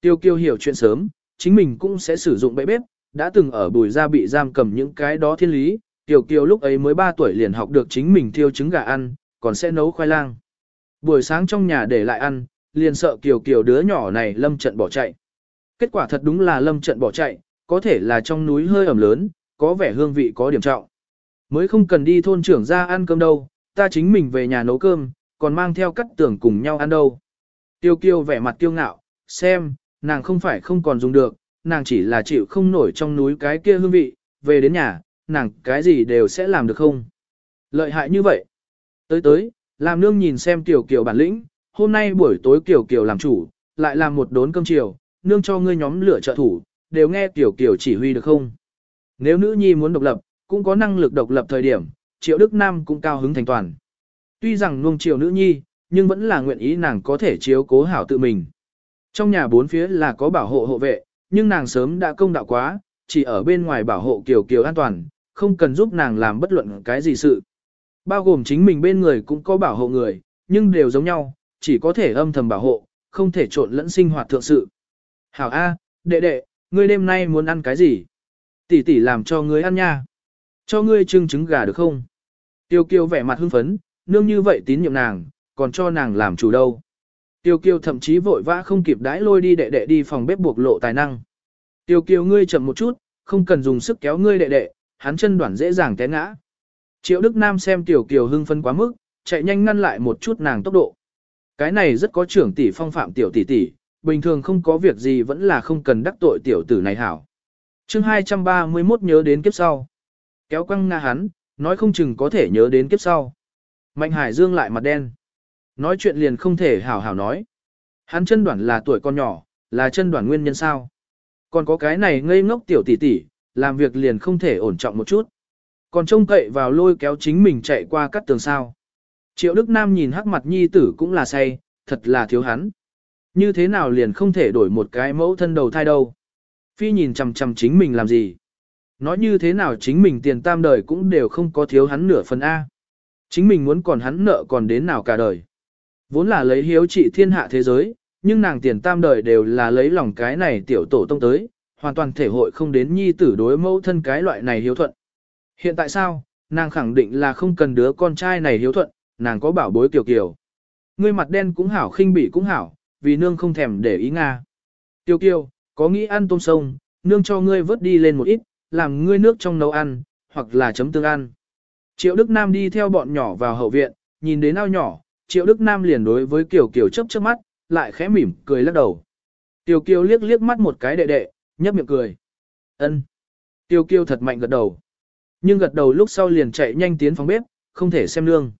Tiêu kiêu hiểu chuyện sớm, chính mình cũng sẽ sử dụng bẫy bếp, đã từng ở bùi ra bị giam cầm những cái đó thiên lý, Tiêu kiêu lúc ấy mới 3 tuổi liền học được chính mình thiêu trứng gà ăn, còn sẽ nấu khoai lang. Buổi sáng trong nhà để lại ăn, liền sợ kiều kiều đứa nhỏ này lâm trận bỏ chạy. Kết quả thật đúng là lâm trận bỏ chạy, có thể là trong núi hơi ẩm lớn, có vẻ hương vị có điểm trọng. Mới không cần đi thôn trưởng ra ăn cơm đâu, ta chính mình về nhà nấu cơm, còn mang theo cắt tưởng cùng nhau ăn đâu. Tiêu kiêu vẻ mặt kiêu ngạo, xem, nàng không phải không còn dùng được, nàng chỉ là chịu không nổi trong núi cái kia hương vị, về đến nhà, nàng cái gì đều sẽ làm được không. Lợi hại như vậy. Tới tới, làm nương nhìn xem tiểu kiều bản lĩnh, hôm nay buổi tối tiểu Kiều làm chủ, lại làm một đốn cơm chiều, nương cho ngươi nhóm lửa trợ thủ, đều nghe tiểu Kiều chỉ huy được không? Nếu nữ nhi muốn độc lập, cũng có năng lực độc lập thời điểm, Triệu Đức Nam cũng cao hứng thành toàn. Tuy rằng nuông chiều nữ nhi, nhưng vẫn là nguyện ý nàng có thể chiếu cố hảo tự mình. Trong nhà bốn phía là có bảo hộ hộ vệ, nhưng nàng sớm đã công đạo quá, chỉ ở bên ngoài bảo hộ Kiều Kiều an toàn, không cần giúp nàng làm bất luận cái gì sự. Bao gồm chính mình bên người cũng có bảo hộ người, nhưng đều giống nhau, chỉ có thể âm thầm bảo hộ, không thể trộn lẫn sinh hoạt thượng sự. Hảo A, đệ đệ, ngươi đêm nay muốn ăn cái gì? Tỷ tỷ làm cho ngươi ăn nha. Cho ngươi trưng trứng gà được không? Tiêu kiêu vẻ mặt hưng phấn, nương như vậy tín nhiệm nàng, còn cho nàng làm chủ đâu. Tiêu Kiều thậm chí vội vã không kịp đãi lôi đi đệ đệ đi phòng bếp buộc lộ tài năng. Tiêu Kiều ngươi chậm một chút, không cần dùng sức kéo ngươi đệ đệ, hắn chân đoạn dễ dàng té ngã. Triệu Đức Nam xem Tiểu Kiều hưng phấn quá mức, chạy nhanh ngăn lại một chút nàng tốc độ. Cái này rất có trưởng tỷ phong phạm tiểu tỷ tỷ, bình thường không có việc gì vẫn là không cần đắc tội tiểu tử này hảo. chương 231 nhớ đến kiếp sau. Kéo quăng nga hắn, nói không chừng có thể nhớ đến kiếp sau. Mạnh Hải Dương lại mặt đen. Nói chuyện liền không thể hảo hảo nói. Hắn chân đoản là tuổi con nhỏ, là chân đoản nguyên nhân sao. Còn có cái này ngây ngốc tiểu tỷ tỷ, làm việc liền không thể ổn trọng một chút. Còn trông cậy vào lôi kéo chính mình chạy qua cắt tường sao. Triệu Đức Nam nhìn hắc mặt nhi tử cũng là say, thật là thiếu hắn. Như thế nào liền không thể đổi một cái mẫu thân đầu thai đâu. Phi nhìn chằm chằm chính mình làm gì. Nói như thế nào chính mình tiền tam đời cũng đều không có thiếu hắn nửa phần A. Chính mình muốn còn hắn nợ còn đến nào cả đời. Vốn là lấy hiếu trị thiên hạ thế giới, nhưng nàng tiền tam đời đều là lấy lòng cái này tiểu tổ tông tới, hoàn toàn thể hội không đến nhi tử đối mẫu thân cái loại này hiếu thuận. Hiện tại sao, nàng khẳng định là không cần đứa con trai này hiếu thuận, nàng có bảo bối tiểu kiều. Ngươi mặt đen cũng hảo khinh bỉ cũng hảo, vì nương không thèm để ý Nga. tiểu kiều, có nghĩ ăn tôm sông, nương cho ngươi vớt đi lên một ít, làm ngươi nước trong nấu ăn, hoặc là chấm tương ăn. Triệu Đức Nam đi theo bọn nhỏ vào hậu viện, nhìn đến ao nhỏ, Triệu Đức Nam liền đối với Kiều Kiều chớp chớp mắt, lại khẽ mỉm, cười lắc đầu. Tiểu Kiều liếc liếc mắt một cái đệ đệ, nhấp miệng cười. Ân. Tiểu Kiều thật mạnh gật đầu. Nhưng gật đầu lúc sau liền chạy nhanh tiến phòng bếp, không thể xem nương.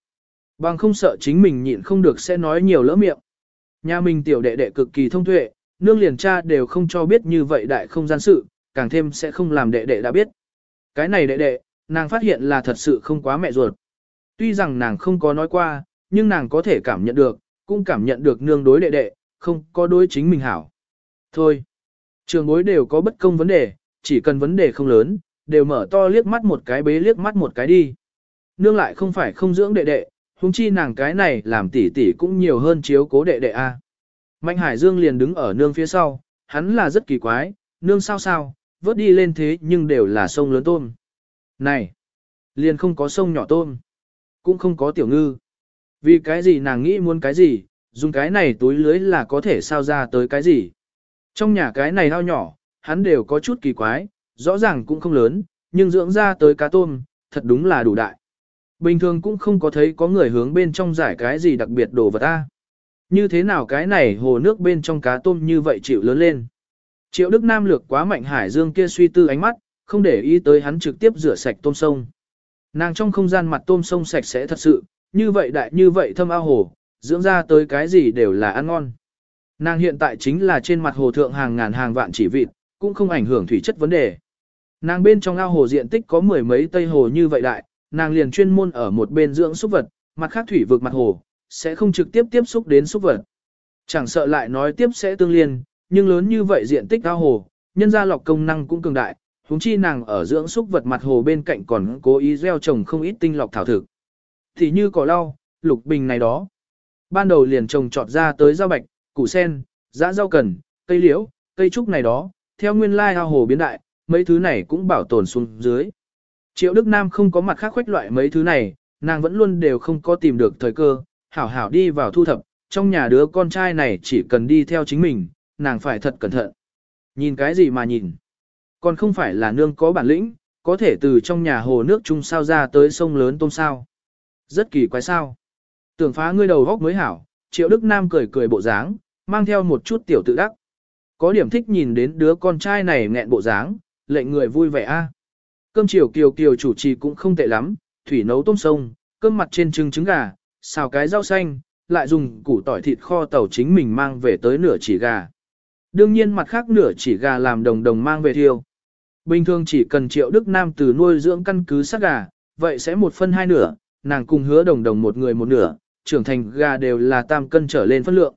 Bằng không sợ chính mình nhịn không được sẽ nói nhiều lỡ miệng. Nhà mình tiểu đệ đệ cực kỳ thông tuệ, nương liền cha đều không cho biết như vậy đại không gian sự, càng thêm sẽ không làm đệ đệ đã biết. Cái này đệ đệ, nàng phát hiện là thật sự không quá mẹ ruột. Tuy rằng nàng không có nói qua, nhưng nàng có thể cảm nhận được, cũng cảm nhận được nương đối đệ đệ, không có đối chính mình hảo. Thôi, trường bối đều có bất công vấn đề, chỉ cần vấn đề không lớn, đều mở to liếc mắt một cái bế liếc mắt một cái đi. Nương lại không phải không dưỡng đệ đệ, huống chi nàng cái này làm tỷ tỷ cũng nhiều hơn chiếu cố đệ đệ A. Mạnh Hải Dương liền đứng ở nương phía sau, hắn là rất kỳ quái, nương sao sao, vớt đi lên thế nhưng đều là sông lớn tôm. Này, liền không có sông nhỏ tôm, cũng không có tiểu ngư. Vì cái gì nàng nghĩ muốn cái gì, dùng cái này túi lưới là có thể sao ra tới cái gì. Trong nhà cái này ao nhỏ, hắn đều có chút kỳ quái, rõ ràng cũng không lớn, nhưng dưỡng ra tới cá tôm, thật đúng là đủ đại. Bình thường cũng không có thấy có người hướng bên trong giải cái gì đặc biệt đồ vật ta. Như thế nào cái này hồ nước bên trong cá tôm như vậy chịu lớn lên. Triệu Đức Nam lược quá mạnh hải dương kia suy tư ánh mắt, không để ý tới hắn trực tiếp rửa sạch tôm sông. Nàng trong không gian mặt tôm sông sạch sẽ thật sự, như vậy đại như vậy thâm ao hồ, dưỡng ra tới cái gì đều là ăn ngon. Nàng hiện tại chính là trên mặt hồ thượng hàng ngàn hàng vạn chỉ vịt, cũng không ảnh hưởng thủy chất vấn đề. Nàng bên trong ao hồ diện tích có mười mấy tây hồ như vậy đại, nàng liền chuyên môn ở một bên dưỡng súc vật, mặt khác thủy vực mặt hồ, sẽ không trực tiếp tiếp xúc đến súc vật. Chẳng sợ lại nói tiếp sẽ tương liên, nhưng lớn như vậy diện tích ao hồ, nhân ra lọc công năng cũng cường đại, huống chi nàng ở dưỡng súc vật mặt hồ bên cạnh còn cố ý gieo trồng không ít tinh lọc thảo thực. Thì như cỏ lau, lục bình này đó. Ban đầu liền trồng trọt ra tới rau bạch, củ sen, dã rau cần, cây liễu, cây trúc này đó, theo nguyên lai ao hồ biến đại, mấy thứ này cũng bảo tồn xuống dưới. Triệu Đức Nam không có mặt khác khoách loại mấy thứ này, nàng vẫn luôn đều không có tìm được thời cơ, hảo hảo đi vào thu thập, trong nhà đứa con trai này chỉ cần đi theo chính mình, nàng phải thật cẩn thận. Nhìn cái gì mà nhìn? Còn không phải là nương có bản lĩnh, có thể từ trong nhà hồ nước chung sao ra tới sông lớn tôm sao. Rất kỳ quái sao. Tưởng phá ngươi đầu góc mới hảo, triệu Đức Nam cười cười bộ dáng, mang theo một chút tiểu tự đắc. Có điểm thích nhìn đến đứa con trai này nghẹn bộ dáng, lệnh người vui vẻ a. Cơm chiều kiều kiều chủ trì cũng không tệ lắm, thủy nấu tôm sông, cơm mặt trên trứng trứng gà, xào cái rau xanh, lại dùng củ tỏi thịt kho tàu chính mình mang về tới nửa chỉ gà. Đương nhiên mặt khác nửa chỉ gà làm đồng đồng mang về thiêu. Bình thường chỉ cần triệu Đức Nam từ nuôi dưỡng căn cứ sát gà, vậy sẽ một phân hai nửa, nàng cùng hứa đồng đồng một người một nửa, trưởng thành gà đều là tam cân trở lên phân lượng.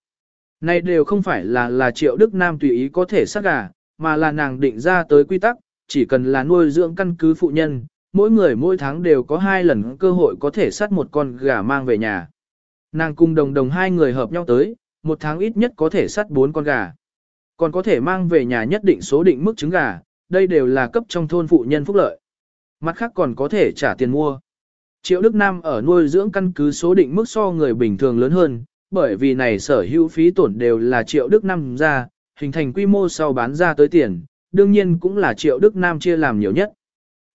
Này đều không phải là là triệu Đức Nam tùy ý có thể sát gà, mà là nàng định ra tới quy tắc, chỉ cần là nuôi dưỡng căn cứ phụ nhân, mỗi người mỗi tháng đều có hai lần cơ hội có thể sát một con gà mang về nhà. Nàng cùng đồng đồng hai người hợp nhau tới, một tháng ít nhất có thể sát bốn con gà. Còn có thể mang về nhà nhất định số định mức trứng gà, đây đều là cấp trong thôn phụ nhân phúc lợi. Mặt khác còn có thể trả tiền mua. Triệu Đức Nam ở nuôi dưỡng căn cứ số định mức so người bình thường lớn hơn, bởi vì này sở hữu phí tổn đều là Triệu Đức Nam ra, hình thành quy mô sau bán ra tới tiền, đương nhiên cũng là Triệu Đức Nam chia làm nhiều nhất.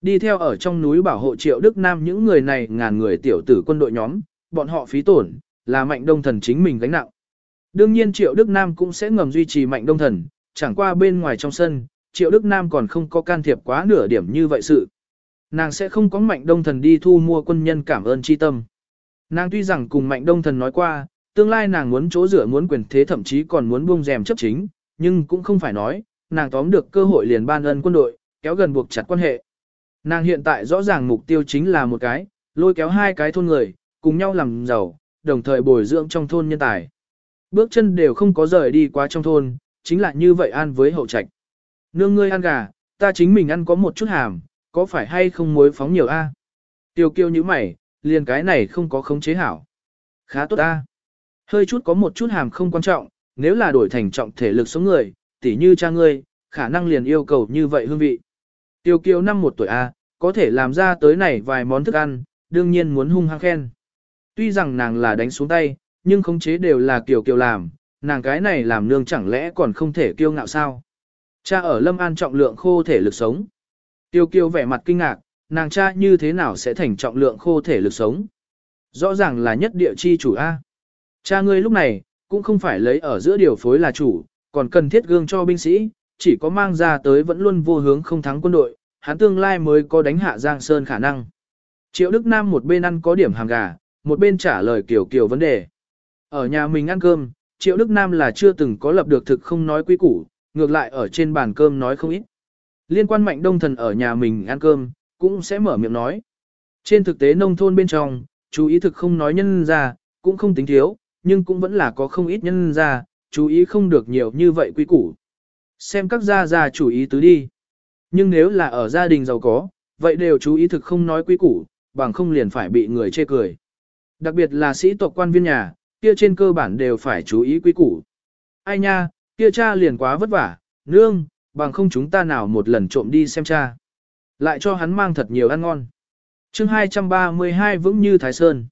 Đi theo ở trong núi bảo hộ Triệu Đức Nam những người này ngàn người tiểu tử quân đội nhóm, bọn họ phí tổn, là mạnh đông thần chính mình gánh nặng. Đương nhiên Triệu Đức Nam cũng sẽ ngầm duy trì mạnh đông thần, chẳng qua bên ngoài trong sân, Triệu Đức Nam còn không có can thiệp quá nửa điểm như vậy sự. Nàng sẽ không có mạnh đông thần đi thu mua quân nhân cảm ơn chi tâm. Nàng tuy rằng cùng mạnh đông thần nói qua, tương lai nàng muốn chỗ rửa muốn quyền thế thậm chí còn muốn buông rèm chấp chính, nhưng cũng không phải nói, nàng tóm được cơ hội liền ban ân quân đội, kéo gần buộc chặt quan hệ. Nàng hiện tại rõ ràng mục tiêu chính là một cái, lôi kéo hai cái thôn người, cùng nhau làm giàu, đồng thời bồi dưỡng trong thôn nhân tài. Bước chân đều không có rời đi qua trong thôn, chính là như vậy an với hậu trạch. Nương ngươi ăn gà, ta chính mình ăn có một chút hàm, có phải hay không muối phóng nhiều a? Tiêu kiêu như mày, liền cái này không có khống chế hảo. Khá tốt a. Hơi chút có một chút hàm không quan trọng, nếu là đổi thành trọng thể lực sống người, tỉ như cha ngươi, khả năng liền yêu cầu như vậy hương vị. Tiêu kiêu năm một tuổi a, có thể làm ra tới này vài món thức ăn, đương nhiên muốn hung hăng khen. Tuy rằng nàng là đánh xuống tay, nhưng khống chế đều là kiều kiều làm, nàng cái này làm nương chẳng lẽ còn không thể kiêu ngạo sao. Cha ở Lâm An trọng lượng khô thể lực sống. Tiêu kiêu vẻ mặt kinh ngạc, nàng cha như thế nào sẽ thành trọng lượng khô thể lực sống. Rõ ràng là nhất địa chi chủ A. Cha ngươi lúc này, cũng không phải lấy ở giữa điều phối là chủ, còn cần thiết gương cho binh sĩ, chỉ có mang ra tới vẫn luôn vô hướng không thắng quân đội, hắn tương lai mới có đánh hạ Giang Sơn khả năng. Triệu Đức Nam một bên ăn có điểm hàng gà, một bên trả lời kiểu kiểu vấn đề. Ở nhà mình ăn cơm, Triệu Đức Nam là chưa từng có lập được thực không nói quý củ, ngược lại ở trên bàn cơm nói không ít. Liên quan mạnh đông thần ở nhà mình ăn cơm, cũng sẽ mở miệng nói. Trên thực tế nông thôn bên trong, chú ý thực không nói nhân ra, cũng không tính thiếu, nhưng cũng vẫn là có không ít nhân ra, chú ý không được nhiều như vậy quý củ. Xem các gia gia chú ý tứ đi. Nhưng nếu là ở gia đình giàu có, vậy đều chú ý thực không nói quý củ, bằng không liền phải bị người chê cười. Đặc biệt là sĩ tộc quan viên nhà, kia trên cơ bản đều phải chú ý quý củ. Ai nha, kia cha liền quá vất vả, nương, bằng không chúng ta nào một lần trộm đi xem cha. Lại cho hắn mang thật nhiều ăn ngon. chương 232 vững như Thái Sơn.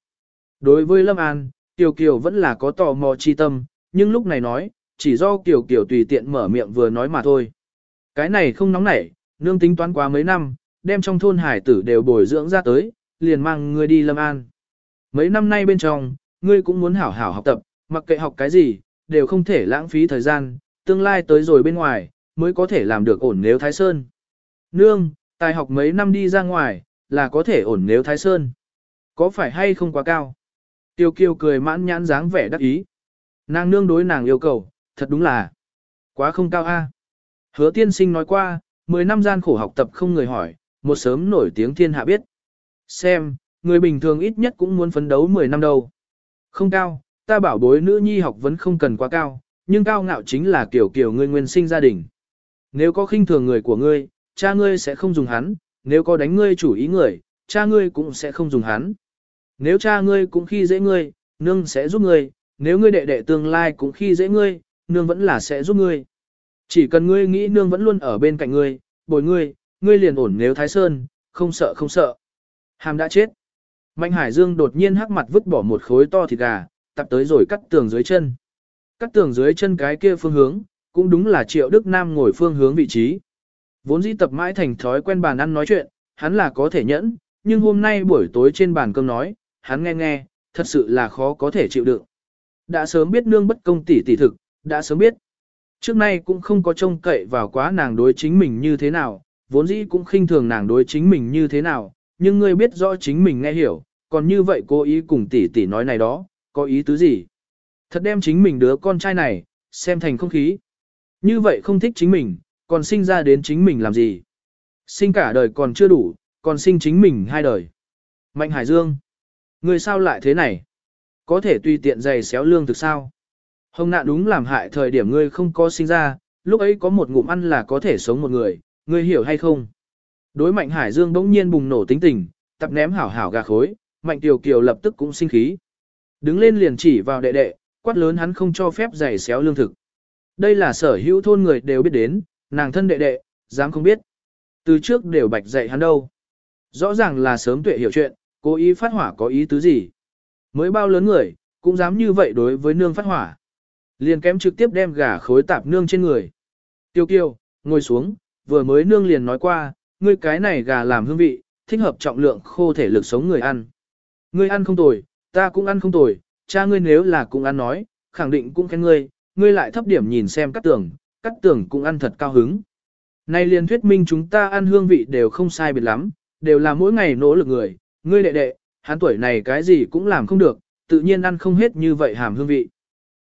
Đối với Lâm An, Kiều Kiều vẫn là có tò mò chi tâm, nhưng lúc này nói, chỉ do Kiều Kiều tùy tiện mở miệng vừa nói mà thôi. Cái này không nóng nảy, nương tính toán quá mấy năm, đem trong thôn hải tử đều bồi dưỡng ra tới, liền mang người đi Lâm An. Mấy năm nay bên trong, ngươi cũng muốn hảo hảo học tập, mặc kệ học cái gì, đều không thể lãng phí thời gian, tương lai tới rồi bên ngoài, mới có thể làm được ổn nếu Thái Sơn. Nương, tài học mấy năm đi ra ngoài, là có thể ổn nếu Thái Sơn. Có phải hay không quá cao? Tiêu kiều cười mãn nhãn dáng vẻ đắc ý. Nàng nương đối nàng yêu cầu, thật đúng là quá không cao a. Hứa tiên sinh nói qua, 10 năm gian khổ học tập không người hỏi, một sớm nổi tiếng thiên hạ biết. Xem, người bình thường ít nhất cũng muốn phấn đấu 10 năm đâu. Không cao, ta bảo bối nữ nhi học vẫn không cần quá cao, nhưng cao ngạo chính là kiểu kiểu người nguyên sinh gia đình. Nếu có khinh thường người của ngươi, cha ngươi sẽ không dùng hắn, nếu có đánh ngươi chủ ý người, cha ngươi cũng sẽ không dùng hắn. Nếu cha ngươi cũng khi dễ ngươi, nương sẽ giúp ngươi, nếu ngươi đệ đệ tương lai cũng khi dễ ngươi, nương vẫn là sẽ giúp ngươi. Chỉ cần ngươi nghĩ nương vẫn luôn ở bên cạnh ngươi, bồi ngươi, ngươi liền ổn nếu Thái Sơn, không sợ không sợ. Hàm đã chết. Mạnh Hải Dương đột nhiên hắc mặt vứt bỏ một khối to thịt gà, tập tới rồi cắt tường dưới chân. Cắt tường dưới chân cái kia phương hướng, cũng đúng là Triệu Đức Nam ngồi phương hướng vị trí. Vốn dĩ tập mãi thành thói quen bàn ăn nói chuyện, hắn là có thể nhẫn, nhưng hôm nay buổi tối trên bàn cơm nói, hắn nghe nghe, thật sự là khó có thể chịu đựng. Đã sớm biết nương bất công tỷ tỷ thực, đã sớm biết. Trước nay cũng không có trông cậy vào quá nàng đối chính mình như thế nào, vốn dĩ cũng khinh thường nàng đối chính mình như thế nào, nhưng ngươi biết rõ chính mình nghe hiểu, còn như vậy cô ý cùng tỷ tỷ nói này đó, có ý tứ gì? Thật đem chính mình đứa con trai này, xem thành không khí. Như vậy không thích chính mình, còn sinh ra đến chính mình làm gì? Sinh cả đời còn chưa đủ, còn sinh chính mình hai đời. Mạnh Hải Dương, người sao lại thế này? Có thể tùy tiện giày xéo lương thực sao? Hồng nạn đúng làm hại thời điểm ngươi không có sinh ra, lúc ấy có một ngụm ăn là có thể sống một người, ngươi hiểu hay không? Đối Mạnh Hải Dương bỗng nhiên bùng nổ tính tình, tập ném hảo hảo gà khối, Mạnh Tiểu Kiều lập tức cũng sinh khí. Đứng lên liền chỉ vào đệ đệ, quát lớn hắn không cho phép giày xéo lương thực. Đây là sở hữu thôn người đều biết đến, nàng thân đệ đệ, dám không biết. Từ trước đều bạch dạy hắn đâu. Rõ ràng là sớm tuệ hiểu chuyện, cố ý phát hỏa có ý tứ gì. Mới bao lớn người, cũng dám như vậy đối với nương phát hỏa. Liền kém trực tiếp đem gà khối tạp nương trên người. Tiêu kiêu, ngồi xuống, vừa mới nương liền nói qua, ngươi cái này gà làm hương vị, thích hợp trọng lượng khô thể lực sống người ăn. Ngươi ăn không tồi, ta cũng ăn không tồi, cha ngươi nếu là cũng ăn nói, khẳng định cũng khen ngươi, ngươi lại thấp điểm nhìn xem cắt tường, cắt tường cũng ăn thật cao hứng. Này liền thuyết minh chúng ta ăn hương vị đều không sai biệt lắm, đều là mỗi ngày nỗ lực người, ngươi đệ đệ, hắn tuổi này cái gì cũng làm không được, tự nhiên ăn không hết như vậy hàm hương vị.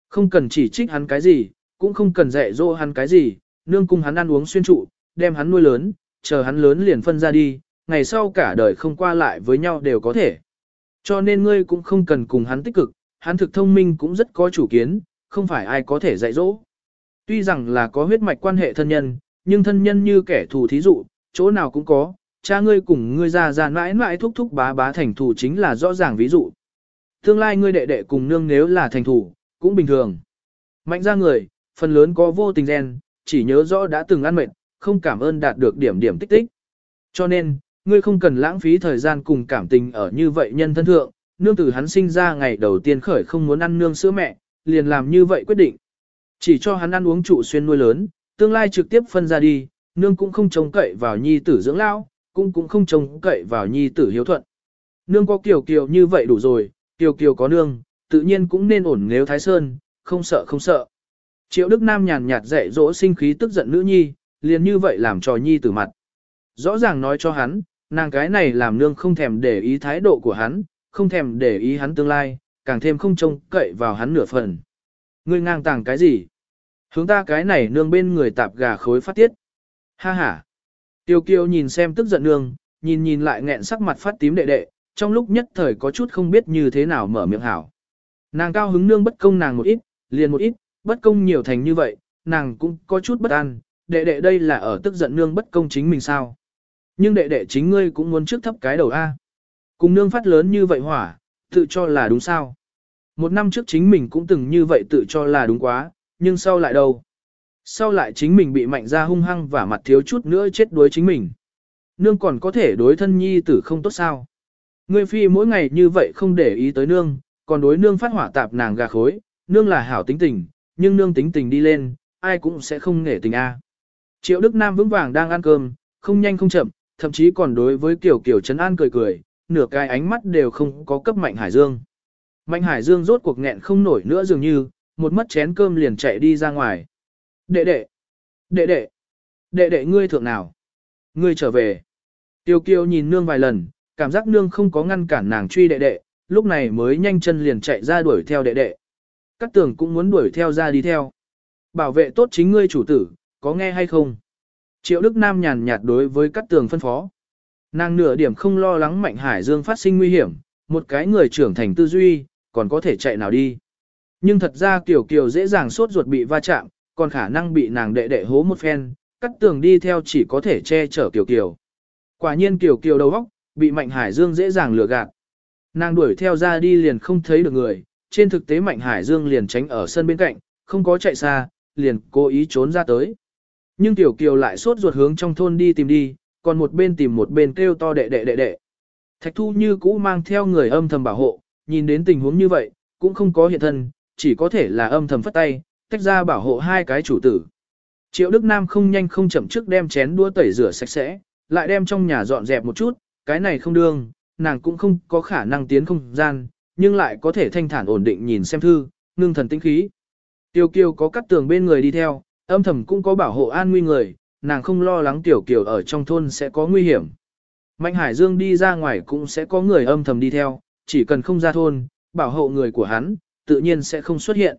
Không cần chỉ trích hắn cái gì, cũng không cần dạy dỗ hắn cái gì, nương cung hắn ăn uống xuyên trụ, đem hắn nuôi lớn, chờ hắn lớn liền phân ra đi, ngày sau cả đời không qua lại với nhau đều có thể. Cho nên ngươi cũng không cần cùng hắn tích cực, hắn thực thông minh cũng rất có chủ kiến, không phải ai có thể dạy dỗ. Tuy rằng là có huyết mạch quan hệ thân nhân, nhưng thân nhân như kẻ thù thí dụ, chỗ nào cũng có, cha ngươi cùng ngươi già già mãi mãi thúc thúc bá bá thành thù chính là rõ ràng ví dụ. Tương lai ngươi đệ đệ cùng nương nếu là thành thù, cũng bình thường. Mạnh ra người, phần lớn có vô tình gen, chỉ nhớ rõ đã từng ăn mệt, không cảm ơn đạt được điểm điểm tích tích. Cho nên, ngươi không cần lãng phí thời gian cùng cảm tình ở như vậy nhân thân thượng, nương tử hắn sinh ra ngày đầu tiên khởi không muốn ăn nương sữa mẹ, liền làm như vậy quyết định. Chỉ cho hắn ăn uống trụ xuyên nuôi lớn, tương lai trực tiếp phân ra đi, nương cũng không trông cậy vào nhi tử dưỡng lao cũng cũng không trông cậy vào nhi tử hiếu thuận. Nương có kiều kiều như vậy đủ rồi, kiều kiều có nương, tự nhiên cũng nên ổn nếu thái sơn, không sợ không sợ. Triệu Đức Nam nhàn nhạt dạy dỗ sinh khí tức giận nữ nhi, liền như vậy làm trò nhi tử mặt. Rõ ràng nói cho hắn, nàng cái này làm nương không thèm để ý thái độ của hắn, không thèm để ý hắn tương lai, càng thêm không trông cậy vào hắn nửa phần. Ngươi ngang tàng cái gì? Hướng ta cái này nương bên người tạp gà khối phát tiết. Ha ha. Tiêu kiêu nhìn xem tức giận nương, nhìn nhìn lại nghẹn sắc mặt phát tím đệ đệ, trong lúc nhất thời có chút không biết như thế nào mở miệng hảo. Nàng cao hứng nương bất công nàng một ít, liền một ít, bất công nhiều thành như vậy, nàng cũng có chút bất an, đệ đệ đây là ở tức giận nương bất công chính mình sao. Nhưng đệ đệ chính ngươi cũng muốn trước thấp cái đầu A. Cùng nương phát lớn như vậy hỏa, tự cho là đúng sao. Một năm trước chính mình cũng từng như vậy tự cho là đúng quá, nhưng sau lại đâu? Sau lại chính mình bị mạnh ra hung hăng và mặt thiếu chút nữa chết đuối chính mình. Nương còn có thể đối thân nhi tử không tốt sao? Ngươi phi mỗi ngày như vậy không để ý tới nương, còn đối nương phát hỏa tạp nàng gà khối, nương là hảo tính tình, nhưng nương tính tình đi lên, ai cũng sẽ không nể tình a. Triệu Đức Nam vững vàng đang ăn cơm, không nhanh không chậm, thậm chí còn đối với Kiều Kiều Trấn An cười cười, nửa cái ánh mắt đều không có cấp Mạnh Hải Dương. Mạnh Hải Dương rốt cuộc nghẹn không nổi nữa dường như, một mất chén cơm liền chạy đi ra ngoài. Đệ đệ, đệ đệ, đệ đệ ngươi thượng nào? Ngươi trở về. Tiêu Kiêu nhìn nương vài lần, cảm giác nương không có ngăn cản nàng truy đệ đệ, lúc này mới nhanh chân liền chạy ra đuổi theo đệ đệ. Các tường cũng muốn đuổi theo ra đi theo. Bảo vệ tốt chính ngươi chủ tử, có nghe hay không? Triệu Đức Nam nhàn nhạt đối với các tường phân phó. Nàng nửa điểm không lo lắng Mạnh Hải Dương phát sinh nguy hiểm, một cái người trưởng thành tư duy, còn có thể chạy nào đi. Nhưng thật ra Kiều Kiều dễ dàng sốt ruột bị va chạm, còn khả năng bị nàng đệ đệ hố một phen, cắt tường đi theo chỉ có thể che chở Kiều Kiều. Quả nhiên Kiều Kiều đầu óc, bị Mạnh Hải Dương dễ dàng lừa gạt. Nàng đuổi theo ra đi liền không thấy được người, trên thực tế Mạnh Hải Dương liền tránh ở sân bên cạnh, không có chạy xa, liền cố ý trốn ra tới. Nhưng Tiểu Kiều lại sốt ruột hướng trong thôn đi tìm đi, còn một bên tìm một bên kêu to đệ đệ đệ đệ. Thạch Thu như cũ mang theo người âm thầm bảo hộ, nhìn đến tình huống như vậy, cũng không có hiện thân, chỉ có thể là âm thầm phất tay, tách ra bảo hộ hai cái chủ tử. Triệu Đức Nam không nhanh không chậm trước đem chén đũa tẩy rửa sạch sẽ, lại đem trong nhà dọn dẹp một chút, cái này không đương, nàng cũng không có khả năng tiến không gian, nhưng lại có thể thanh thản ổn định nhìn xem thư, ngưng thần tĩnh khí. Tiêu Kiều có cắt tường bên người đi theo, âm thầm cũng có bảo hộ an nguy người, nàng không lo lắng Tiểu Kiều ở trong thôn sẽ có nguy hiểm. Mạnh Hải Dương đi ra ngoài cũng sẽ có người âm thầm đi theo, chỉ cần không ra thôn, bảo hộ người của hắn, tự nhiên sẽ không xuất hiện.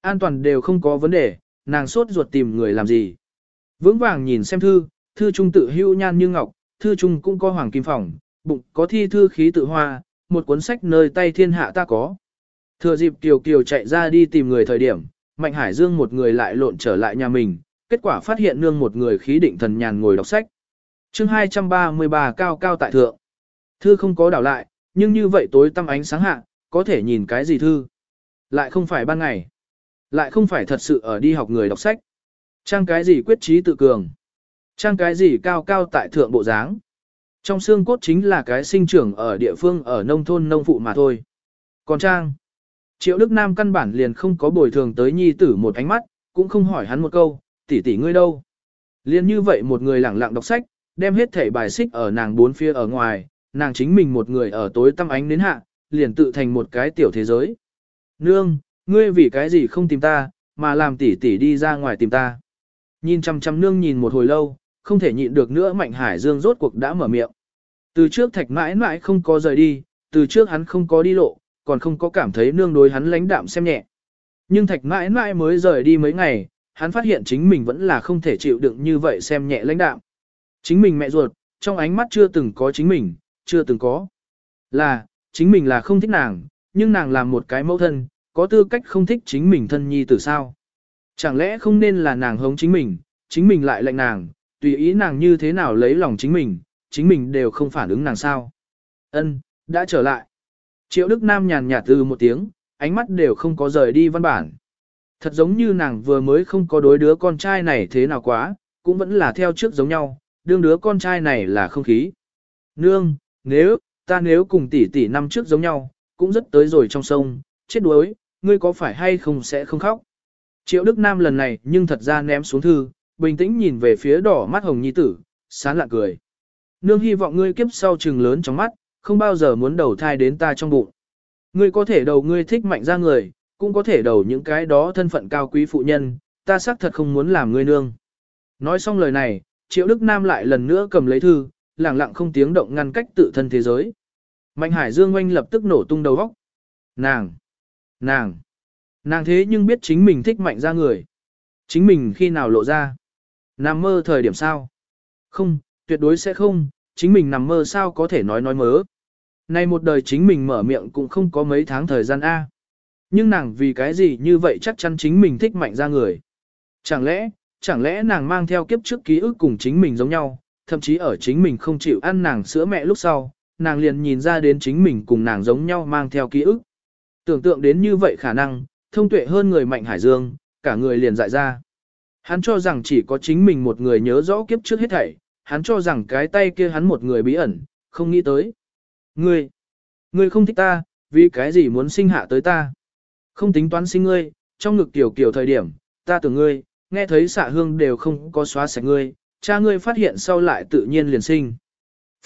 An toàn đều không có vấn đề, nàng sốt ruột tìm người làm gì. Vững vàng nhìn xem thư, thư trung tự hưu nhan như ngọc, thư trung cũng có hoàng kim phòng, bụng có thi thư khí tự hoa, một cuốn sách nơi tay thiên hạ ta có. Thừa dịp Kiều Kiều chạy ra đi tìm người thời điểm, Mạnh Hải Dương một người lại lộn trở lại nhà mình, kết quả phát hiện nương một người khí định thần nhàn ngồi đọc sách. chương 233 cao cao tại thượng. Thư không có đảo lại, nhưng như vậy tối tăm ánh sáng hạ, có thể nhìn cái gì thư. Lại không phải ban ngày. Lại không phải thật sự ở đi học người đọc sách. Trang cái gì quyết trí tự cường. Trang cái gì cao cao tại thượng bộ dáng. Trong xương cốt chính là cái sinh trưởng ở địa phương ở nông thôn nông phụ mà thôi. Còn Trang, Triệu Đức Nam căn bản liền không có bồi thường tới nhi tử một ánh mắt, cũng không hỏi hắn một câu, tỷ tỷ ngươi đâu. Liên như vậy một người lẳng lặng đọc sách, đem hết thể bài xích ở nàng bốn phía ở ngoài, nàng chính mình một người ở tối tăm ánh đến hạ, liền tự thành một cái tiểu thế giới. Nương, ngươi vì cái gì không tìm ta, mà làm tỷ tỷ đi ra ngoài tìm ta. Nhìn chăm chăm nương nhìn một hồi lâu, không thể nhịn được nữa Mạnh Hải Dương rốt cuộc đã mở miệng. Từ trước thạch mãi mãi không có rời đi, từ trước hắn không có đi lộ, còn không có cảm thấy nương đối hắn lãnh đạm xem nhẹ. Nhưng thạch mãi mãi mới rời đi mấy ngày, hắn phát hiện chính mình vẫn là không thể chịu đựng như vậy xem nhẹ lãnh đạm. Chính mình mẹ ruột, trong ánh mắt chưa từng có chính mình, chưa từng có. Là, chính mình là không thích nàng, nhưng nàng làm một cái mẫu thân, có tư cách không thích chính mình thân nhi từ sao. Chẳng lẽ không nên là nàng hống chính mình, chính mình lại lệnh nàng, tùy ý nàng như thế nào lấy lòng chính mình, chính mình đều không phản ứng nàng sao. Ân, đã trở lại. Triệu Đức Nam nhàn nhạt từ một tiếng, ánh mắt đều không có rời đi văn bản. Thật giống như nàng vừa mới không có đối đứa con trai này thế nào quá, cũng vẫn là theo trước giống nhau, đương đứa con trai này là không khí. Nương, nếu, ta nếu cùng tỷ tỷ năm trước giống nhau, cũng rất tới rồi trong sông, chết đuối, ngươi có phải hay không sẽ không khóc. Triệu Đức Nam lần này nhưng thật ra ném xuống thư, bình tĩnh nhìn về phía đỏ mắt hồng nhi tử, sán lạ cười. Nương hy vọng ngươi kiếp sau trừng lớn trong mắt, không bao giờ muốn đầu thai đến ta trong bụng. Ngươi có thể đầu ngươi thích mạnh ra người, cũng có thể đầu những cái đó thân phận cao quý phụ nhân, ta xác thật không muốn làm ngươi nương. Nói xong lời này, Triệu Đức Nam lại lần nữa cầm lấy thư, lặng lặng không tiếng động ngăn cách tự thân thế giới. Mạnh Hải Dương oanh lập tức nổ tung đầu óc. Nàng! Nàng! Nàng thế nhưng biết chính mình thích mạnh ra người. Chính mình khi nào lộ ra? Nằm mơ thời điểm sao? Không, tuyệt đối sẽ không, chính mình nằm mơ sao có thể nói nói mớ. Nay một đời chính mình mở miệng cũng không có mấy tháng thời gian A. Nhưng nàng vì cái gì như vậy chắc chắn chính mình thích mạnh ra người. Chẳng lẽ, chẳng lẽ nàng mang theo kiếp trước ký ức cùng chính mình giống nhau, thậm chí ở chính mình không chịu ăn nàng sữa mẹ lúc sau, nàng liền nhìn ra đến chính mình cùng nàng giống nhau mang theo ký ức. Tưởng tượng đến như vậy khả năng, thông tuệ hơn người mạnh hải dương, cả người liền dại ra. Hắn cho rằng chỉ có chính mình một người nhớ rõ kiếp trước hết thảy, hắn cho rằng cái tay kia hắn một người bí ẩn, không nghĩ tới. Ngươi, ngươi không thích ta, vì cái gì muốn sinh hạ tới ta? Không tính toán sinh ngươi, trong ngực tiểu kiểu thời điểm, ta tưởng ngươi, nghe thấy xạ hương đều không có xóa sạch ngươi, cha ngươi phát hiện sau lại tự nhiên liền sinh.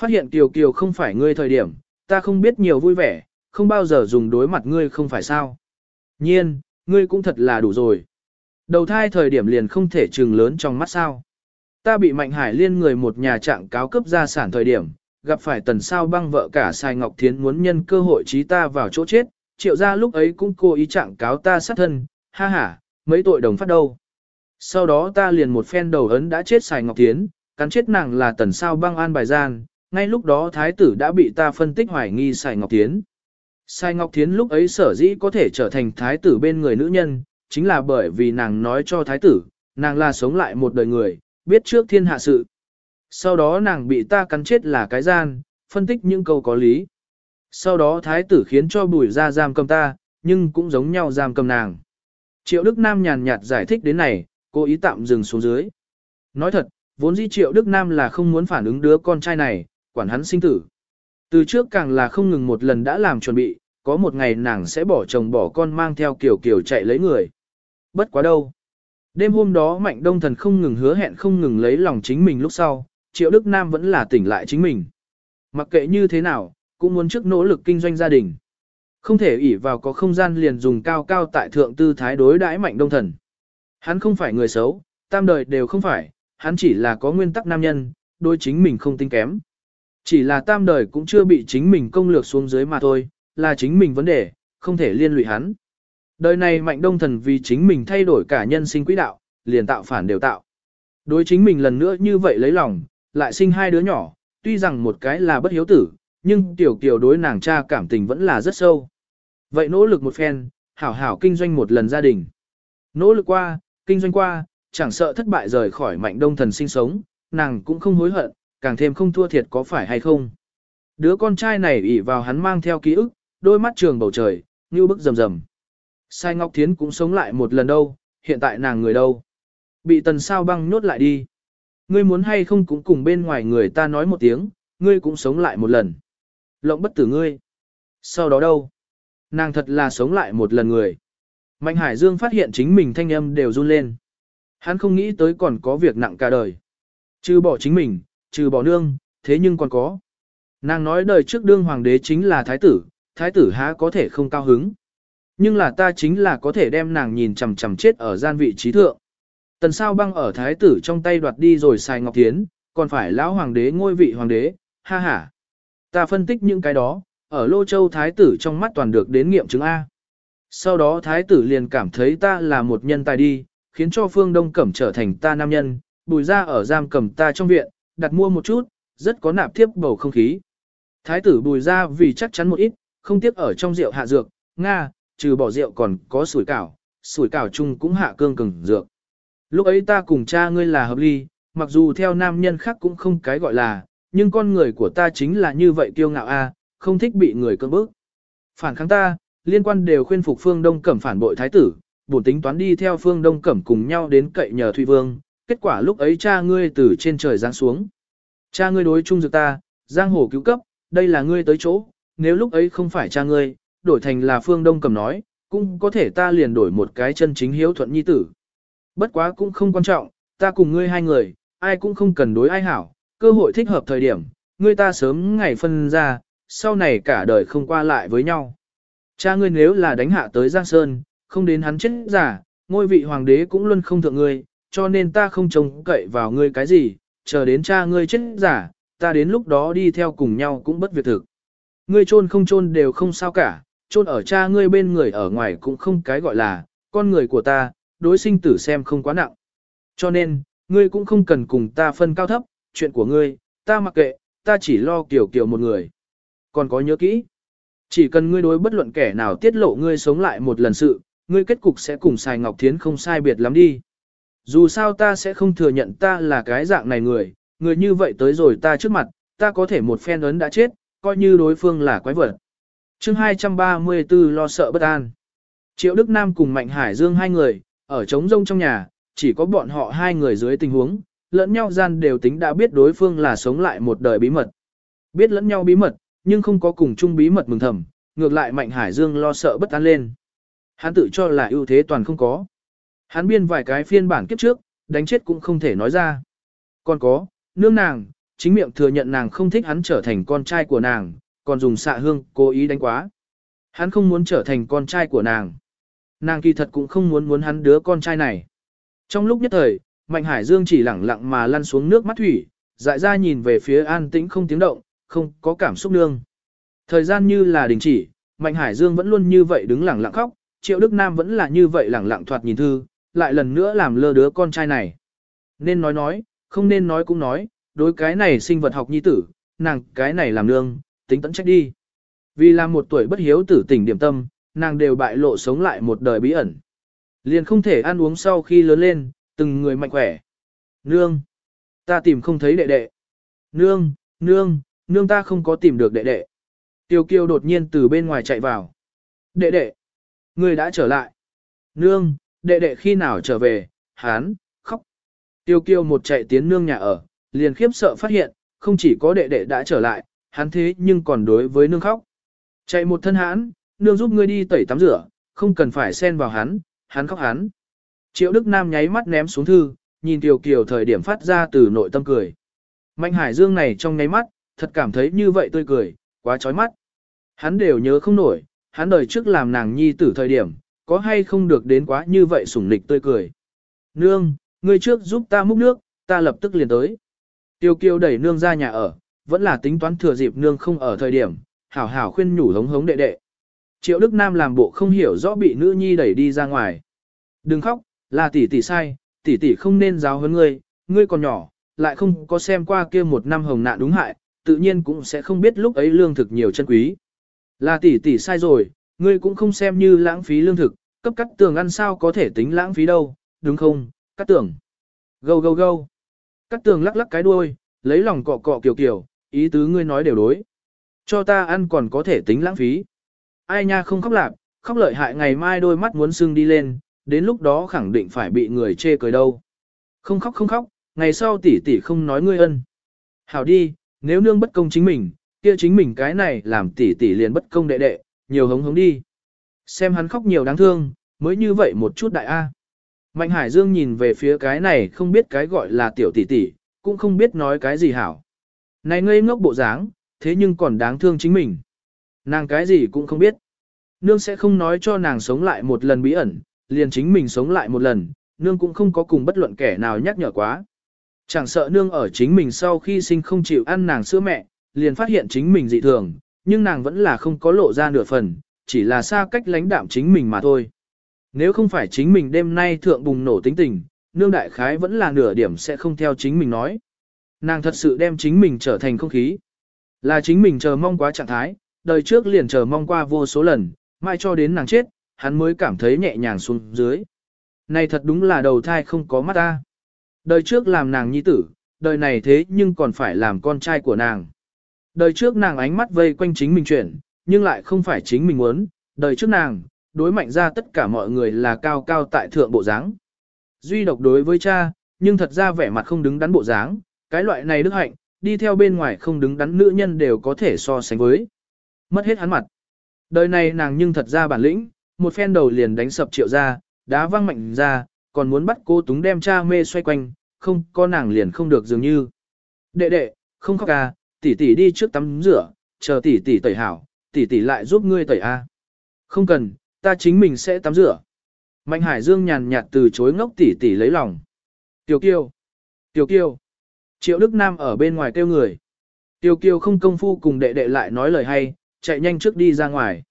Phát hiện tiểu kiều không phải ngươi thời điểm, ta không biết nhiều vui vẻ, không bao giờ dùng đối mặt ngươi không phải sao. Nhiên, ngươi cũng thật là đủ rồi. Đầu thai thời điểm liền không thể trừng lớn trong mắt sao. Ta bị Mạnh Hải liên người một nhà trạng cáo cấp gia sản thời điểm, gặp phải tần sao băng vợ cả Sai Ngọc Thiến muốn nhân cơ hội trí ta vào chỗ chết, triệu gia lúc ấy cũng cố ý trạng cáo ta sát thân, ha ha, mấy tội đồng phát đâu. Sau đó ta liền một phen đầu ấn đã chết xài Ngọc Thiến, cắn chết nàng là tần sao băng an bài gian, ngay lúc đó thái tử đã bị ta phân tích hoài nghi xài Ngọc Thiến. Sai Ngọc Thiến lúc ấy sở dĩ có thể trở thành thái tử bên người nữ nhân, chính là bởi vì nàng nói cho thái tử, nàng là sống lại một đời người, biết trước thiên hạ sự. Sau đó nàng bị ta cắn chết là cái gian, phân tích những câu có lý. Sau đó thái tử khiến cho bùi ra giam cầm ta, nhưng cũng giống nhau giam cầm nàng. Triệu Đức Nam nhàn nhạt giải thích đến này, cô ý tạm dừng xuống dưới. Nói thật, vốn dĩ triệu Đức Nam là không muốn phản ứng đứa con trai này, quản hắn sinh tử. Từ trước càng là không ngừng một lần đã làm chuẩn bị, có một ngày nàng sẽ bỏ chồng bỏ con mang theo kiểu kiểu chạy lấy người. Bất quá đâu. Đêm hôm đó Mạnh Đông Thần không ngừng hứa hẹn không ngừng lấy lòng chính mình lúc sau, Triệu Đức Nam vẫn là tỉnh lại chính mình. Mặc kệ như thế nào, cũng muốn trước nỗ lực kinh doanh gia đình. Không thể ỷ vào có không gian liền dùng cao cao tại thượng tư thái đối đãi Mạnh Đông Thần. Hắn không phải người xấu, tam đời đều không phải, hắn chỉ là có nguyên tắc nam nhân, đối chính mình không tinh kém. Chỉ là tam đời cũng chưa bị chính mình công lược xuống dưới mà thôi, là chính mình vấn đề, không thể liên lụy hắn. Đời này mạnh đông thần vì chính mình thay đổi cả nhân sinh quỹ đạo, liền tạo phản đều tạo. Đối chính mình lần nữa như vậy lấy lòng, lại sinh hai đứa nhỏ, tuy rằng một cái là bất hiếu tử, nhưng tiểu kiều đối nàng cha cảm tình vẫn là rất sâu. Vậy nỗ lực một phen, hảo hảo kinh doanh một lần gia đình. Nỗ lực qua, kinh doanh qua, chẳng sợ thất bại rời khỏi mạnh đông thần sinh sống, nàng cũng không hối hận, càng thêm không thua thiệt có phải hay không. Đứa con trai này ỷ vào hắn mang theo ký ức, đôi mắt trường bầu trời, như bức rầm rầm. Sai Ngọc Thiến cũng sống lại một lần đâu, hiện tại nàng người đâu. Bị tần sao băng nhốt lại đi. Ngươi muốn hay không cũng cùng bên ngoài người ta nói một tiếng, ngươi cũng sống lại một lần. Lộng bất tử ngươi. Sau đó đâu? Nàng thật là sống lại một lần người. Mạnh Hải Dương phát hiện chính mình thanh âm đều run lên. Hắn không nghĩ tới còn có việc nặng cả đời. Trừ bỏ chính mình, trừ bỏ nương, thế nhưng còn có. Nàng nói đời trước đương hoàng đế chính là thái tử, thái tử há có thể không cao hứng. Nhưng là ta chính là có thể đem nàng nhìn chằm chằm chết ở gian vị trí thượng. Tần sao băng ở thái tử trong tay đoạt đi rồi xài ngọc thiến còn phải lão hoàng đế ngôi vị hoàng đế, ha ha. Ta phân tích những cái đó, ở Lô Châu thái tử trong mắt toàn được đến nghiệm chứng A. Sau đó thái tử liền cảm thấy ta là một nhân tài đi, khiến cho phương đông cẩm trở thành ta nam nhân, bùi ra ở giam cầm ta trong viện, đặt mua một chút, rất có nạp tiếp bầu không khí. Thái tử bùi ra vì chắc chắn một ít, không tiếp ở trong rượu hạ dược, Nga, trừ bỏ rượu còn có sủi cảo, sủi cảo chung cũng hạ cương cứng dược. Lúc ấy ta cùng cha ngươi là hợp ly, mặc dù theo nam nhân khác cũng không cái gọi là, nhưng con người của ta chính là như vậy kiêu ngạo a, không thích bị người cưỡng bức. Phản kháng ta, liên quan đều khuyên phục phương Đông Cẩm phản bội thái tử, bổn tính toán đi theo phương Đông Cẩm cùng nhau đến cậy nhờ Thụy Vương, kết quả lúc ấy cha ngươi từ trên trời giáng xuống. Cha ngươi đối chung dược ta, giang hồ cứu cấp, đây là ngươi tới chỗ, nếu lúc ấy không phải cha ngươi, đổi thành là phương đông cẩm nói, cũng có thể ta liền đổi một cái chân chính hiếu thuận nhi tử. Bất quá cũng không quan trọng, ta cùng ngươi hai người, ai cũng không cần đối ai hảo, cơ hội thích hợp thời điểm, ngươi ta sớm ngày phân ra, sau này cả đời không qua lại với nhau. Cha ngươi nếu là đánh hạ tới Giang Sơn, không đến hắn chết giả, ngôi vị hoàng đế cũng luôn không thượng ngươi, cho nên ta không trông cậy vào ngươi cái gì, chờ đến cha ngươi chết giả, ta đến lúc đó đi theo cùng nhau cũng bất việc thực. Ngươi chôn không chôn đều không sao cả, chôn ở cha ngươi bên người ở ngoài cũng không cái gọi là, con người của ta, đối sinh tử xem không quá nặng. Cho nên, ngươi cũng không cần cùng ta phân cao thấp, chuyện của ngươi, ta mặc kệ, ta chỉ lo kiểu kiểu một người. Còn có nhớ kỹ, chỉ cần ngươi đối bất luận kẻ nào tiết lộ ngươi sống lại một lần sự, ngươi kết cục sẽ cùng Sài Ngọc Thiến không sai biệt lắm đi. Dù sao ta sẽ không thừa nhận ta là cái dạng này người, người như vậy tới rồi ta trước mặt, ta có thể một phen ấn đã chết, coi như đối phương là quái vật. chương 234 lo sợ bất an. Triệu Đức Nam cùng Mạnh Hải Dương hai người, ở trống rông trong nhà, chỉ có bọn họ hai người dưới tình huống, lẫn nhau gian đều tính đã biết đối phương là sống lại một đời bí mật. Biết lẫn nhau bí mật, nhưng không có cùng chung bí mật mừng thầm, ngược lại Mạnh Hải Dương lo sợ bất an lên. Hắn tự cho là ưu thế toàn không có. Hắn biên vài cái phiên bản kiếp trước, đánh chết cũng không thể nói ra. Còn có, nương nàng, chính miệng thừa nhận nàng không thích hắn trở thành con trai của nàng, còn dùng xạ hương cố ý đánh quá. Hắn không muốn trở thành con trai của nàng. Nàng kỳ thật cũng không muốn muốn hắn đứa con trai này. Trong lúc nhất thời, Mạnh Hải Dương chỉ lẳng lặng mà lăn xuống nước mắt thủy, dại ra nhìn về phía an tĩnh không tiếng động, không có cảm xúc nương. Thời gian như là đình chỉ, Mạnh Hải Dương vẫn luôn như vậy đứng lẳng lặng khóc, Triệu Đức Nam vẫn là như vậy lẳng lặng thoạt nhìn thư, lại lần nữa làm lơ đứa con trai này. Nên nói nói, không nên nói cũng nói, đối cái này sinh vật học nhi tử, nàng cái này làm nương, tính tận trách đi. Vì là một tuổi bất hiếu tử tỉnh điểm tâm, nàng đều bại lộ sống lại một đời bí ẩn. Liền không thể ăn uống sau khi lớn lên, từng người mạnh khỏe. Nương! Ta tìm không thấy đệ đệ. Nương! Nương! Nương ta không có tìm được đệ đệ. Tiêu kiêu đột nhiên từ bên ngoài chạy vào. Đệ đệ! Người đã trở lại. Nương! Đệ đệ khi nào trở về? Hán! Khóc! Tiêu kiêu một chạy tiến nương nhà ở, liền khiếp sợ phát hiện, không chỉ có đệ đệ đã trở lại, hắn thế nhưng còn đối với nương khóc. Chạy một thân hãn, nương giúp ngươi đi tẩy tắm rửa, không cần phải xen vào hắn, hắn khóc hắn. Triệu Đức Nam nháy mắt ném xuống thư, nhìn Tiểu Kiều thời điểm phát ra từ nội tâm cười. Mạnh Hải Dương này trong nháy mắt, thật cảm thấy như vậy tươi cười, quá chói mắt. Hắn đều nhớ không nổi, hắn đời trước làm nàng nhi tử thời điểm, có hay không được đến quá như vậy sủng nịch tươi cười. Nương, ngươi trước giúp ta múc nước, ta lập tức liền tới. Tiêu kiêu đẩy nương ra nhà ở, vẫn là tính toán thừa dịp nương không ở thời điểm, hảo hảo khuyên nhủ hống hống đệ đệ. Triệu Đức Nam làm bộ không hiểu rõ bị nữ nhi đẩy đi ra ngoài. Đừng khóc, là tỷ tỷ sai, tỷ tỷ không nên giáo huấn ngươi, ngươi còn nhỏ, lại không có xem qua kia một năm hồng nạn đúng hại, tự nhiên cũng sẽ không biết lúc ấy lương thực nhiều chân quý. Là tỷ tỷ sai rồi, ngươi cũng không xem như lãng phí lương thực, cấp cắt tường ăn sao có thể tính lãng phí đâu, đúng không, cắt tường. Gâu gâu gâu. Cắt tường lắc lắc cái đuôi, lấy lòng cọ cọ kiểu kiểu, ý tứ ngươi nói đều đối. Cho ta ăn còn có thể tính lãng phí. Ai nha không khóc lạp, khóc lợi hại ngày mai đôi mắt muốn sưng đi lên, đến lúc đó khẳng định phải bị người chê cười đâu. Không khóc không khóc, ngày sau tỷ tỷ không nói ngươi ân. Hảo đi, nếu nương bất công chính mình, kia chính mình cái này làm tỷ tỷ liền bất công đệ đệ, nhiều hống hống đi. Xem hắn khóc nhiều đáng thương, mới như vậy một chút đại A. Mạnh Hải Dương nhìn về phía cái này không biết cái gọi là tiểu tỷ tỷ, cũng không biết nói cái gì hảo. Này ngây ngốc bộ dáng, thế nhưng còn đáng thương chính mình. Nàng cái gì cũng không biết. Nương sẽ không nói cho nàng sống lại một lần bí ẩn, liền chính mình sống lại một lần, nương cũng không có cùng bất luận kẻ nào nhắc nhở quá. Chẳng sợ nương ở chính mình sau khi sinh không chịu ăn nàng sữa mẹ, liền phát hiện chính mình dị thường, nhưng nàng vẫn là không có lộ ra nửa phần, chỉ là xa cách lãnh đạm chính mình mà thôi. Nếu không phải chính mình đêm nay thượng bùng nổ tính tình, nương đại khái vẫn là nửa điểm sẽ không theo chính mình nói. Nàng thật sự đem chính mình trở thành không khí. Là chính mình chờ mong quá trạng thái, đời trước liền chờ mong qua vô số lần, mãi cho đến nàng chết, hắn mới cảm thấy nhẹ nhàng xuống dưới. Này thật đúng là đầu thai không có mắt ta. Đời trước làm nàng nhi tử, đời này thế nhưng còn phải làm con trai của nàng. Đời trước nàng ánh mắt vây quanh chính mình chuyển, nhưng lại không phải chính mình muốn, đời trước nàng, đối mạnh ra tất cả mọi người là cao cao tại thượng bộ dáng. Duy độc đối với cha, nhưng thật ra vẻ mặt không đứng đắn bộ dáng, cái loại này đức hạnh, đi theo bên ngoài không đứng đắn nữ nhân đều có thể so sánh với. Mất hết hắn mặt. Đời này nàng nhưng thật ra bản lĩnh, một phen đầu liền đánh sập triệu ra, đá văng mạnh ra, còn muốn bắt cô túng đem cha mê xoay quanh, không có nàng liền không được dường như. Đệ đệ, không khóc à, tỷ tỷ đi trước tắm rửa, chờ tỷ tỷ tẩy hảo, tỷ tỷ lại giúp ngươi tẩy a. Không cần, ta chính mình sẽ tắm rửa. Mạnh Hải Dương nhàn nhạt từ chối ngốc tỷ tỷ lấy lòng. Tiểu Kiêu, Tiểu Kiêu. Triệu Đức Nam ở bên ngoài kêu người. Tiểu Kiêu không công phu cùng đệ đệ lại nói lời hay, chạy nhanh trước đi ra ngoài.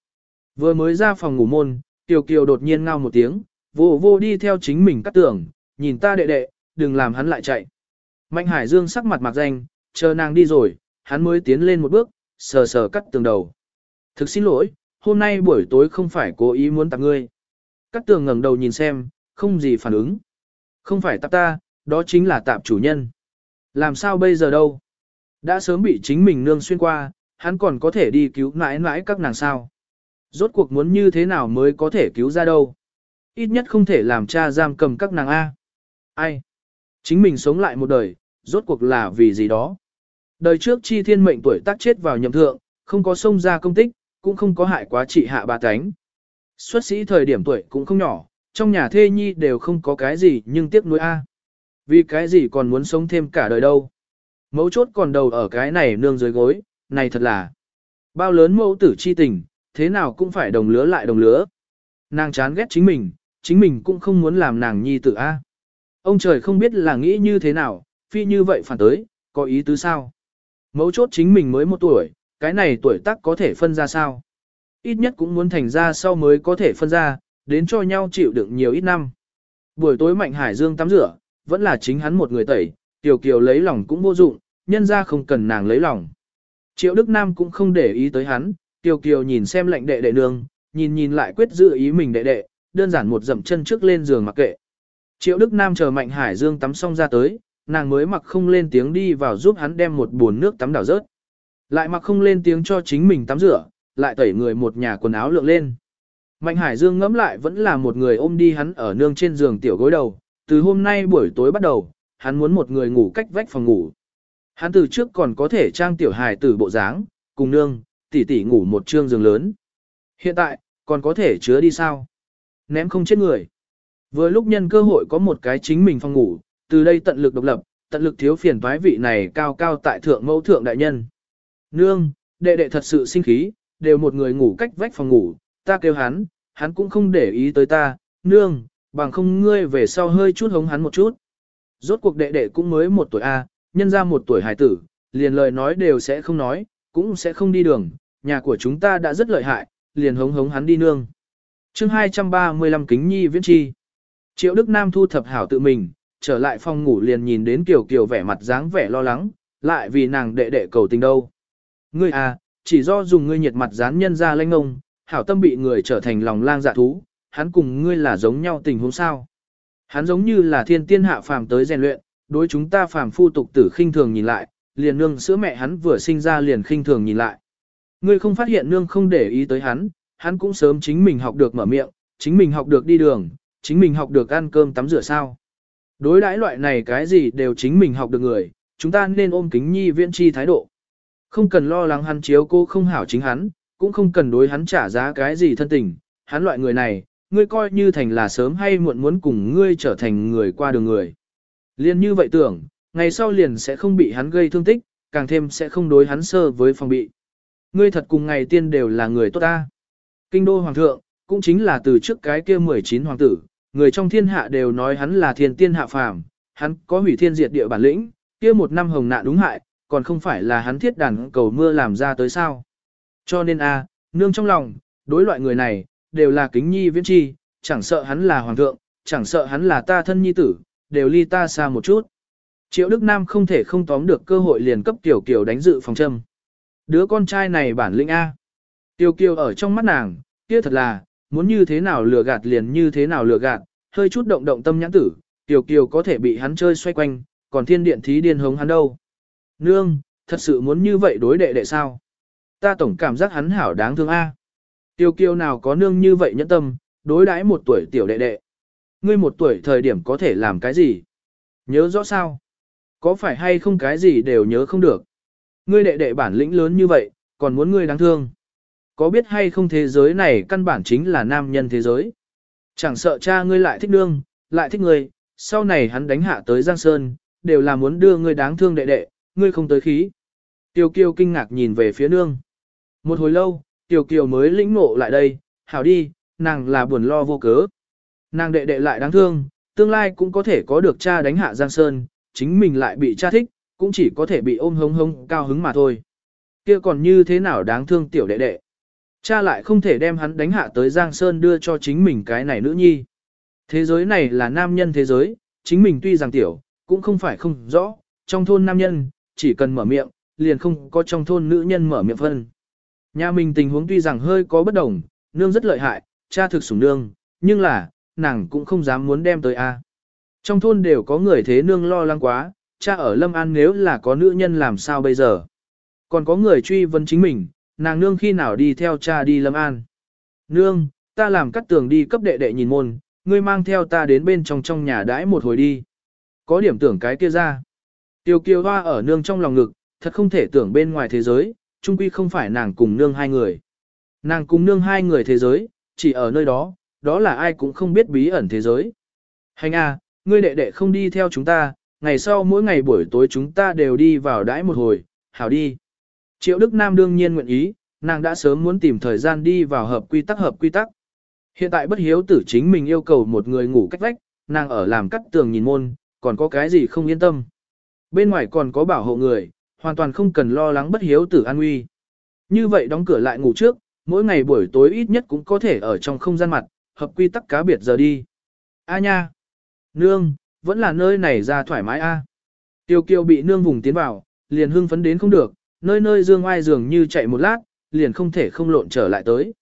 Vừa mới ra phòng ngủ môn, Tiểu Kiều đột nhiên ngao một tiếng, vô vô đi theo chính mình cắt tưởng, nhìn ta đệ đệ, đừng làm hắn lại chạy. Mạnh Hải Dương sắc mặt mặc danh, chờ nàng đi rồi, hắn mới tiến lên một bước, sờ sờ cắt tường đầu. Thực xin lỗi, hôm nay buổi tối không phải cố ý muốn tạp ngươi. Cắt tường ngẩng đầu nhìn xem, không gì phản ứng. Không phải tạp ta, đó chính là tạp chủ nhân. Làm sao bây giờ đâu? Đã sớm bị chính mình nương xuyên qua, hắn còn có thể đi cứu mãi mãi các nàng sao. Rốt cuộc muốn như thế nào mới có thể cứu ra đâu. Ít nhất không thể làm cha giam cầm các nàng A. Ai? Chính mình sống lại một đời, rốt cuộc là vì gì đó. Đời trước chi thiên mệnh tuổi tác chết vào nhậm thượng, không có sông ra công tích, cũng không có hại quá trị hạ bà tánh. Xuất sĩ thời điểm tuổi cũng không nhỏ, trong nhà thê nhi đều không có cái gì nhưng tiếc nuối A. Vì cái gì còn muốn sống thêm cả đời đâu. Mấu chốt còn đầu ở cái này nương dưới gối, này thật là. Bao lớn mẫu tử chi tình, thế nào cũng phải đồng lứa lại đồng lứa. Nàng chán ghét chính mình, chính mình cũng không muốn làm nàng nhi tử A. Ông trời không biết là nghĩ như thế nào, phi như vậy phản tới, có ý tứ sao? Mấu chốt chính mình mới một tuổi, cái này tuổi tác có thể phân ra sao? Ít nhất cũng muốn thành ra sau mới có thể phân ra, đến cho nhau chịu đựng nhiều ít năm. Buổi tối Mạnh Hải Dương tắm rửa, vẫn là chính hắn một người tẩy, Tiểu Kiều lấy lòng cũng vô dụng, nhân ra không cần nàng lấy lòng. Triệu Đức Nam cũng không để ý tới hắn, Tiêu Kiều nhìn xem lệnh đệ đệ nương, nhìn nhìn lại quyết giữ ý mình đệ đệ, đơn giản một dậm chân trước lên giường mặc kệ. Triệu Đức Nam chờ Mạnh Hải Dương tắm xong ra tới, nàng mới mặc không lên tiếng đi vào giúp hắn đem một bồn nước tắm đảo rớt. Lại mặc không lên tiếng cho chính mình tắm rửa, lại tẩy người một nhà quần áo lượng lên. Mạnh Hải Dương ngẫm lại vẫn là một người ôm đi hắn ở nương trên giường tiểu gối đầu, từ hôm nay buổi tối bắt đầu, hắn muốn một người ngủ cách vách phòng ngủ. Hắn từ trước còn có thể trang tiểu hài tử bộ dáng, cùng nương, tỷ tỷ ngủ một trương giường lớn. Hiện tại, còn có thể chứa đi sao? Ném không chết người. Vừa lúc nhân cơ hội có một cái chính mình phòng ngủ, từ đây tận lực độc lập, tận lực thiếu phiền toái vị này cao cao tại thượng mẫu thượng đại nhân. Nương, đệ đệ thật sự sinh khí, đều một người ngủ cách vách phòng ngủ, ta kêu hắn, hắn cũng không để ý tới ta, nương, bằng không ngươi về sau hơi chút hống hắn một chút. Rốt cuộc đệ đệ cũng mới một tuổi A, nhân ra một tuổi hải tử, liền lời nói đều sẽ không nói, cũng sẽ không đi đường, nhà của chúng ta đã rất lợi hại, liền hống hống hắn đi nương. chương 235 kính nhi viễn chi. Triệu Đức Nam thu thập hảo tự mình, trở lại phòng ngủ liền nhìn đến Kiều Kiều vẻ mặt dáng vẻ lo lắng, lại vì nàng đệ đệ cầu tình đâu. Ngươi à, chỉ do dùng ngươi nhiệt mặt dán nhân ra lanh ông, hảo tâm bị người trở thành lòng lang dạ thú, hắn cùng ngươi là giống nhau tình huống sao. Hắn giống như là thiên tiên hạ phàm tới rèn luyện, đối chúng ta phàm phu tục tử khinh thường nhìn lại, liền nương sữa mẹ hắn vừa sinh ra liền khinh thường nhìn lại. Ngươi không phát hiện nương không để ý tới hắn, hắn cũng sớm chính mình học được mở miệng, chính mình học được đi đường, chính mình học được ăn cơm tắm rửa sao. Đối đãi loại này cái gì đều chính mình học được người, chúng ta nên ôm kính nhi viễn chi thái độ. Không cần lo lắng hắn chiếu cô không hảo chính hắn, cũng không cần đối hắn trả giá cái gì thân tình, hắn loại người này, ngươi coi như thành là sớm hay muộn muốn cùng ngươi trở thành người qua đường người. Liên như vậy tưởng, ngày sau liền sẽ không bị hắn gây thương tích, càng thêm sẽ không đối hắn sơ với phòng bị. Ngươi thật cùng ngày tiên đều là người tốt ta. Kinh đô hoàng thượng, cũng chính là từ trước cái kia 19 hoàng tử, người trong thiên hạ đều nói hắn là thiên tiên hạ phàm, hắn có hủy thiên diệt địa bản lĩnh, kia một năm hồng nạn đúng hại, còn không phải là hắn thiết đàn cầu mưa làm ra tới sao. Cho nên a, nương trong lòng, đối loại người này, đều là kính nhi viễn chi, chẳng sợ hắn là hoàng thượng, chẳng sợ hắn là ta thân nhi tử, đều ly ta xa một chút. Triệu Đức Nam không thể không tóm được cơ hội liền cấp Tiểu kiểu đánh dự phòng châm. Đứa con trai này bản lĩnh A. Tiểu Kiều ở trong mắt nàng, kia thật là, muốn như thế nào lừa gạt liền như thế nào lừa gạt, hơi chút động động tâm nhãn tử, Tiểu Kiều có thể bị hắn chơi xoay quanh, còn thiên điện thí điên hống hắn đâu. Nương, thật sự muốn như vậy đối đệ đệ sao? Ta tổng cảm giác hắn hảo đáng thương A. Tiêu kiêu nào có nương như vậy nhẫn tâm, đối đãi một tuổi tiểu đệ đệ. Ngươi một tuổi thời điểm có thể làm cái gì? Nhớ rõ sao? Có phải hay không cái gì đều nhớ không được? Ngươi đệ đệ bản lĩnh lớn như vậy, còn muốn ngươi đáng thương. Có biết hay không thế giới này căn bản chính là nam nhân thế giới. Chẳng sợ cha ngươi lại thích đương, lại thích ngươi, sau này hắn đánh hạ tới Giang Sơn, đều là muốn đưa ngươi đáng thương đệ đệ, ngươi không tới khí. Tiêu kiêu kinh ngạc nhìn về phía nương. Một hồi lâu, Tiêu kiều mới lĩnh ngộ lại đây, hảo đi, nàng là buồn lo vô cớ. Nàng đệ đệ lại đáng thương, tương lai cũng có thể có được cha đánh hạ Giang Sơn, chính mình lại bị cha thích, cũng chỉ có thể bị ôm hống hống cao hứng mà thôi. Kia còn như thế nào đáng thương tiểu đệ đệ. Cha lại không thể đem hắn đánh hạ tới Giang Sơn đưa cho chính mình cái này nữ nhi. Thế giới này là nam nhân thế giới, chính mình tuy rằng tiểu, cũng không phải không rõ, trong thôn nam nhân, chỉ cần mở miệng, liền không có trong thôn nữ nhân mở miệng phân. Nhà mình tình huống tuy rằng hơi có bất đồng, nương rất lợi hại, cha thực sủng nương, nhưng là, nàng cũng không dám muốn đem tới a. Trong thôn đều có người thế nương lo lắng quá, cha ở Lâm An nếu là có nữ nhân làm sao bây giờ. Còn có người truy vấn chính mình, nàng nương khi nào đi theo cha đi Lâm An. Nương, ta làm cắt tường đi cấp đệ đệ nhìn môn, ngươi mang theo ta đến bên trong trong nhà đãi một hồi đi. Có điểm tưởng cái kia ra. Tiêu kiều hoa ở nương trong lòng ngực, thật không thể tưởng bên ngoài thế giới, chung quy không phải nàng cùng nương hai người. Nàng cùng nương hai người thế giới, chỉ ở nơi đó, đó là ai cũng không biết bí ẩn thế giới. Hành a, ngươi đệ đệ không đi theo chúng ta, ngày sau mỗi ngày buổi tối chúng ta đều đi vào đãi một hồi, hảo đi. Triệu Đức Nam đương nhiên nguyện ý, nàng đã sớm muốn tìm thời gian đi vào hợp quy tắc hợp quy tắc. Hiện tại bất hiếu tử chính mình yêu cầu một người ngủ cách vách, nàng ở làm cắt tường nhìn môn, còn có cái gì không yên tâm. Bên ngoài còn có bảo hộ người, hoàn toàn không cần lo lắng bất hiếu tử an nguy. Như vậy đóng cửa lại ngủ trước, mỗi ngày buổi tối ít nhất cũng có thể ở trong không gian mặt, hợp quy tắc cá biệt giờ đi. A nha! Nương, vẫn là nơi này ra thoải mái a. Tiêu kiều bị nương vùng tiến vào, liền hưng phấn đến không được, nơi nơi dương oai dường như chạy một lát, liền không thể không lộn trở lại tới.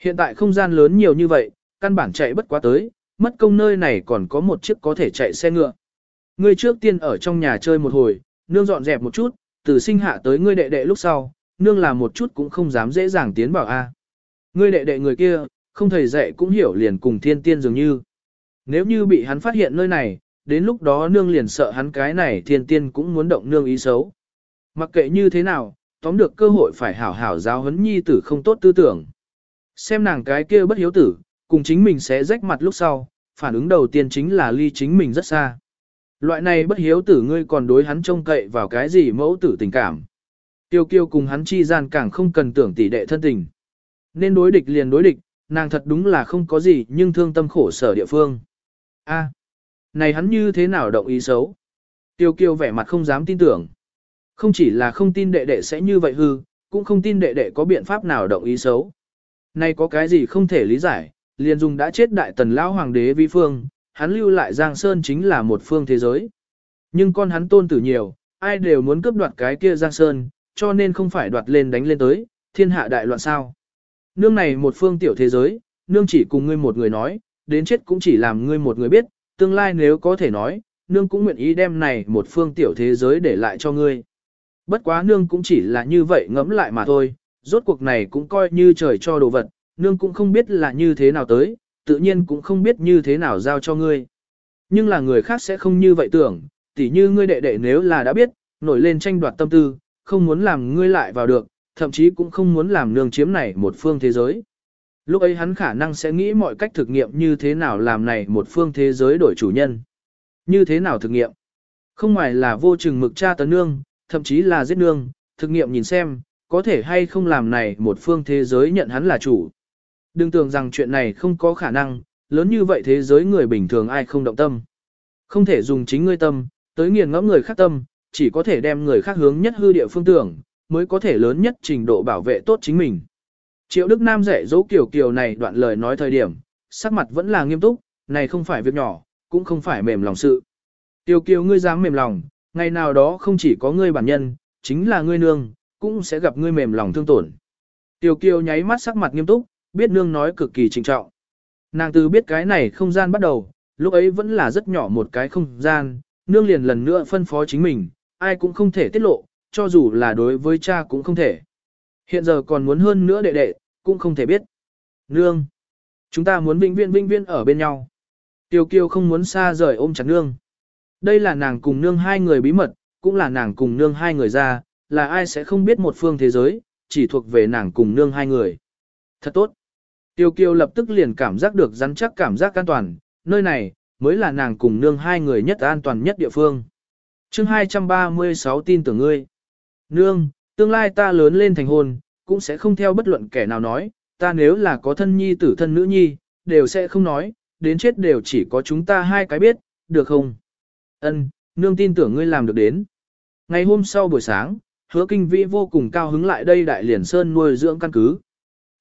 Hiện tại không gian lớn nhiều như vậy, căn bản chạy bất quá tới, mất công nơi này còn có một chiếc có thể chạy xe ngựa. Ngươi trước tiên ở trong nhà chơi một hồi, nương dọn dẹp một chút, từ sinh hạ tới ngươi đệ đệ lúc sau, nương làm một chút cũng không dám dễ dàng tiến vào a. Ngươi đệ đệ người kia, không thầy dạy cũng hiểu liền cùng thiên tiên dường như. Nếu như bị hắn phát hiện nơi này, đến lúc đó nương liền sợ hắn cái này thiên tiên cũng muốn động nương ý xấu. Mặc kệ như thế nào, tóm được cơ hội phải hảo hảo giáo huấn nhi tử không tốt tư tưởng. Xem nàng cái kia bất hiếu tử, cùng chính mình sẽ rách mặt lúc sau, phản ứng đầu tiên chính là ly chính mình rất xa. Loại này bất hiếu tử ngươi còn đối hắn trông cậy vào cái gì mẫu tử tình cảm. Tiêu kiêu cùng hắn chi gian càng không cần tưởng tỷ đệ thân tình. Nên đối địch liền đối địch, nàng thật đúng là không có gì nhưng thương tâm khổ sở địa phương. a này hắn như thế nào động ý xấu? Tiêu kiêu vẻ mặt không dám tin tưởng. Không chỉ là không tin đệ đệ sẽ như vậy hư, cũng không tin đệ đệ có biện pháp nào động ý xấu. Này có cái gì không thể lý giải, liền dùng đã chết đại tần lão hoàng đế vi phương, hắn lưu lại Giang Sơn chính là một phương thế giới. Nhưng con hắn tôn tử nhiều, ai đều muốn cướp đoạt cái kia Giang Sơn, cho nên không phải đoạt lên đánh lên tới, thiên hạ đại loạn sao. Nương này một phương tiểu thế giới, nương chỉ cùng ngươi một người nói, đến chết cũng chỉ làm ngươi một người biết, tương lai nếu có thể nói, nương cũng nguyện ý đem này một phương tiểu thế giới để lại cho ngươi. Bất quá nương cũng chỉ là như vậy ngẫm lại mà thôi, rốt cuộc này cũng coi như trời cho đồ vật, nương cũng không biết là như thế nào tới, tự nhiên cũng không biết như thế nào giao cho ngươi. Nhưng là người khác sẽ không như vậy tưởng, tỉ như ngươi đệ đệ nếu là đã biết, nổi lên tranh đoạt tâm tư, không muốn làm ngươi lại vào được, thậm chí cũng không muốn làm nương chiếm này một phương thế giới. Lúc ấy hắn khả năng sẽ nghĩ mọi cách thực nghiệm như thế nào làm này một phương thế giới đổi chủ nhân. Như thế nào thực nghiệm? Không ngoài là vô chừng mực cha tấn nương, thậm chí là giết nương, thực nghiệm nhìn xem, có thể hay không làm này một phương thế giới nhận hắn là chủ. Đừng tưởng rằng chuyện này không có khả năng, lớn như vậy thế giới người bình thường ai không động tâm. Không thể dùng chính ngươi tâm, tới nghiền ngẫm người khác tâm, chỉ có thể đem người khác hướng nhất hư địa phương tưởng, mới có thể lớn nhất trình độ bảo vệ tốt chính mình. Triệu Đức Nam dạy dỗ kiểu kiểu này đoạn lời nói thời điểm, sắc mặt vẫn là nghiêm túc, này không phải việc nhỏ, cũng không phải mềm lòng sự. Tiêu kiều ngươi dám mềm lòng, ngày nào đó không chỉ có ngươi bản nhân, chính là ngươi nương, cũng sẽ gặp ngươi mềm lòng thương tổn. Tiêu kiều nháy mắt sắc mặt nghiêm túc, biết nương nói cực kỳ trịnh trọng. Nàng từ biết cái này không gian bắt đầu, lúc ấy vẫn là rất nhỏ một cái không gian, nương liền lần nữa phân phó chính mình, ai cũng không thể tiết lộ, cho dù là đối với cha cũng không thể. Hiện giờ còn muốn hơn nữa đệ đệ, cũng không thể biết. Nương, chúng ta muốn vinh viên vinh viên ở bên nhau. Tiêu kiêu không muốn xa rời ôm chặt nương. Đây là nàng cùng nương hai người bí mật, cũng là nàng cùng nương hai người ra, là ai sẽ không biết một phương thế giới, chỉ thuộc về nàng cùng nương hai người. Thật tốt. Tiêu kiêu lập tức liền cảm giác được rắn chắc cảm giác an toàn, nơi này, mới là nàng cùng nương hai người nhất an toàn nhất địa phương. chương 236 tin tưởng ngươi. Nương, tương lai ta lớn lên thành hôn, cũng sẽ không theo bất luận kẻ nào nói, ta nếu là có thân nhi tử thân nữ nhi, đều sẽ không nói, đến chết đều chỉ có chúng ta hai cái biết, được không? Ân, nương tin tưởng ngươi làm được đến. Ngày hôm sau buổi sáng, hứa kinh vĩ vô cùng cao hứng lại đây đại liền sơn nuôi dưỡng căn cứ.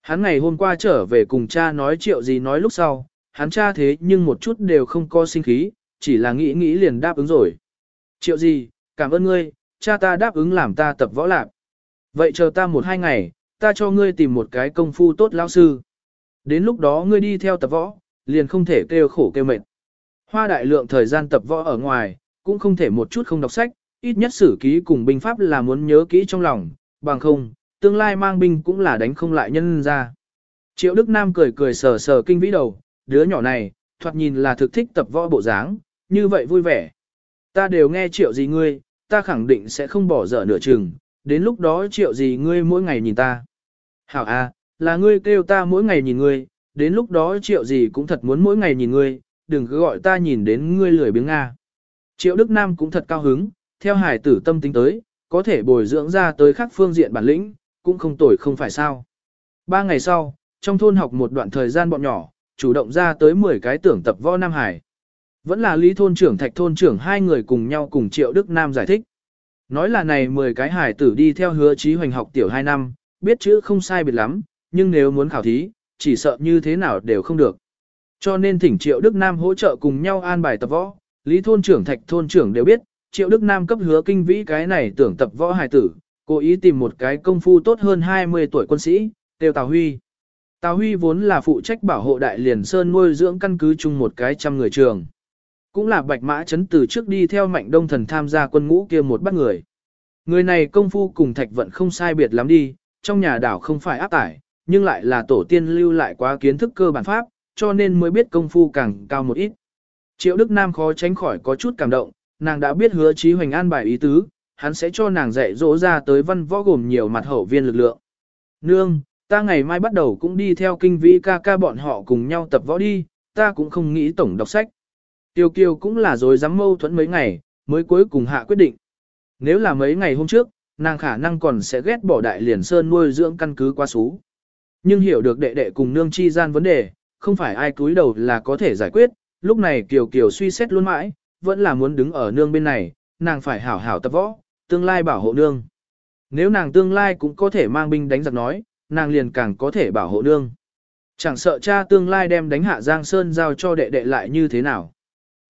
Hắn ngày hôm qua trở về cùng cha nói triệu gì nói lúc sau, hắn cha thế nhưng một chút đều không có sinh khí, chỉ là nghĩ nghĩ liền đáp ứng rồi. Triệu gì, cảm ơn ngươi, cha ta đáp ứng làm ta tập võ lạc. Vậy chờ ta một hai ngày, ta cho ngươi tìm một cái công phu tốt lão sư. Đến lúc đó ngươi đi theo tập võ, liền không thể kêu khổ kêu mệt. Hoa đại lượng thời gian tập võ ở ngoài, cũng không thể một chút không đọc sách, ít nhất sử ký cùng binh pháp là muốn nhớ kỹ trong lòng, bằng không, tương lai mang binh cũng là đánh không lại nhân ra. Triệu Đức Nam cười cười sờ sờ kinh vĩ đầu, đứa nhỏ này, thoạt nhìn là thực thích tập võ bộ dáng, như vậy vui vẻ. Ta đều nghe triệu gì ngươi, ta khẳng định sẽ không bỏ dở nửa chừng, đến lúc đó triệu gì ngươi mỗi ngày nhìn ta. Hảo a, là ngươi kêu ta mỗi ngày nhìn ngươi, đến lúc đó triệu gì cũng thật muốn mỗi ngày nhìn ngươi, đừng cứ gọi ta nhìn đến ngươi lười biếng Nga. Triệu Đức Nam cũng thật cao hứng, theo hải tử tâm tính tới, có thể bồi dưỡng ra tới khác phương diện bản lĩnh, cũng không tồi không phải sao. Ba ngày sau, trong thôn học một đoạn thời gian bọn nhỏ, chủ động ra tới 10 cái tưởng tập võ Nam Hải. Vẫn là lý thôn trưởng thạch thôn trưởng hai người cùng nhau cùng Triệu Đức Nam giải thích. Nói là này 10 cái hải tử đi theo hứa trí hoành học tiểu 2 năm, biết chữ không sai biệt lắm, nhưng nếu muốn khảo thí, chỉ sợ như thế nào đều không được. Cho nên thỉnh Triệu Đức Nam hỗ trợ cùng nhau an bài tập võ, lý thôn trưởng thạch thôn trưởng đều biết, Triệu Đức Nam cấp hứa kinh vĩ cái này tưởng tập võ hải tử, cố ý tìm một cái công phu tốt hơn 20 tuổi quân sĩ, tiêu Tào Huy. Tào Huy vốn là phụ trách bảo hộ đại liền sơn nuôi dưỡng căn cứ chung một cái trăm người trường. Cũng là bạch mã chấn từ trước đi theo mạnh đông thần tham gia quân ngũ kia một bắt người. Người này công phu cùng thạch vận không sai biệt lắm đi, trong nhà đảo không phải áp tải, nhưng lại là tổ tiên lưu lại quá kiến thức cơ bản pháp, cho nên mới biết công phu càng cao một ít. Triệu Đức Nam khó tránh khỏi có chút cảm động, nàng đã biết hứa Chí Hoành an bài ý tứ, hắn sẽ cho nàng dạy dỗ ra tới văn võ gồm nhiều mặt hậu viên lực lượng. Nương, ta ngày mai bắt đầu cũng đi theo kinh vĩ ca ca bọn họ cùng nhau tập võ đi, ta cũng không nghĩ tổng đọc sách. Tiêu kiều cũng là rồi dám mâu thuẫn mấy ngày, mới cuối cùng hạ quyết định. Nếu là mấy ngày hôm trước, nàng khả năng còn sẽ ghét bỏ đại liền sơn nuôi dưỡng căn cứ qua xú. Nhưng hiểu được đệ đệ cùng nương chi gian vấn đề, không phải ai cúi đầu là có thể giải quyết, lúc này Kiều Kiều suy xét luôn mãi, vẫn là muốn đứng ở nương bên này, nàng phải hảo hảo tập võ, tương lai bảo hộ nương. Nếu nàng tương lai cũng có thể mang binh đánh giặc nói, nàng liền càng có thể bảo hộ nương. Chẳng sợ cha tương lai đem đánh hạ Giang Sơn giao cho đệ đệ lại như thế nào.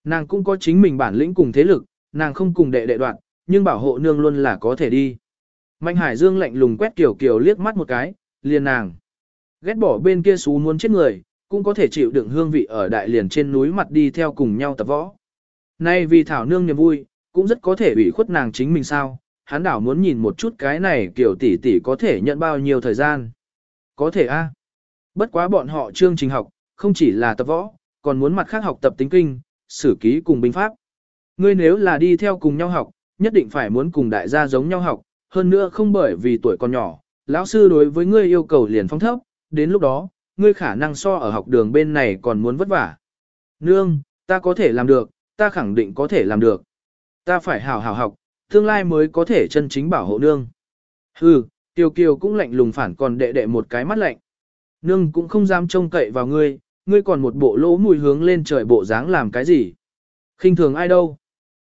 Nàng cũng có chính mình bản lĩnh cùng thế lực, nàng không cùng đệ đệ đoạn, nhưng bảo hộ nương luôn là có thể đi. Mạnh Hải Dương lạnh lùng quét Kiều Kiều liếc mắt một cái, liền nàng. Ghét bỏ bên kia xú muốn chết người, cũng có thể chịu đựng hương vị ở đại liền trên núi mặt đi theo cùng nhau tập võ. Nay vì Thảo Nương niềm vui, cũng rất có thể ủy khuất nàng chính mình sao, hắn đảo muốn nhìn một chút cái này kiểu tỷ tỷ có thể nhận bao nhiêu thời gian. Có thể a. Bất quá bọn họ chương trình học, không chỉ là tập võ, còn muốn mặt khác học tập tính kinh, sử ký cùng binh pháp. Ngươi nếu là đi theo cùng nhau học, nhất định phải muốn cùng đại gia giống nhau học, hơn nữa không bởi vì tuổi còn nhỏ, lão sư đối với ngươi yêu cầu liền phong thấp, đến lúc đó, ngươi khả năng so ở học đường bên này còn muốn vất vả. Nương, ta có thể làm được, ta khẳng định có thể làm được. Ta phải hảo hảo học, tương lai mới có thể chân chính bảo hộ nương. Hừ, Tiêu Kiều cũng lạnh lùng phản còn đệ đệ một cái mắt lạnh. Nương cũng không dám trông cậy vào ngươi, ngươi còn một bộ lỗ mùi hướng lên trời bộ dáng làm cái gì. khinh thường ai đâu.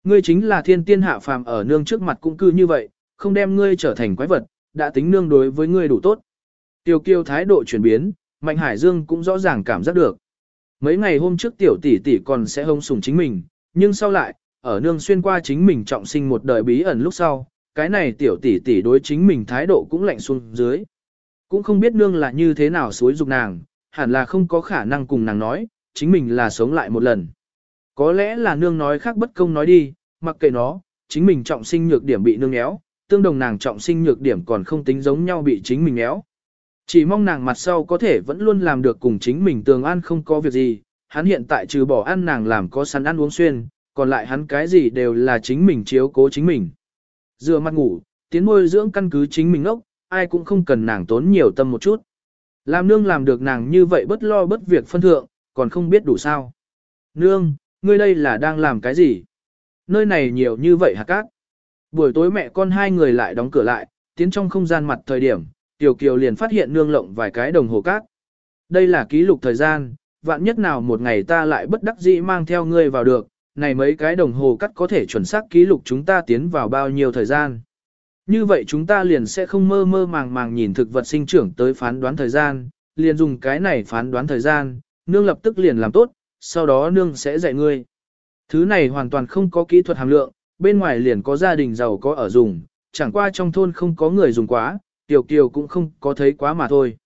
Ngươi chính là thiên tiên hạ phàm ở nương trước mặt cũng cư như vậy, không đem ngươi trở thành quái vật, đã tính nương đối với ngươi đủ tốt. Tiêu Kiêu thái độ chuyển biến, Mạnh Hải Dương cũng rõ ràng cảm giác được. Mấy ngày hôm trước tiểu tỷ tỷ còn sẽ hông sủng chính mình, nhưng sau lại, ở nương xuyên qua chính mình trọng sinh một đời bí ẩn lúc sau, cái này tiểu tỷ tỷ đối chính mình thái độ cũng lạnh xuống dưới. Cũng không biết nương là như thế nào suối dục nàng, hẳn là không có khả năng cùng nàng nói, chính mình là sống lại một lần. Có lẽ là nương nói khác bất công nói đi, mặc kệ nó, chính mình trọng sinh nhược điểm bị nương éo, tương đồng nàng trọng sinh nhược điểm còn không tính giống nhau bị chính mình éo. Chỉ mong nàng mặt sau có thể vẫn luôn làm được cùng chính mình tường an không có việc gì, hắn hiện tại trừ bỏ ăn nàng làm có sẵn ăn uống xuyên, còn lại hắn cái gì đều là chính mình chiếu cố chính mình. Dựa mặt ngủ, tiến môi dưỡng căn cứ chính mình ốc, ai cũng không cần nàng tốn nhiều tâm một chút. Làm nương làm được nàng như vậy bất lo bất việc phân thượng, còn không biết đủ sao. Nương, ngươi đây là đang làm cái gì? Nơi này nhiều như vậy hả cát? Buổi tối mẹ con hai người lại đóng cửa lại, tiến trong không gian mặt thời điểm, Tiểu Kiều liền phát hiện nương lộng vài cái đồng hồ cát. Đây là ký lục thời gian, vạn nhất nào một ngày ta lại bất đắc dĩ mang theo ngươi vào được, này mấy cái đồng hồ cắt có thể chuẩn xác ký lục chúng ta tiến vào bao nhiêu thời gian. Như vậy chúng ta liền sẽ không mơ mơ màng màng nhìn thực vật sinh trưởng tới phán đoán thời gian, liền dùng cái này phán đoán thời gian, nương lập tức liền làm tốt, sau đó nương sẽ dạy ngươi. Thứ này hoàn toàn không có kỹ thuật hàm lượng, bên ngoài liền có gia đình giàu có ở dùng, chẳng qua trong thôn không có người dùng quá, Tiểu Kiều cũng không có thấy quá mà thôi.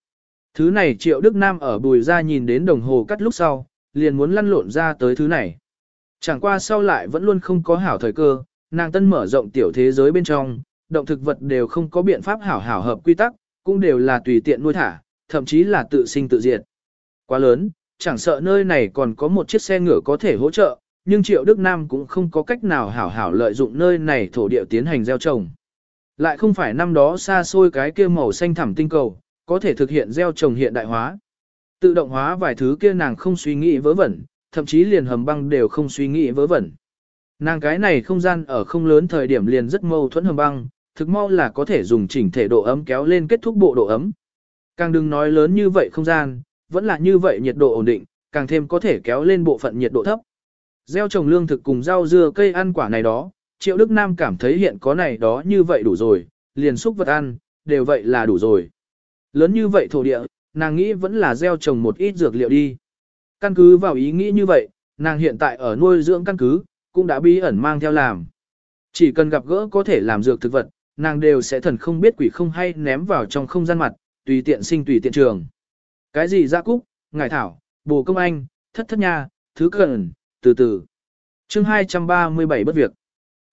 Thứ này Triệu Đức Nam ở bùi ra nhìn đến đồng hồ cắt lúc sau, liền muốn lăn lộn ra tới thứ này. Chẳng qua sau lại vẫn luôn không có hảo thời cơ, nàng tân mở rộng tiểu thế giới bên trong, động thực vật đều không có biện pháp hảo hảo hợp quy tắc, cũng đều là tùy tiện nuôi thả, thậm chí là tự sinh tự diệt. Quá lớn, chẳng sợ nơi này còn có một chiếc xe ngựa có thể hỗ trợ, nhưng Triệu Đức Nam cũng không có cách nào hảo hảo lợi dụng nơi này thổ địa tiến hành gieo trồng. Lại không phải năm đó xa xôi cái kia màu xanh thẳm tinh cầu, có thể thực hiện gieo trồng hiện đại hóa. Tự động hóa vài thứ kia nàng không suy nghĩ vớ vẩn, thậm chí liền hầm băng đều không suy nghĩ vớ vẩn. Nàng cái này không gian ở không lớn thời điểm liền rất mâu thuẫn hầm băng, thực mau là có thể dùng chỉnh thể độ ấm kéo lên kết thúc bộ độ ấm. Càng đừng nói lớn như vậy không gian, vẫn là như vậy nhiệt độ ổn định, càng thêm có thể kéo lên bộ phận nhiệt độ thấp. Gieo trồng lương thực cùng rau dưa cây ăn quả này đó, Triệu Đức Nam cảm thấy hiện có này đó như vậy đủ rồi, liền xúc vật ăn, đều vậy là đủ rồi. Lớn như vậy thổ địa, nàng nghĩ vẫn là gieo trồng một ít dược liệu đi. Căn cứ vào ý nghĩ như vậy, nàng hiện tại ở nuôi dưỡng căn cứ, cũng đã bí ẩn mang theo làm. Chỉ cần gặp gỡ có thể làm dược thực vật, nàng đều sẽ thần không biết quỷ không hay ném vào trong không gian mặt, tùy tiện sinh tùy tiện trường. Cái gì ra cúc, ngải thảo, bồ công anh, thất thất nha, thứ cần, từ từ. chương 237 bất việc.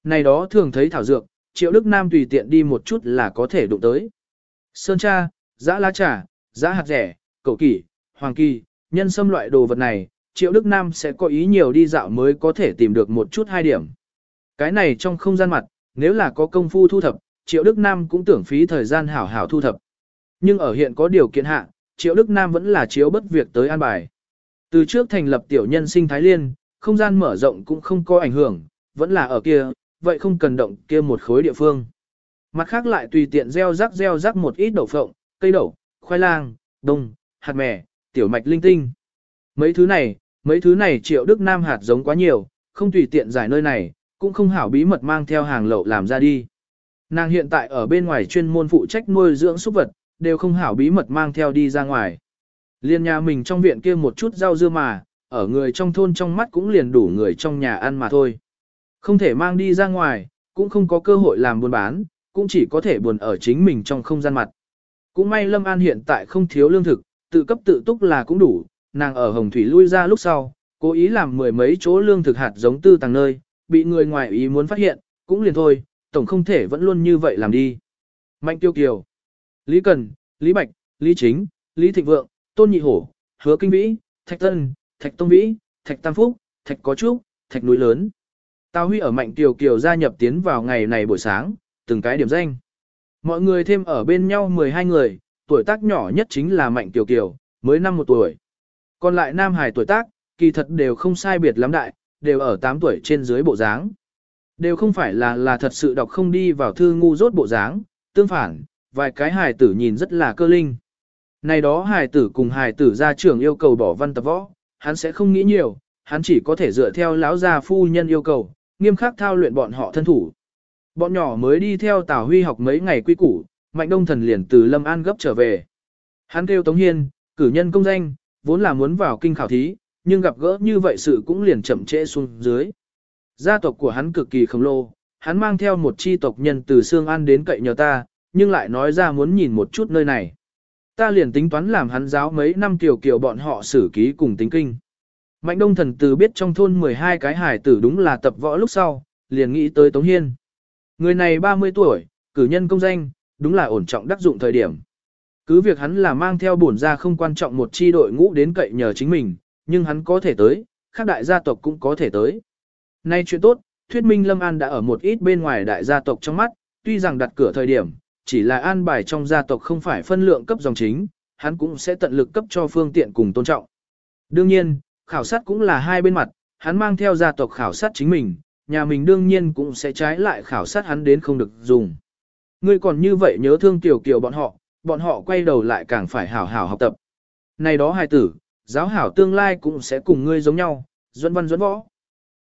Này đó thường thấy thảo dược, triệu đức nam tùy tiện đi một chút là có thể đụng tới. Sơn cha, giã lá trà, giã hạt rẻ, cầu kỷ, hoàng kỳ, nhân sâm loại đồ vật này, Triệu Đức Nam sẽ có ý nhiều đi dạo mới có thể tìm được một chút hai điểm. Cái này trong không gian mặt, nếu là có công phu thu thập, Triệu Đức Nam cũng tưởng phí thời gian hảo hảo thu thập. Nhưng ở hiện có điều kiện hạ, Triệu Đức Nam vẫn là chiếu bất việc tới an bài. Từ trước thành lập tiểu nhân sinh thái liên, không gian mở rộng cũng không có ảnh hưởng, vẫn là ở kia, vậy không cần động kia một khối địa phương. Mặt khác lại tùy tiện gieo rắc gieo rắc một ít đậu phộng, cây đậu, khoai lang, đông, hạt mè, tiểu mạch linh tinh. Mấy thứ này, mấy thứ này triệu Đức Nam hạt giống quá nhiều, không tùy tiện giải nơi này, cũng không hảo bí mật mang theo hàng lậu làm ra đi. Nàng hiện tại ở bên ngoài chuyên môn phụ trách nuôi dưỡng súc vật, đều không hảo bí mật mang theo đi ra ngoài. Liên nhà mình trong viện kia một chút rau dưa mà, ở người trong thôn trong mắt cũng liền đủ người trong nhà ăn mà thôi. Không thể mang đi ra ngoài, cũng không có cơ hội làm buôn bán, cũng chỉ có thể buồn ở chính mình trong không gian mặt. Cũng may Lâm An hiện tại không thiếu lương thực, tự cấp tự túc là cũng đủ, nàng ở Hồng Thủy lui ra lúc sau, cố ý làm mười mấy chỗ lương thực hạt giống tư tàng nơi, bị người ngoài ý muốn phát hiện, cũng liền thôi, tổng không thể vẫn luôn như vậy làm đi. Mạnh Tiêu Kiều, Lý Cần, Lý Bạch, Lý Chính, Lý Thịnh Vượng, Tôn Nhị Hổ, Hứa Kinh Vĩ, Thạch Tân, Thạch Tông Vĩ, Thạch Tam Phúc, Thạch Có Trúc, Thạch Núi Lớn. Tào Huy ở Mạnh Tiêu Kiều gia nhập tiến vào ngày này buổi sáng, từng cái điểm danh. Mọi người thêm ở bên nhau 12 người, tuổi tác nhỏ nhất chính là Mạnh Tiêu Kiều, mới năm một tuổi. Còn lại Nam Hải tuổi tác, kỳ thật đều không sai biệt lắm đại, đều ở 8 tuổi trên dưới bộ dáng. Đều không phải là là thật sự đọc không đi vào thư ngu rốt bộ dáng, tương phản, vài cái hài tử nhìn rất là cơ linh. Này đó hài tử cùng hài tử ra trưởng yêu cầu bỏ văn tập võ, hắn sẽ không nghĩ nhiều, hắn chỉ có thể dựa theo lão gia phu nhân yêu cầu, nghiêm khắc thao luyện bọn họ thân thủ. Bọn nhỏ mới đi theo Tào Huy học mấy ngày quy củ, Mạnh Đông Thần liền từ Lâm An gấp trở về. Hắn kêu Tống Hiên, cử nhân công danh, vốn là muốn vào kinh khảo thí, nhưng gặp gỡ như vậy sự cũng liền chậm trễ xuống dưới. Gia tộc của hắn cực kỳ khổng lồ, hắn mang theo một chi tộc nhân từ Sương An đến cậy nhờ ta, nhưng lại nói ra muốn nhìn một chút nơi này. Ta liền tính toán làm hắn giáo mấy năm tiểu kiểu bọn họ xử ký cùng tính kinh. Mạnh đông thần từ biết trong thôn 12 cái hải tử đúng là tập võ lúc sau, liền nghĩ tới Tống Hiên. Người này 30 tuổi, cử nhân công danh, đúng là ổn trọng đắc dụng thời điểm. Cứ việc hắn là mang theo bổn ra không quan trọng một chi đội ngũ đến cậy nhờ chính mình, nhưng hắn có thể tới, khác đại gia tộc cũng có thể tới. Nay chuyện tốt, thuyết minh Lâm An đã ở một ít bên ngoài đại gia tộc trong mắt, tuy rằng đặt cửa thời điểm, chỉ là an bài trong gia tộc không phải phân lượng cấp dòng chính, hắn cũng sẽ tận lực cấp cho phương tiện cùng tôn trọng. Đương nhiên, khảo sát cũng là hai bên mặt, hắn mang theo gia tộc khảo sát chính mình, nhà mình đương nhiên cũng sẽ trái lại khảo sát hắn đến không được dùng. Ngươi còn như vậy nhớ thương tiểu kiều bọn họ, bọn họ quay đầu lại càng phải hảo hảo học tập. Này đó hài tử, giáo hảo tương lai cũng sẽ cùng ngươi giống nhau, duẫn văn duẫn võ.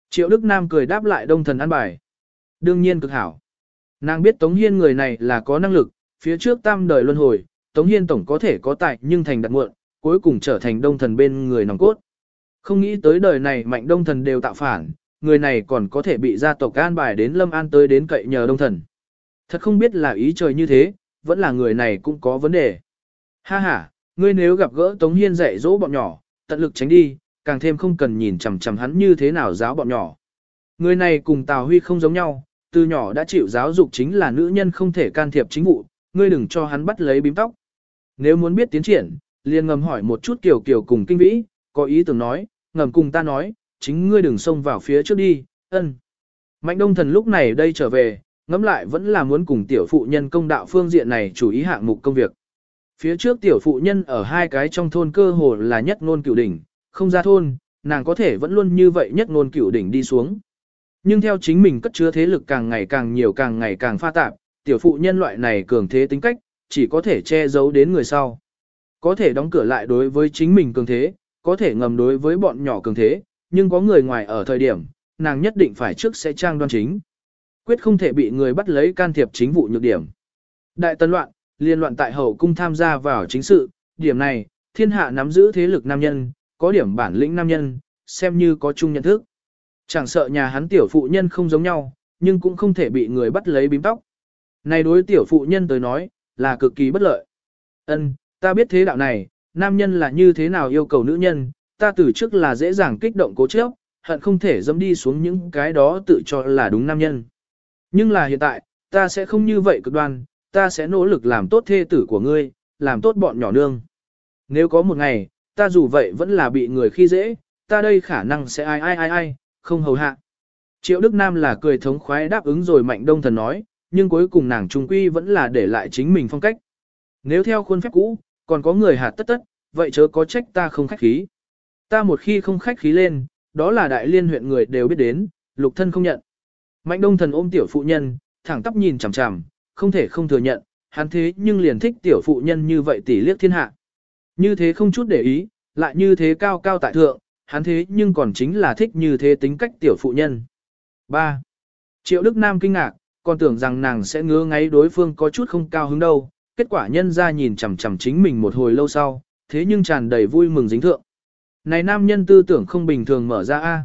Triệu Đức Nam cười đáp lại đông thần an bài. Đương nhiên cực hảo. Nàng biết Tống Hiên người này là có năng lực, phía trước tam đời luân hồi, Tống Hiên tổng có thể có tài nhưng thành đặt muộn, cuối cùng trở thành đông thần bên người nòng cốt. Không nghĩ tới đời này mạnh đông thần đều tạo phản, người này còn có thể bị gia tộc an bài đến lâm an tới đến cậy nhờ đông thần. Thật không biết là ý trời như thế, vẫn là người này cũng có vấn đề. Ha ha, ngươi nếu gặp gỡ Tống Hiên dạy dỗ bọn nhỏ, tận lực tránh đi, càng thêm không cần nhìn chằm chằm hắn như thế nào giáo bọn nhỏ. Người này cùng Tào Huy không giống nhau, từ nhỏ đã chịu giáo dục chính là nữ nhân không thể can thiệp chính vụ, ngươi đừng cho hắn bắt lấy bím tóc. Nếu muốn biết tiến triển, liền ngầm hỏi một chút kiểu kiểu cùng kinh vĩ, có ý tưởng nói, ngầm cùng ta nói, chính ngươi đừng xông vào phía trước đi, ân. Mạnh đông thần lúc này đây trở về, ngẫm lại vẫn là muốn cùng tiểu phụ nhân công đạo phương diện này chủ ý hạng mục công việc. Phía trước tiểu phụ nhân ở hai cái trong thôn cơ hồ là nhất ngôn cửu đỉnh, không ra thôn, nàng có thể vẫn luôn như vậy nhất ngôn cửu đỉnh đi xuống. Nhưng theo chính mình cất chứa thế lực càng ngày càng nhiều càng ngày càng pha tạp, tiểu phụ nhân loại này cường thế tính cách, chỉ có thể che giấu đến người sau. Có thể đóng cửa lại đối với chính mình cường thế, có thể ngầm đối với bọn nhỏ cường thế, nhưng có người ngoài ở thời điểm, nàng nhất định phải trước sẽ trang đoan chính. Quyết không thể bị người bắt lấy can thiệp chính vụ nhược điểm. Đại tân loạn, liên loạn tại hậu cung tham gia vào chính sự, điểm này, thiên hạ nắm giữ thế lực nam nhân, có điểm bản lĩnh nam nhân, xem như có chung nhận thức. Chẳng sợ nhà hắn tiểu phụ nhân không giống nhau, nhưng cũng không thể bị người bắt lấy bím tóc. Này đối tiểu phụ nhân tới nói, là cực kỳ bất lợi. Ân, ta biết thế đạo này, nam nhân là như thế nào yêu cầu nữ nhân, ta từ trước là dễ dàng kích động cố chấp, hận không thể dâm đi xuống những cái đó tự cho là đúng nam nhân. Nhưng là hiện tại, ta sẽ không như vậy cực đoan, ta sẽ nỗ lực làm tốt thê tử của ngươi, làm tốt bọn nhỏ nương. Nếu có một ngày, ta dù vậy vẫn là bị người khi dễ, ta đây khả năng sẽ ai ai ai ai, không hầu hạ. Triệu Đức Nam là cười thống khoái đáp ứng rồi Mạnh Đông Thần nói, nhưng cuối cùng nàng trung quy vẫn là để lại chính mình phong cách. Nếu theo khuôn phép cũ, còn có người hạt tất tất, vậy chớ có trách ta không khách khí. Ta một khi không khách khí lên, đó là đại liên huyện người đều biết đến, lục thân không nhận. Mạnh Đông Thần ôm tiểu phụ nhân, thẳng tắp nhìn chằm chằm, không thể không thừa nhận, hắn thế nhưng liền thích tiểu phụ nhân như vậy tỷ liếc thiên hạ. Như thế không chút để ý, lại như thế cao cao tại thượng, hắn thế nhưng còn chính là thích như thế tính cách tiểu phụ nhân. 3. Triệu Đức Nam kinh ngạc, còn tưởng rằng nàng sẽ ngứa ngáy đối phương có chút không cao hứng đâu, kết quả nhân ra nhìn chằm chằm chính mình một hồi lâu sau, thế nhưng tràn đầy vui mừng dính thượng. Này nam nhân tư tưởng không bình thường mở ra a.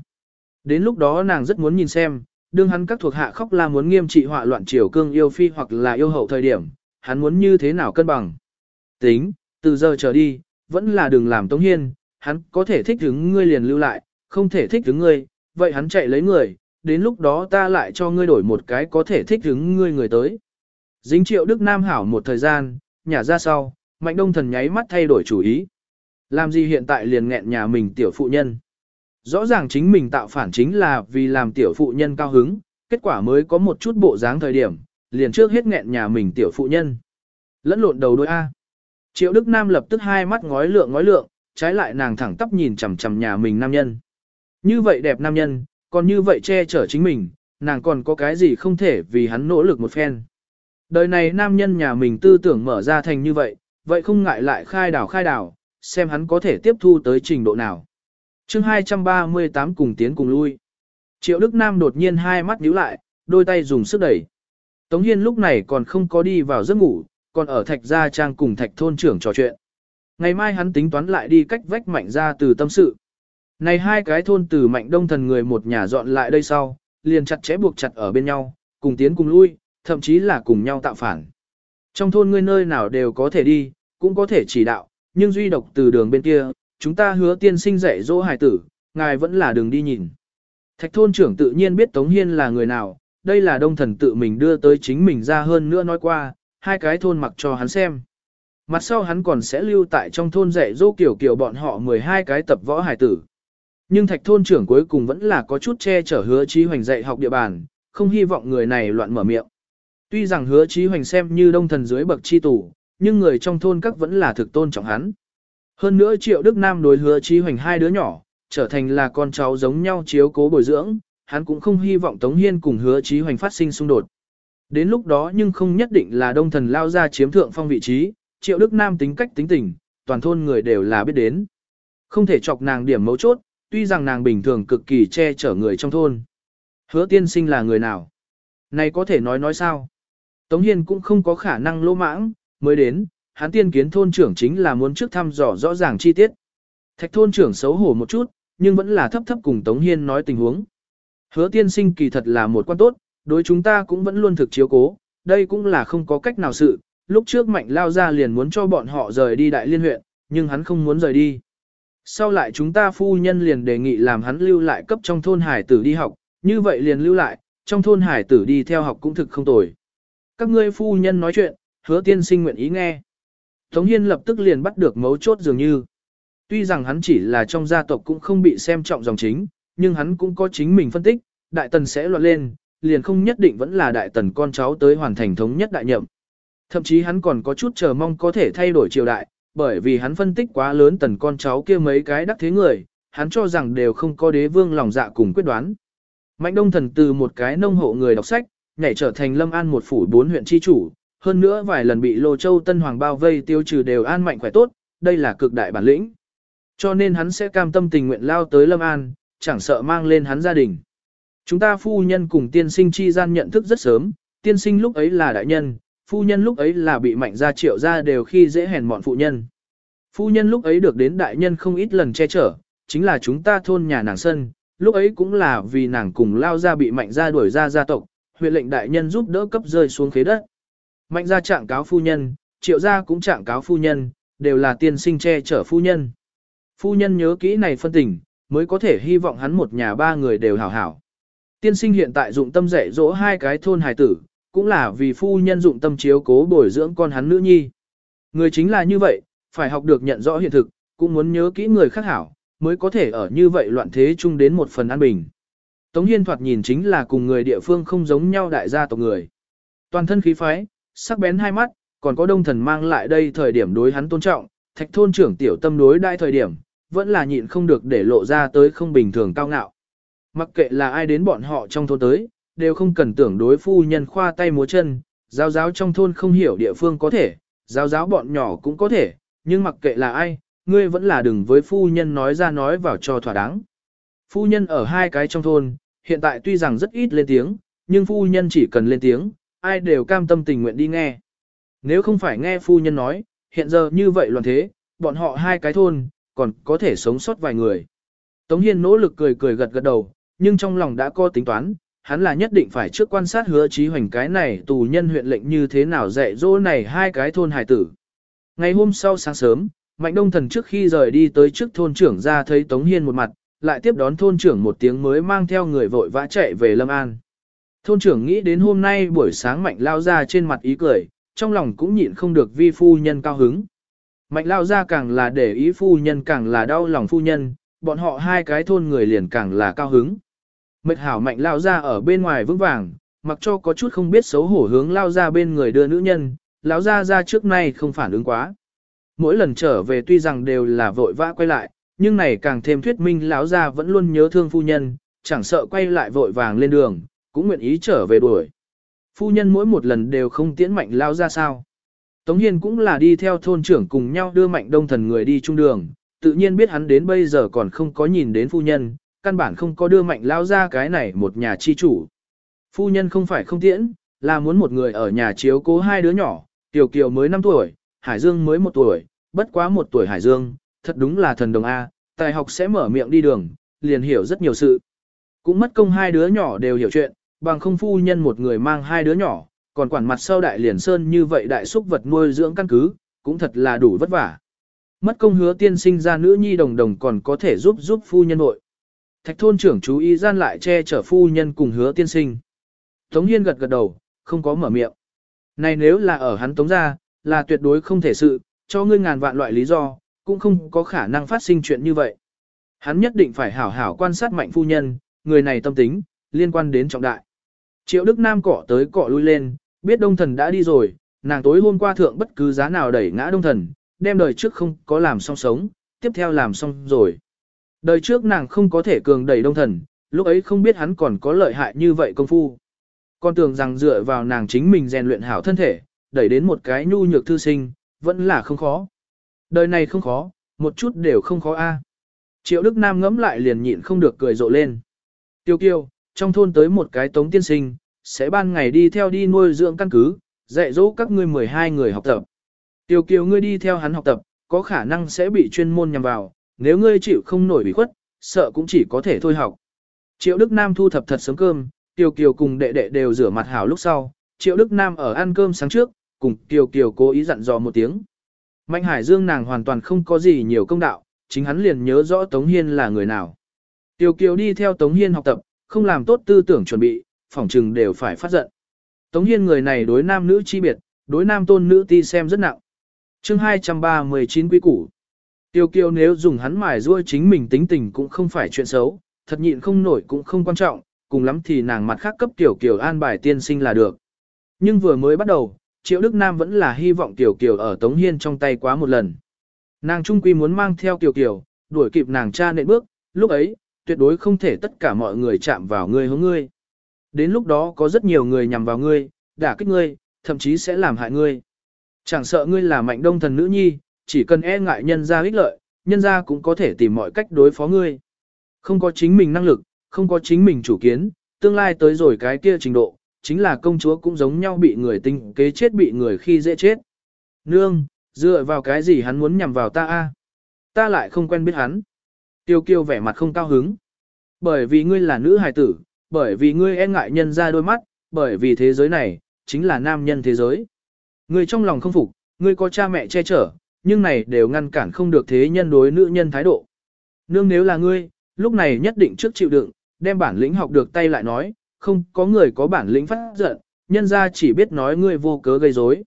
Đến lúc đó nàng rất muốn nhìn xem, đương hắn các thuộc hạ khóc la muốn nghiêm trị họa loạn triều cương yêu phi hoặc là yêu hậu thời điểm, hắn muốn như thế nào cân bằng. Tính, từ giờ trở đi, vẫn là đừng làm tống hiên, hắn có thể thích hứng ngươi liền lưu lại, không thể thích hứng ngươi, vậy hắn chạy lấy người, đến lúc đó ta lại cho ngươi đổi một cái có thể thích hứng ngươi người tới. Dính triệu Đức Nam hảo một thời gian, nhả ra sau, Mạnh Đông Thần nháy mắt thay đổi chủ ý. Làm gì hiện tại liền nghẹn nhà mình tiểu phụ nhân. Rõ ràng chính mình tạo phản chính là vì làm tiểu phụ nhân cao hứng, kết quả mới có một chút bộ dáng thời điểm, liền trước hết nghẹn nhà mình tiểu phụ nhân. Lẫn lộn đầu đôi A. Triệu Đức Nam lập tức hai mắt ngói lượng ngói lượng, trái lại nàng thẳng tắp nhìn chằm chằm nhà mình nam nhân. Như vậy đẹp nam nhân, còn như vậy che chở chính mình, nàng còn có cái gì không thể vì hắn nỗ lực một phen. Đời này nam nhân nhà mình tư tưởng mở ra thành như vậy, vậy không ngại lại khai đảo khai đảo, xem hắn có thể tiếp thu tới trình độ nào. chương 238 cùng tiến cùng lui. Triệu Đức Nam đột nhiên hai mắt nhíu lại, đôi tay dùng sức đẩy. Tống Hiên lúc này còn không có đi vào giấc ngủ, còn ở thạch gia trang cùng thạch thôn trưởng trò chuyện. Ngày mai hắn tính toán lại đi cách vách mạnh ra từ tâm sự. Này hai cái thôn từ mạnh đông thần người một nhà dọn lại đây sau, liền chặt chẽ buộc chặt ở bên nhau, cùng tiến cùng lui, thậm chí là cùng nhau tạo phản. Trong thôn ngươi nơi nào đều có thể đi, cũng có thể chỉ đạo, nhưng duy độc từ đường bên kia, chúng ta hứa tiên sinh dạy dỗ hài tử, ngài vẫn là đường đi nhìn. Thạch thôn trưởng tự nhiên biết Tống Hiên là người nào, đây là đông thần tự mình đưa tới chính mình ra hơn nữa nói qua, hai cái thôn mặc cho hắn xem. Mặt sau hắn còn sẽ lưu tại trong thôn dạy dỗ kiểu kiểu bọn họ 12 cái tập võ hải tử. Nhưng thạch thôn trưởng cuối cùng vẫn là có chút che chở hứa trí hoành dạy học địa bàn, không hy vọng người này loạn mở miệng. Tuy rằng hứa trí hoành xem như đông thần dưới bậc chi tủ, nhưng người trong thôn các vẫn là thực tôn trọng hắn. Hơn nữa triệu Đức Nam đối hứa trí hoành hai đứa nhỏ, trở thành là con cháu giống nhau chiếu cố bồi dưỡng, hắn cũng không hy vọng Tống Hiên cùng hứa trí hoành phát sinh xung đột. Đến lúc đó nhưng không nhất định là đông thần lao ra chiếm thượng phong vị trí, triệu Đức Nam tính cách tính tình, toàn thôn người đều là biết đến. Không thể chọc nàng điểm mấu chốt, tuy rằng nàng bình thường cực kỳ che chở người trong thôn. Hứa tiên sinh là người nào? Này có thể nói nói sao? Tống Hiên cũng không có khả năng lô mãng, mới đến, hắn tiên kiến thôn trưởng chính là muốn trước thăm dò rõ ràng chi tiết. Thạch thôn trưởng xấu hổ một chút, nhưng vẫn là thấp thấp cùng Tống Hiên nói tình huống. Hứa tiên sinh kỳ thật là một quan tốt, đối chúng ta cũng vẫn luôn thực chiếu cố, đây cũng là không có cách nào sự. Lúc trước mạnh lao ra liền muốn cho bọn họ rời đi đại liên huyện, nhưng hắn không muốn rời đi. Sau lại chúng ta phu nhân liền đề nghị làm hắn lưu lại cấp trong thôn hải tử đi học, như vậy liền lưu lại, trong thôn hải tử đi theo học cũng thực không tồi. Các ngươi phu nhân nói chuyện, hứa tiên sinh nguyện ý nghe. Tống Hiên lập tức liền bắt được mấu chốt dường như. Tuy rằng hắn chỉ là trong gia tộc cũng không bị xem trọng dòng chính, nhưng hắn cũng có chính mình phân tích, đại tần sẽ loạn lên, liền không nhất định vẫn là đại tần con cháu tới hoàn thành thống nhất đại nhậm. Thậm chí hắn còn có chút chờ mong có thể thay đổi triều đại, bởi vì hắn phân tích quá lớn tần con cháu kia mấy cái đắc thế người, hắn cho rằng đều không có đế vương lòng dạ cùng quyết đoán. Mạnh đông thần từ một cái nông hộ người đọc sách, nhảy trở thành lâm an một phủ bốn huyện chi chủ, hơn nữa vài lần bị Lô Châu Tân Hoàng bao vây tiêu trừ đều an mạnh khỏe tốt, đây là cực đại bản lĩnh. Cho nên hắn sẽ cam tâm tình nguyện lao tới Lâm An, chẳng sợ mang lên hắn gia đình. Chúng ta phu nhân cùng tiên sinh chi gian nhận thức rất sớm, tiên sinh lúc ấy là đại nhân, phu nhân lúc ấy là bị mạnh gia triệu gia đều khi dễ hèn mọn phụ nhân. Phu nhân lúc ấy được đến đại nhân không ít lần che chở, chính là chúng ta thôn nhà nàng sân, lúc ấy cũng là vì nàng cùng lao ra bị mạnh gia đuổi ra gia tộc, huyện lệnh đại nhân giúp đỡ cấp rơi xuống khế đất. Mạnh gia trạng cáo phu nhân, triệu gia cũng trạng cáo phu nhân, đều là tiên sinh che chở phu nhân. Phu nhân nhớ kỹ này phân tình, mới có thể hy vọng hắn một nhà ba người đều hảo hảo. Tiên sinh hiện tại dụng tâm dạy dỗ hai cái thôn hài tử, cũng là vì phu nhân dụng tâm chiếu cố bồi dưỡng con hắn nữ nhi. Người chính là như vậy, phải học được nhận rõ hiện thực, cũng muốn nhớ kỹ người khác hảo, mới có thể ở như vậy loạn thế chung đến một phần an bình. Tống Hiên thoạt nhìn chính là cùng người địa phương không giống nhau đại gia tộc người. Toàn thân khí phái, sắc bén hai mắt, còn có đông thần mang lại đây thời điểm đối hắn tôn trọng, thạch thôn trưởng tiểu tâm đối đại thời điểm, vẫn là nhịn không được để lộ ra tới không bình thường cao ngạo. Mặc kệ là ai đến bọn họ trong thôn tới, đều không cần tưởng đối phu nhân khoa tay múa chân, giáo giáo trong thôn không hiểu địa phương có thể, giáo giáo bọn nhỏ cũng có thể, nhưng mặc kệ là ai, ngươi vẫn là đừng với phu nhân nói ra nói vào cho thỏa đáng. Phu nhân ở hai cái trong thôn, hiện tại tuy rằng rất ít lên tiếng, nhưng phu nhân chỉ cần lên tiếng, ai đều cam tâm tình nguyện đi nghe. Nếu không phải nghe phu nhân nói, hiện giờ như vậy loạn thế, bọn họ hai cái thôn, còn có thể sống sót vài người. Tống Hiên nỗ lực cười cười gật gật đầu, nhưng trong lòng đã có tính toán, hắn là nhất định phải trước quan sát hứa trí hoành cái này tù nhân huyện lệnh như thế nào dạy dỗ này hai cái thôn hải tử. Ngày hôm sau sáng sớm, Mạnh Đông Thần trước khi rời đi tới trước thôn trưởng ra thấy Tống Hiên một mặt, lại tiếp đón thôn trưởng một tiếng mới mang theo người vội vã chạy về Lâm An. Thôn trưởng nghĩ đến hôm nay buổi sáng Mạnh lao ra trên mặt ý cười, trong lòng cũng nhịn không được vi phu nhân cao hứng. Mạnh lao ra càng là để ý phu nhân càng là đau lòng phu nhân, bọn họ hai cái thôn người liền càng là cao hứng. Mệt hảo mạnh lao ra ở bên ngoài vững vàng, mặc cho có chút không biết xấu hổ hướng lao ra bên người đưa nữ nhân, lão ra ra trước nay không phản ứng quá. Mỗi lần trở về tuy rằng đều là vội vã quay lại, nhưng này càng thêm thuyết minh lão ra vẫn luôn nhớ thương phu nhân, chẳng sợ quay lại vội vàng lên đường, cũng nguyện ý trở về đuổi. Phu nhân mỗi một lần đều không tiễn mạnh lao ra sao. Tống Hiên cũng là đi theo thôn trưởng cùng nhau đưa mạnh đông thần người đi trung đường, tự nhiên biết hắn đến bây giờ còn không có nhìn đến phu nhân, căn bản không có đưa mạnh lao ra cái này một nhà chi chủ. Phu nhân không phải không tiễn, là muốn một người ở nhà chiếu cố hai đứa nhỏ, Tiểu Kiều mới 5 tuổi, Hải Dương mới 1 tuổi, bất quá 1 tuổi Hải Dương, thật đúng là thần đồng A, tài học sẽ mở miệng đi đường, liền hiểu rất nhiều sự. Cũng mất công hai đứa nhỏ đều hiểu chuyện, bằng không phu nhân một người mang hai đứa nhỏ, còn quản mặt sau đại liền sơn như vậy đại xúc vật nuôi dưỡng căn cứ, cũng thật là đủ vất vả. Mất công hứa tiên sinh ra nữ nhi đồng đồng còn có thể giúp giúp phu nhân nội. Thạch thôn trưởng chú ý gian lại che chở phu nhân cùng hứa tiên sinh. Tống Hiên gật gật đầu, không có mở miệng. Này nếu là ở hắn tống ra, là tuyệt đối không thể sự, cho ngươi ngàn vạn loại lý do, cũng không có khả năng phát sinh chuyện như vậy. Hắn nhất định phải hảo hảo quan sát mạnh phu nhân, người này tâm tính, liên quan đến trọng đại. Triệu Đức Nam cọ tới cọ lui lên, biết đông thần đã đi rồi, nàng tối hôm qua thượng bất cứ giá nào đẩy ngã đông thần, đem đời trước không có làm song sống, tiếp theo làm xong rồi. Đời trước nàng không có thể cường đẩy đông thần, lúc ấy không biết hắn còn có lợi hại như vậy công phu. Con tưởng rằng dựa vào nàng chính mình rèn luyện hảo thân thể, đẩy đến một cái nhu nhược thư sinh, vẫn là không khó. Đời này không khó, một chút đều không khó a. Triệu Đức Nam ngẫm lại liền nhịn không được cười rộ lên. Tiêu kiêu, trong thôn tới một cái tống tiên sinh, sẽ ban ngày đi theo đi nuôi dưỡng căn cứ, dạy dỗ các ngươi 12 người học tập. Tiêu kiều ngươi đi theo hắn học tập, có khả năng sẽ bị chuyên môn nhằm vào, nếu ngươi chịu không nổi bị khuất, sợ cũng chỉ có thể thôi học. Triệu Đức Nam thu thập thật sớm cơm, Tiêu Kiều cùng đệ đệ đều rửa mặt hảo lúc sau, Triệu Đức Nam ở ăn cơm sáng trước, cùng Tiêu Kiều cố ý dặn dò một tiếng. Mạnh Hải Dương nàng hoàn toàn không có gì nhiều công đạo, chính hắn liền nhớ rõ Tống Hiên là người nào. Tiêu Kiều đi theo Tống Hiên học tập, không làm tốt tư tưởng chuẩn bị, phỏng trừng đều phải phát giận. Tống Hiên người này đối nam nữ chi biệt, đối nam tôn nữ ti xem rất nặng. chương 239 quy củ. Tiêu Kiều nếu dùng hắn mài ruôi chính mình tính tình cũng không phải chuyện xấu, thật nhịn không nổi cũng không quan trọng, cùng lắm thì nàng mặt khác cấp Tiểu Kiều an bài tiên sinh là được. Nhưng vừa mới bắt đầu, Triệu Đức Nam vẫn là hy vọng Tiểu Kiều ở Tống Hiên trong tay quá một lần. Nàng trung quy muốn mang theo Tiểu Kiều, đuổi kịp nàng cha nện bước, lúc ấy, tuyệt đối không thể tất cả mọi người chạm vào ngươi hướng ngươi. Đến lúc đó có rất nhiều người nhằm vào ngươi, đả kích ngươi, thậm chí sẽ làm hại ngươi. Chẳng sợ ngươi là mạnh đông thần nữ nhi, chỉ cần e ngại nhân gia ích lợi, nhân gia cũng có thể tìm mọi cách đối phó ngươi. Không có chính mình năng lực, không có chính mình chủ kiến, tương lai tới rồi cái kia trình độ, chính là công chúa cũng giống nhau bị người tinh kế chết bị người khi dễ chết. Nương, dựa vào cái gì hắn muốn nhằm vào ta a? Ta lại không quen biết hắn. Tiêu kiêu vẻ mặt không cao hứng. Bởi vì ngươi là nữ hài tử, bởi vì ngươi e ngại nhân ra đôi mắt, bởi vì thế giới này, chính là nam nhân thế giới. Ngươi trong lòng không phục, ngươi có cha mẹ che chở, nhưng này đều ngăn cản không được thế nhân đối nữ nhân thái độ. Nương nếu là ngươi, lúc này nhất định trước chịu đựng, đem bản lĩnh học được tay lại nói, không có người có bản lĩnh phát giận, nhân ra chỉ biết nói ngươi vô cớ gây rối.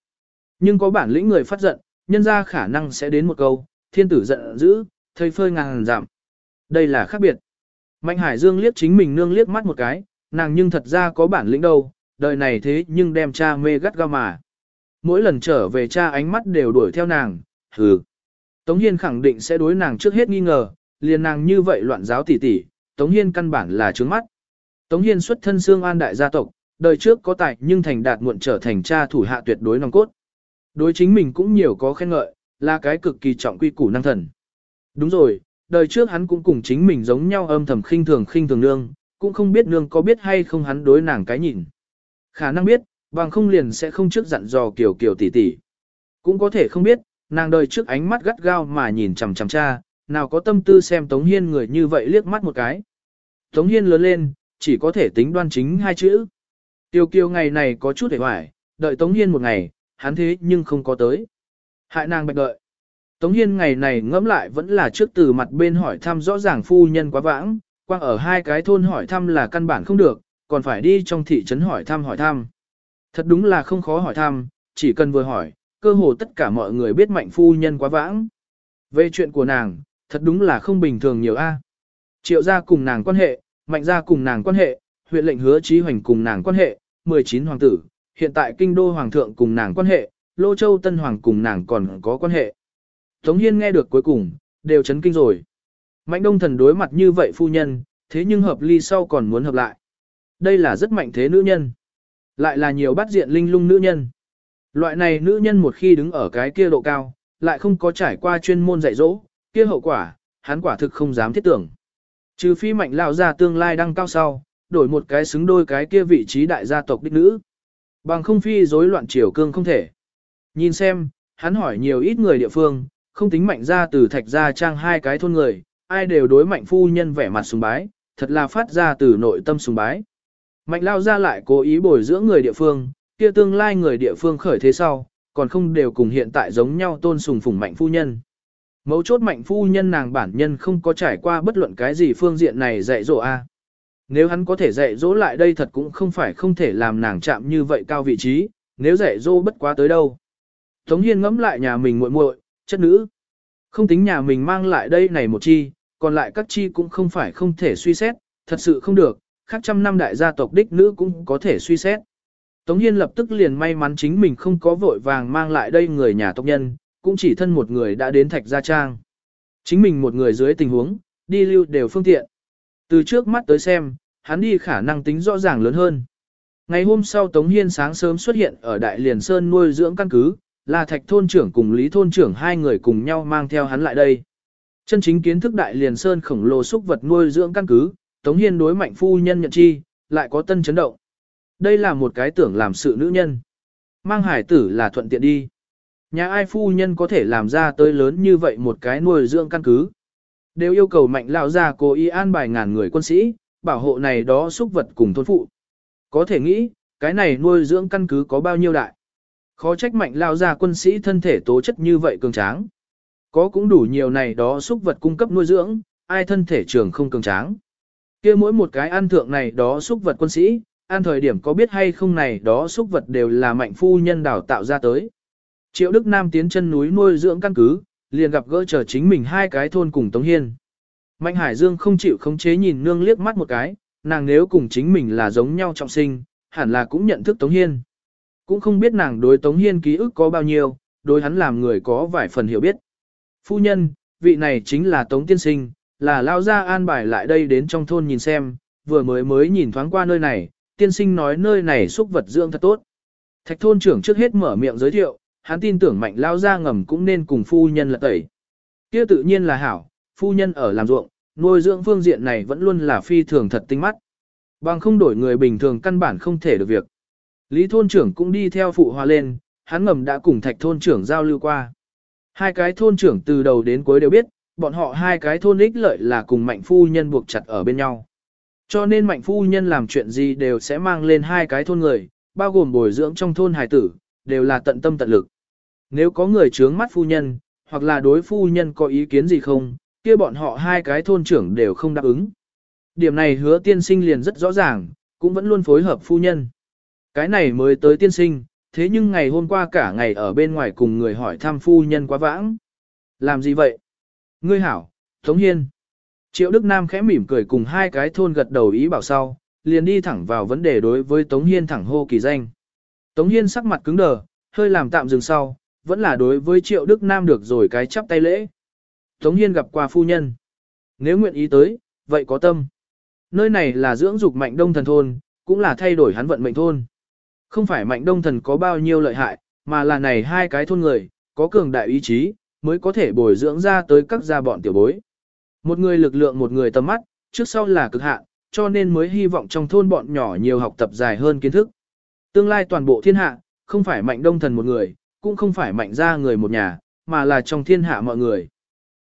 Nhưng có bản lĩnh người phát giận, nhân ra khả năng sẽ đến một câu, thiên tử giận dữ, thầy phơi ngàn giảm. Đây là khác biệt. Mạnh Hải Dương liếc chính mình nương liếc mắt một cái, nàng nhưng thật ra có bản lĩnh đâu, đời này thế nhưng đem cha mê gắt ga mà. Mỗi lần trở về cha ánh mắt đều đuổi theo nàng, hừ. Tống Hiên khẳng định sẽ đối nàng trước hết nghi ngờ, liền nàng như vậy loạn giáo tỉ tỉ, Tống Hiên căn bản là trướng mắt. Tống Hiên xuất thân xương an đại gia tộc, đời trước có tài nhưng thành đạt muộn trở thành cha thủ hạ tuyệt đối nòng cốt. Đối chính mình cũng nhiều có khen ngợi, là cái cực kỳ trọng quy củ năng thần. Đúng rồi, đời trước hắn cũng cùng chính mình giống nhau âm thầm khinh thường khinh thường nương, cũng không biết nương có biết hay không hắn đối nàng cái nhìn. Khả năng biết, bằng không liền sẽ không trước dặn dò kiểu kiểu tỉ tỉ. Cũng có thể không biết, nàng đời trước ánh mắt gắt gao mà nhìn chằm chằm cha, nào có tâm tư xem Tống Hiên người như vậy liếc mắt một cái. Tống Hiên lớn lên, chỉ có thể tính đoan chính hai chữ. Tiêu kiêu ngày này có chút hề hoài, đợi Tống Hiên một ngày, hắn thế nhưng không có tới. Hại nàng bạch đợi. Tống Hiên ngày này ngẫm lại vẫn là trước từ mặt bên hỏi thăm rõ ràng phu nhân quá vãng, quang ở hai cái thôn hỏi thăm là căn bản không được, còn phải đi trong thị trấn hỏi thăm hỏi thăm. Thật đúng là không khó hỏi thăm, chỉ cần vừa hỏi, cơ hồ tất cả mọi người biết mạnh phu nhân quá vãng. Về chuyện của nàng, thật đúng là không bình thường nhiều a. À. Triệu gia cùng nàng quan hệ, mạnh gia cùng nàng quan hệ, huyện lệnh hứa trí hoành cùng nàng quan hệ, 19 hoàng tử, hiện tại kinh đô hoàng thượng cùng nàng quan hệ, lô châu tân hoàng cùng nàng còn có quan hệ. Tống Hiên nghe được cuối cùng, đều chấn kinh rồi. Mạnh đông thần đối mặt như vậy phu nhân, thế nhưng hợp ly sau còn muốn hợp lại. Đây là rất mạnh thế nữ nhân. Lại là nhiều bắt diện linh lung nữ nhân. Loại này nữ nhân một khi đứng ở cái kia độ cao, lại không có trải qua chuyên môn dạy dỗ, kia hậu quả, hắn quả thực không dám thiết tưởng. Trừ phi mạnh lao ra tương lai đăng cao sau, đổi một cái xứng đôi cái kia vị trí đại gia tộc đích nữ. Bằng không phi rối loạn triều cương không thể. Nhìn xem, hắn hỏi nhiều ít người địa phương, không tính mạnh ra từ thạch ra trang hai cái thôn người, ai đều đối mạnh phu nhân vẻ mặt sùng bái, thật là phát ra từ nội tâm sùng bái. Mạnh lao ra lại cố ý bồi dưỡng người địa phương, kia tương lai người địa phương khởi thế sau, còn không đều cùng hiện tại giống nhau tôn sùng phủng mạnh phu nhân. Mấu chốt mạnh phu nhân nàng bản nhân không có trải qua bất luận cái gì phương diện này dạy dỗ a. Nếu hắn có thể dạy dỗ lại đây thật cũng không phải không thể làm nàng chạm như vậy cao vị trí, nếu dạy dỗ bất quá tới đâu. Tống Hiên ngẫm lại nhà mình muội muội, chất nữ. Không tính nhà mình mang lại đây này một chi, còn lại các chi cũng không phải không thể suy xét, thật sự không được, khác trăm năm đại gia tộc đích nữ cũng có thể suy xét. Tống Hiên lập tức liền may mắn chính mình không có vội vàng mang lại đây người nhà tộc nhân, cũng chỉ thân một người đã đến thạch gia trang. Chính mình một người dưới tình huống, đi lưu đều phương tiện. Từ trước mắt tới xem, hắn đi khả năng tính rõ ràng lớn hơn. Ngày hôm sau Tống Hiên sáng sớm xuất hiện ở Đại Liền Sơn nuôi dưỡng căn cứ, là thạch thôn trưởng cùng lý thôn trưởng hai người cùng nhau mang theo hắn lại đây. Chân chính kiến thức Đại Liền Sơn khổng lồ xúc vật nuôi dưỡng căn cứ, Tống Hiên đối mạnh phu nhân nhận chi, lại có tân chấn động. Đây là một cái tưởng làm sự nữ nhân. Mang hải tử là thuận tiện đi. Nhà ai phu nhân có thể làm ra tới lớn như vậy một cái nuôi dưỡng căn cứ. Đều yêu cầu mạnh lao gia cố ý an bài ngàn người quân sĩ, bảo hộ này đó xúc vật cùng thôn phụ. Có thể nghĩ, cái này nuôi dưỡng căn cứ có bao nhiêu đại. Khó trách mạnh lao ra quân sĩ thân thể tố chất như vậy cường tráng. Có cũng đủ nhiều này đó xúc vật cung cấp nuôi dưỡng, ai thân thể trường không cường tráng. kia mỗi một cái ăn thượng này đó xúc vật quân sĩ, ăn thời điểm có biết hay không này đó xúc vật đều là mạnh phu nhân đào tạo ra tới. Triệu Đức Nam tiến chân núi nuôi dưỡng căn cứ, liền gặp gỡ chờ chính mình hai cái thôn cùng Tống Hiên. Mạnh Hải Dương không chịu khống chế nhìn nương liếc mắt một cái, nàng nếu cùng chính mình là giống nhau trọng sinh, hẳn là cũng nhận thức Tống Hiên. Cũng không biết nàng đối Tống Hiên ký ức có bao nhiêu, đối hắn làm người có vài phần hiểu biết. Phu nhân, vị này chính là Tống Tiên Sinh, là lao ra an bài lại đây đến trong thôn nhìn xem, vừa mới mới nhìn thoáng qua nơi này, tiên sinh nói nơi này xúc vật dưỡng thật tốt. Thạch thôn trưởng trước hết mở miệng giới thiệu, hắn tin tưởng mạnh lao ra ngầm cũng nên cùng phu nhân là tẩy. kia tự nhiên là hảo, phu nhân ở làm ruộng, nuôi dưỡng phương diện này vẫn luôn là phi thường thật tinh mắt. Bằng không đổi người bình thường căn bản không thể được việc. Lý thôn trưởng cũng đi theo phụ hòa lên, hắn ngầm đã cùng thạch thôn trưởng giao lưu qua. Hai cái thôn trưởng từ đầu đến cuối đều biết, bọn họ hai cái thôn ích lợi là cùng mạnh phu nhân buộc chặt ở bên nhau. Cho nên mạnh phu nhân làm chuyện gì đều sẽ mang lên hai cái thôn người, bao gồm bồi dưỡng trong thôn hài tử, đều là tận tâm tận lực. Nếu có người trướng mắt phu nhân, hoặc là đối phu nhân có ý kiến gì không, kia bọn họ hai cái thôn trưởng đều không đáp ứng. Điểm này hứa tiên sinh liền rất rõ ràng, cũng vẫn luôn phối hợp phu nhân. Cái này mới tới tiên sinh, thế nhưng ngày hôm qua cả ngày ở bên ngoài cùng người hỏi thăm phu nhân quá vãng. Làm gì vậy? Ngươi hảo, Tống Hiên. Triệu Đức Nam khẽ mỉm cười cùng hai cái thôn gật đầu ý bảo sau, liền đi thẳng vào vấn đề đối với Tống Hiên thẳng hô kỳ danh. Tống Hiên sắc mặt cứng đờ, hơi làm tạm dừng sau, vẫn là đối với Triệu Đức Nam được rồi cái chắp tay lễ. Tống Hiên gặp qua phu nhân. Nếu nguyện ý tới, vậy có tâm. Nơi này là dưỡng dục mạnh đông thần thôn, cũng là thay đổi hắn vận mệnh thôn. Không phải mạnh đông thần có bao nhiêu lợi hại, mà là này hai cái thôn người, có cường đại ý chí, mới có thể bồi dưỡng ra tới các gia bọn tiểu bối. Một người lực lượng một người tầm mắt, trước sau là cực hạn, cho nên mới hy vọng trong thôn bọn nhỏ nhiều học tập dài hơn kiến thức. Tương lai toàn bộ thiên hạ, không phải mạnh đông thần một người, cũng không phải mạnh ra người một nhà, mà là trong thiên hạ mọi người.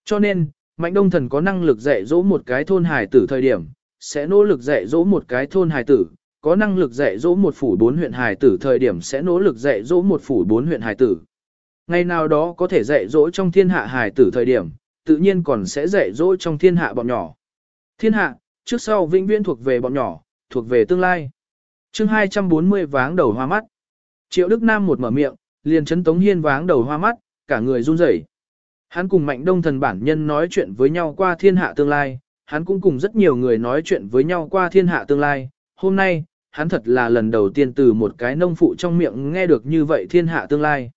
Cho nên, mạnh đông thần có năng lực dạy dỗ một cái thôn hài tử thời điểm, sẽ nỗ lực dạy dỗ một cái thôn hài tử, có năng lực dạy dỗ một phủ bốn huyện hài tử thời điểm sẽ nỗ lực dạy dỗ một phủ bốn huyện hài tử. Ngày nào đó có thể dạy dỗ trong thiên hạ hài tử thời điểm, tự nhiên còn sẽ dạy dỗ trong thiên hạ bọn nhỏ. Thiên hạ, trước sau vĩnh viễn thuộc về bọn nhỏ, thuộc về tương lai. chương 240 váng đầu hoa mắt. Triệu Đức Nam một mở miệng, liền chấn Tống Hiên váng đầu hoa mắt, cả người run rẩy. Hắn cùng Mạnh Đông Thần bản nhân nói chuyện với nhau qua thiên hạ tương lai, hắn cũng cùng rất nhiều người nói chuyện với nhau qua thiên hạ tương lai. Hôm nay, hắn thật là lần đầu tiên từ một cái nông phụ trong miệng nghe được như vậy thiên hạ tương lai.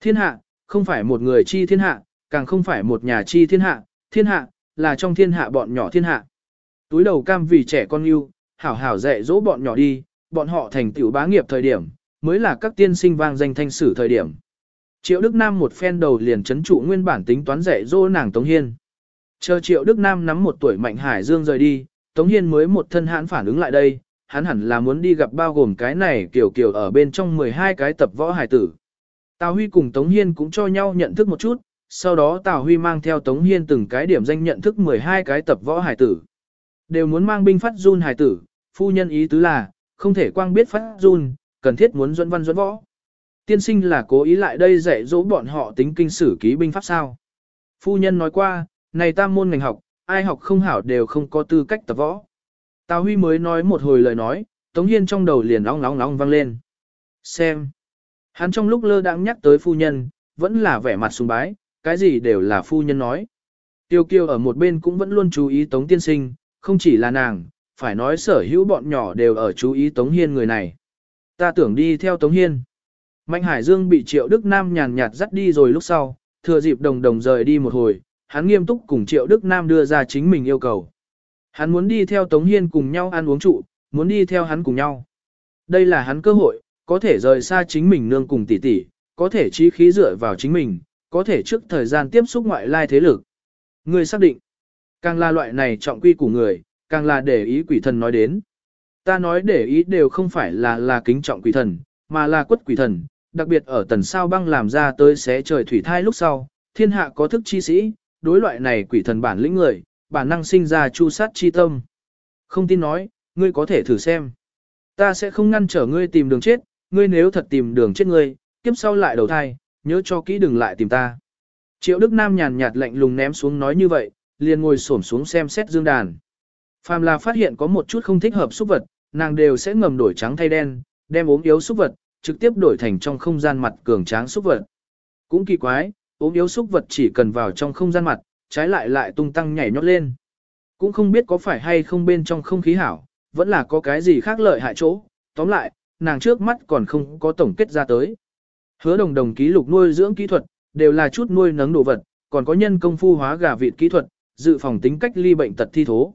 Thiên hạ, không phải một người chi thiên hạ, càng không phải một nhà chi thiên hạ, thiên hạ, là trong thiên hạ bọn nhỏ thiên hạ. Túi đầu cam vì trẻ con yêu, hảo hảo dạy dỗ bọn nhỏ đi, bọn họ thành tiểu bá nghiệp thời điểm, mới là các tiên sinh vang danh thanh sử thời điểm. Triệu Đức Nam một phen đầu liền chấn trụ nguyên bản tính toán dạy dỗ nàng Tống Hiên. Chờ Triệu Đức Nam nắm một tuổi Mạnh Hải Dương rời đi, Tống Hiên mới một thân hãn phản ứng lại đây, hắn hẳn là muốn đi gặp bao gồm cái này kiểu kiểu ở bên trong 12 cái tập võ hải tử. Tào Huy cùng Tống Hiên cũng cho nhau nhận thức một chút, sau đó Tào Huy mang theo Tống Hiên từng cái điểm danh nhận thức 12 cái tập võ hải tử. Đều muốn mang binh phát run hải tử, phu nhân ý tứ là, không thể quang biết phát run, cần thiết muốn dẫn văn dẫn võ. Tiên sinh là cố ý lại đây dạy dỗ bọn họ tính kinh sử ký binh pháp sao. Phu nhân nói qua, này tam môn ngành học, ai học không hảo đều không có tư cách tập võ. Tào Huy mới nói một hồi lời nói, Tống Hiên trong đầu liền óng óng óng vang lên. Xem. Hắn trong lúc lơ đãng nhắc tới phu nhân, vẫn là vẻ mặt sùng bái, cái gì đều là phu nhân nói. Tiêu kiêu ở một bên cũng vẫn luôn chú ý Tống Tiên Sinh, không chỉ là nàng, phải nói sở hữu bọn nhỏ đều ở chú ý Tống Hiên người này. Ta tưởng đi theo Tống Hiên. Mạnh Hải Dương bị Triệu Đức Nam nhàn nhạt dắt đi rồi lúc sau, thừa dịp đồng đồng rời đi một hồi, hắn nghiêm túc cùng Triệu Đức Nam đưa ra chính mình yêu cầu. Hắn muốn đi theo Tống Hiên cùng nhau ăn uống trụ, muốn đi theo hắn cùng nhau. Đây là hắn cơ hội, có thể rời xa chính mình nương cùng tỷ tỷ, có thể trí khí dựa vào chính mình, có thể trước thời gian tiếp xúc ngoại lai thế lực. Người xác định, càng là loại này trọng quy của người, càng là để ý quỷ thần nói đến. Ta nói để ý đều không phải là là kính trọng quỷ thần, mà là quất quỷ thần, đặc biệt ở tần sao băng làm ra tới xé trời thủy thai lúc sau, thiên hạ có thức chi sĩ, đối loại này quỷ thần bản lĩnh người, bản năng sinh ra chu sát chi tâm. Không tin nói, ngươi có thể thử xem. Ta sẽ không ngăn trở ngươi tìm đường chết, ngươi nếu thật tìm đường chết ngươi, kiếp sau lại đầu thai, nhớ cho kỹ đừng lại tìm ta. Triệu Đức Nam nhàn nhạt lạnh lùng ném xuống nói như vậy, liền ngồi xổm xuống xem xét dương đàn. Phàm là phát hiện có một chút không thích hợp xúc vật, nàng đều sẽ ngầm đổi trắng thay đen, đem ốm yếu xúc vật, trực tiếp đổi thành trong không gian mặt cường tráng xúc vật. Cũng kỳ quái, ốm yếu xúc vật chỉ cần vào trong không gian mặt, trái lại lại tung tăng nhảy nhót lên. Cũng không biết có phải hay không bên trong không khí hảo, vẫn là có cái gì khác lợi hại chỗ. Tóm lại, nàng trước mắt còn không có tổng kết ra tới. Hứa đồng đồng ký lục nuôi dưỡng kỹ thuật, đều là chút nuôi nấng đồ vật, còn có nhân công phu hóa gà vịt kỹ thuật, dự phòng tính cách ly bệnh tật thi thố.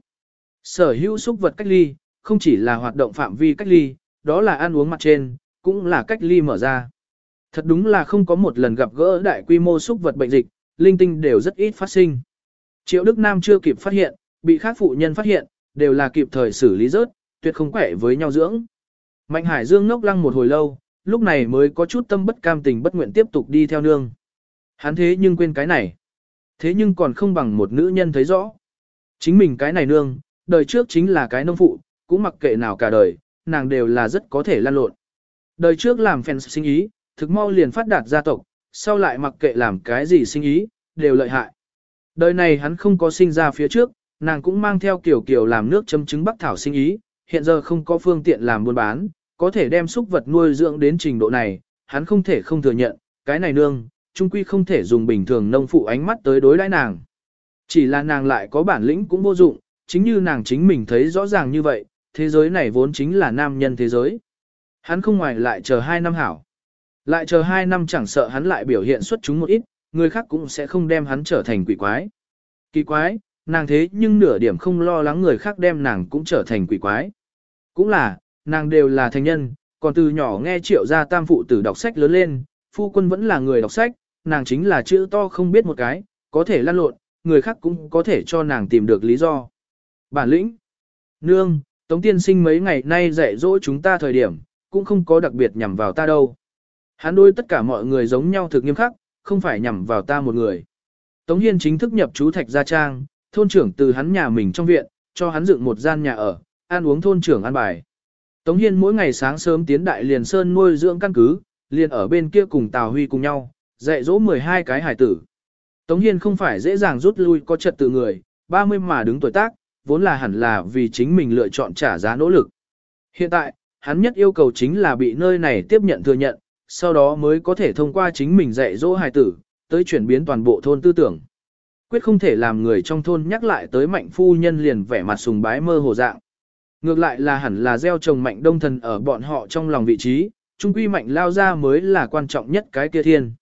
Sở hữu xúc vật cách ly, không chỉ là hoạt động phạm vi cách ly, đó là ăn uống mặt trên, cũng là cách ly mở ra. Thật đúng là không có một lần gặp gỡ đại quy mô xúc vật bệnh dịch, linh tinh đều rất ít phát sinh. Triệu Đức Nam chưa kịp phát hiện, bị khác phụ nhân phát hiện, đều là kịp thời xử lý rớt, tuyệt không quẻ với nhau dưỡng. Mạnh Hải Dương ngốc lăng một hồi lâu, lúc này mới có chút tâm bất cam tình bất nguyện tiếp tục đi theo nương. Hắn thế nhưng quên cái này. Thế nhưng còn không bằng một nữ nhân thấy rõ. Chính mình cái này nương, đời trước chính là cái nông phụ, cũng mặc kệ nào cả đời, nàng đều là rất có thể lan lộn. Đời trước làm phèn sinh ý, thực mau liền phát đạt gia tộc, sau lại mặc kệ làm cái gì sinh ý, đều lợi hại. Đời này hắn không có sinh ra phía trước, nàng cũng mang theo kiểu kiểu làm nước châm trứng bắc thảo sinh ý, hiện giờ không có phương tiện làm buôn bán, có thể đem súc vật nuôi dưỡng đến trình độ này, hắn không thể không thừa nhận, cái này nương, trung quy không thể dùng bình thường nông phụ ánh mắt tới đối đãi nàng. Chỉ là nàng lại có bản lĩnh cũng vô dụng, chính như nàng chính mình thấy rõ ràng như vậy, thế giới này vốn chính là nam nhân thế giới. Hắn không ngoài lại chờ hai năm hảo. Lại chờ hai năm chẳng sợ hắn lại biểu hiện xuất chúng một ít, người khác cũng sẽ không đem hắn trở thành quỷ quái. Kỳ quái, nàng thế nhưng nửa điểm không lo lắng người khác đem nàng cũng trở thành quỷ quái. Cũng là, nàng đều là thành nhân, còn từ nhỏ nghe triệu gia tam phụ tử đọc sách lớn lên, phu quân vẫn là người đọc sách, nàng chính là chữ to không biết một cái, có thể lăn lộn, người khác cũng có thể cho nàng tìm được lý do. Bản lĩnh Nương, Tống Tiên Sinh mấy ngày nay dạy dỗ chúng ta thời điểm, cũng không có đặc biệt nhằm vào ta đâu. Hắn đôi tất cả mọi người giống nhau thực nghiêm khắc, không phải nhằm vào ta một người. Tống Hiên chính thức nhập chú Thạch Gia Trang, thôn trưởng từ hắn nhà mình trong viện, cho hắn dựng một gian nhà ở, ăn uống thôn trưởng ăn bài. Tống Hiên mỗi ngày sáng sớm tiến đại liền sơn nuôi dưỡng căn cứ, liền ở bên kia cùng Tào Huy cùng nhau, dạy dỗ 12 cái hải tử. Tống Hiên không phải dễ dàng rút lui có trật tự người, 30 mà đứng tuổi tác, vốn là hẳn là vì chính mình lựa chọn trả giá nỗ lực. Hiện tại, hắn nhất yêu cầu chính là bị nơi này tiếp nhận thừa nhận, sau đó mới có thể thông qua chính mình dạy dỗ hài tử, tới chuyển biến toàn bộ thôn tư tưởng. Quyết không thể làm người trong thôn nhắc lại tới mạnh phu nhân liền vẻ mặt sùng bái mơ hồ dạng. Ngược lại là hẳn là gieo trồng mạnh đông thần ở bọn họ trong lòng vị trí, trung quy mạnh lao ra mới là quan trọng nhất cái kia thiên.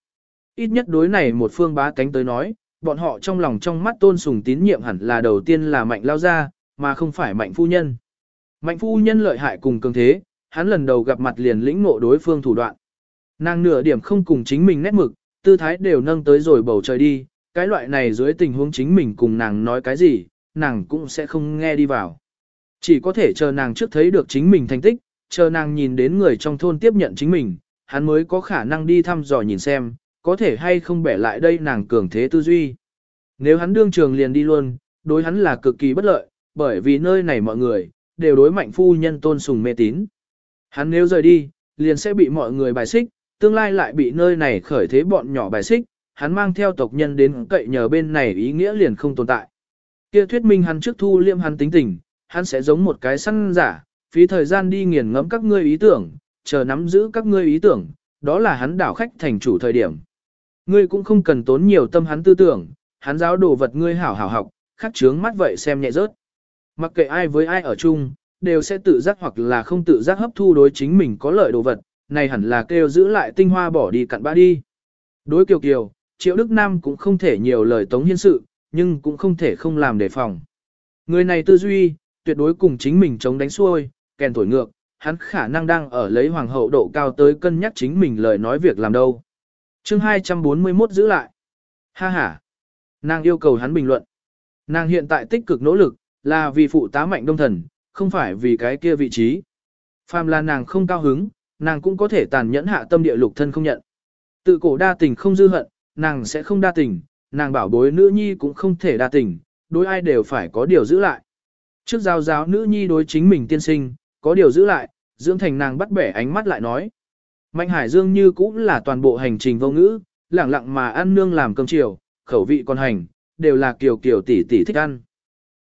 Ít nhất đối này một phương bá cánh tới nói, bọn họ trong lòng trong mắt tôn sùng tín nhiệm hẳn là đầu tiên là mạnh lao ra, mà không phải mạnh phu nhân. Mạnh phu nhân lợi hại cùng cường thế, hắn lần đầu gặp mặt liền lĩnh ngộ đối phương thủ đoạn. Nàng nửa điểm không cùng chính mình nét mực, tư thái đều nâng tới rồi bầu trời đi, cái loại này dưới tình huống chính mình cùng nàng nói cái gì, nàng cũng sẽ không nghe đi vào. Chỉ có thể chờ nàng trước thấy được chính mình thành tích, chờ nàng nhìn đến người trong thôn tiếp nhận chính mình, hắn mới có khả năng đi thăm dò nhìn xem, có thể hay không bẻ lại đây nàng cường thế tư duy. Nếu hắn đương trường liền đi luôn, đối hắn là cực kỳ bất lợi, bởi vì nơi này mọi người, đều đối mạnh phu nhân tôn sùng mê tín. Hắn nếu rời đi, liền sẽ bị mọi người bài xích, tương lai lại bị nơi này khởi thế bọn nhỏ bài xích, hắn mang theo tộc nhân đến cậy nhờ bên này ý nghĩa liền không tồn tại. Kia thuyết minh hắn trước thu liêm hắn tính tình, hắn sẽ giống một cái săn giả, phí thời gian đi nghiền ngẫm các ngươi ý tưởng, chờ nắm giữ các ngươi ý tưởng, đó là hắn đảo khách thành chủ thời điểm. Ngươi cũng không cần tốn nhiều tâm hắn tư tưởng, hắn giáo đồ vật ngươi hảo hảo học, khắc chướng mắt vậy xem nhẹ rớt. Mặc kệ ai với ai ở chung, đều sẽ tự giác hoặc là không tự giác hấp thu đối chính mình có lợi đồ vật, này hẳn là kêu giữ lại tinh hoa bỏ đi cặn bã đi. Đối kiều kiều, triệu Đức Nam cũng không thể nhiều lời tống hiên sự, nhưng cũng không thể không làm đề phòng. Người này tư duy, tuyệt đối cùng chính mình chống đánh xuôi, kèn thổi ngược, hắn khả năng đang ở lấy hoàng hậu độ cao tới cân nhắc chính mình lời nói việc làm đâu. chương 241 giữ lại. Ha ha. Nàng yêu cầu hắn bình luận. Nàng hiện tại tích cực nỗ lực, là vì phụ tá mạnh đông thần, không phải vì cái kia vị trí. Phàm là nàng không cao hứng, nàng cũng có thể tàn nhẫn hạ tâm địa lục thân không nhận. Tự cổ đa tình không dư hận, nàng sẽ không đa tình, nàng bảo bối nữ nhi cũng không thể đa tình, đối ai đều phải có điều giữ lại. Trước giao giáo nữ nhi đối chính mình tiên sinh, có điều giữ lại, dưỡng thành nàng bắt bẻ ánh mắt lại nói. Mạnh Hải Dương như cũng là toàn bộ hành trình vô ngữ, lẳng lặng mà ăn nương làm cơm chiều, khẩu vị còn hành, đều là kiểu kiểu tỷ tỷ thích ăn.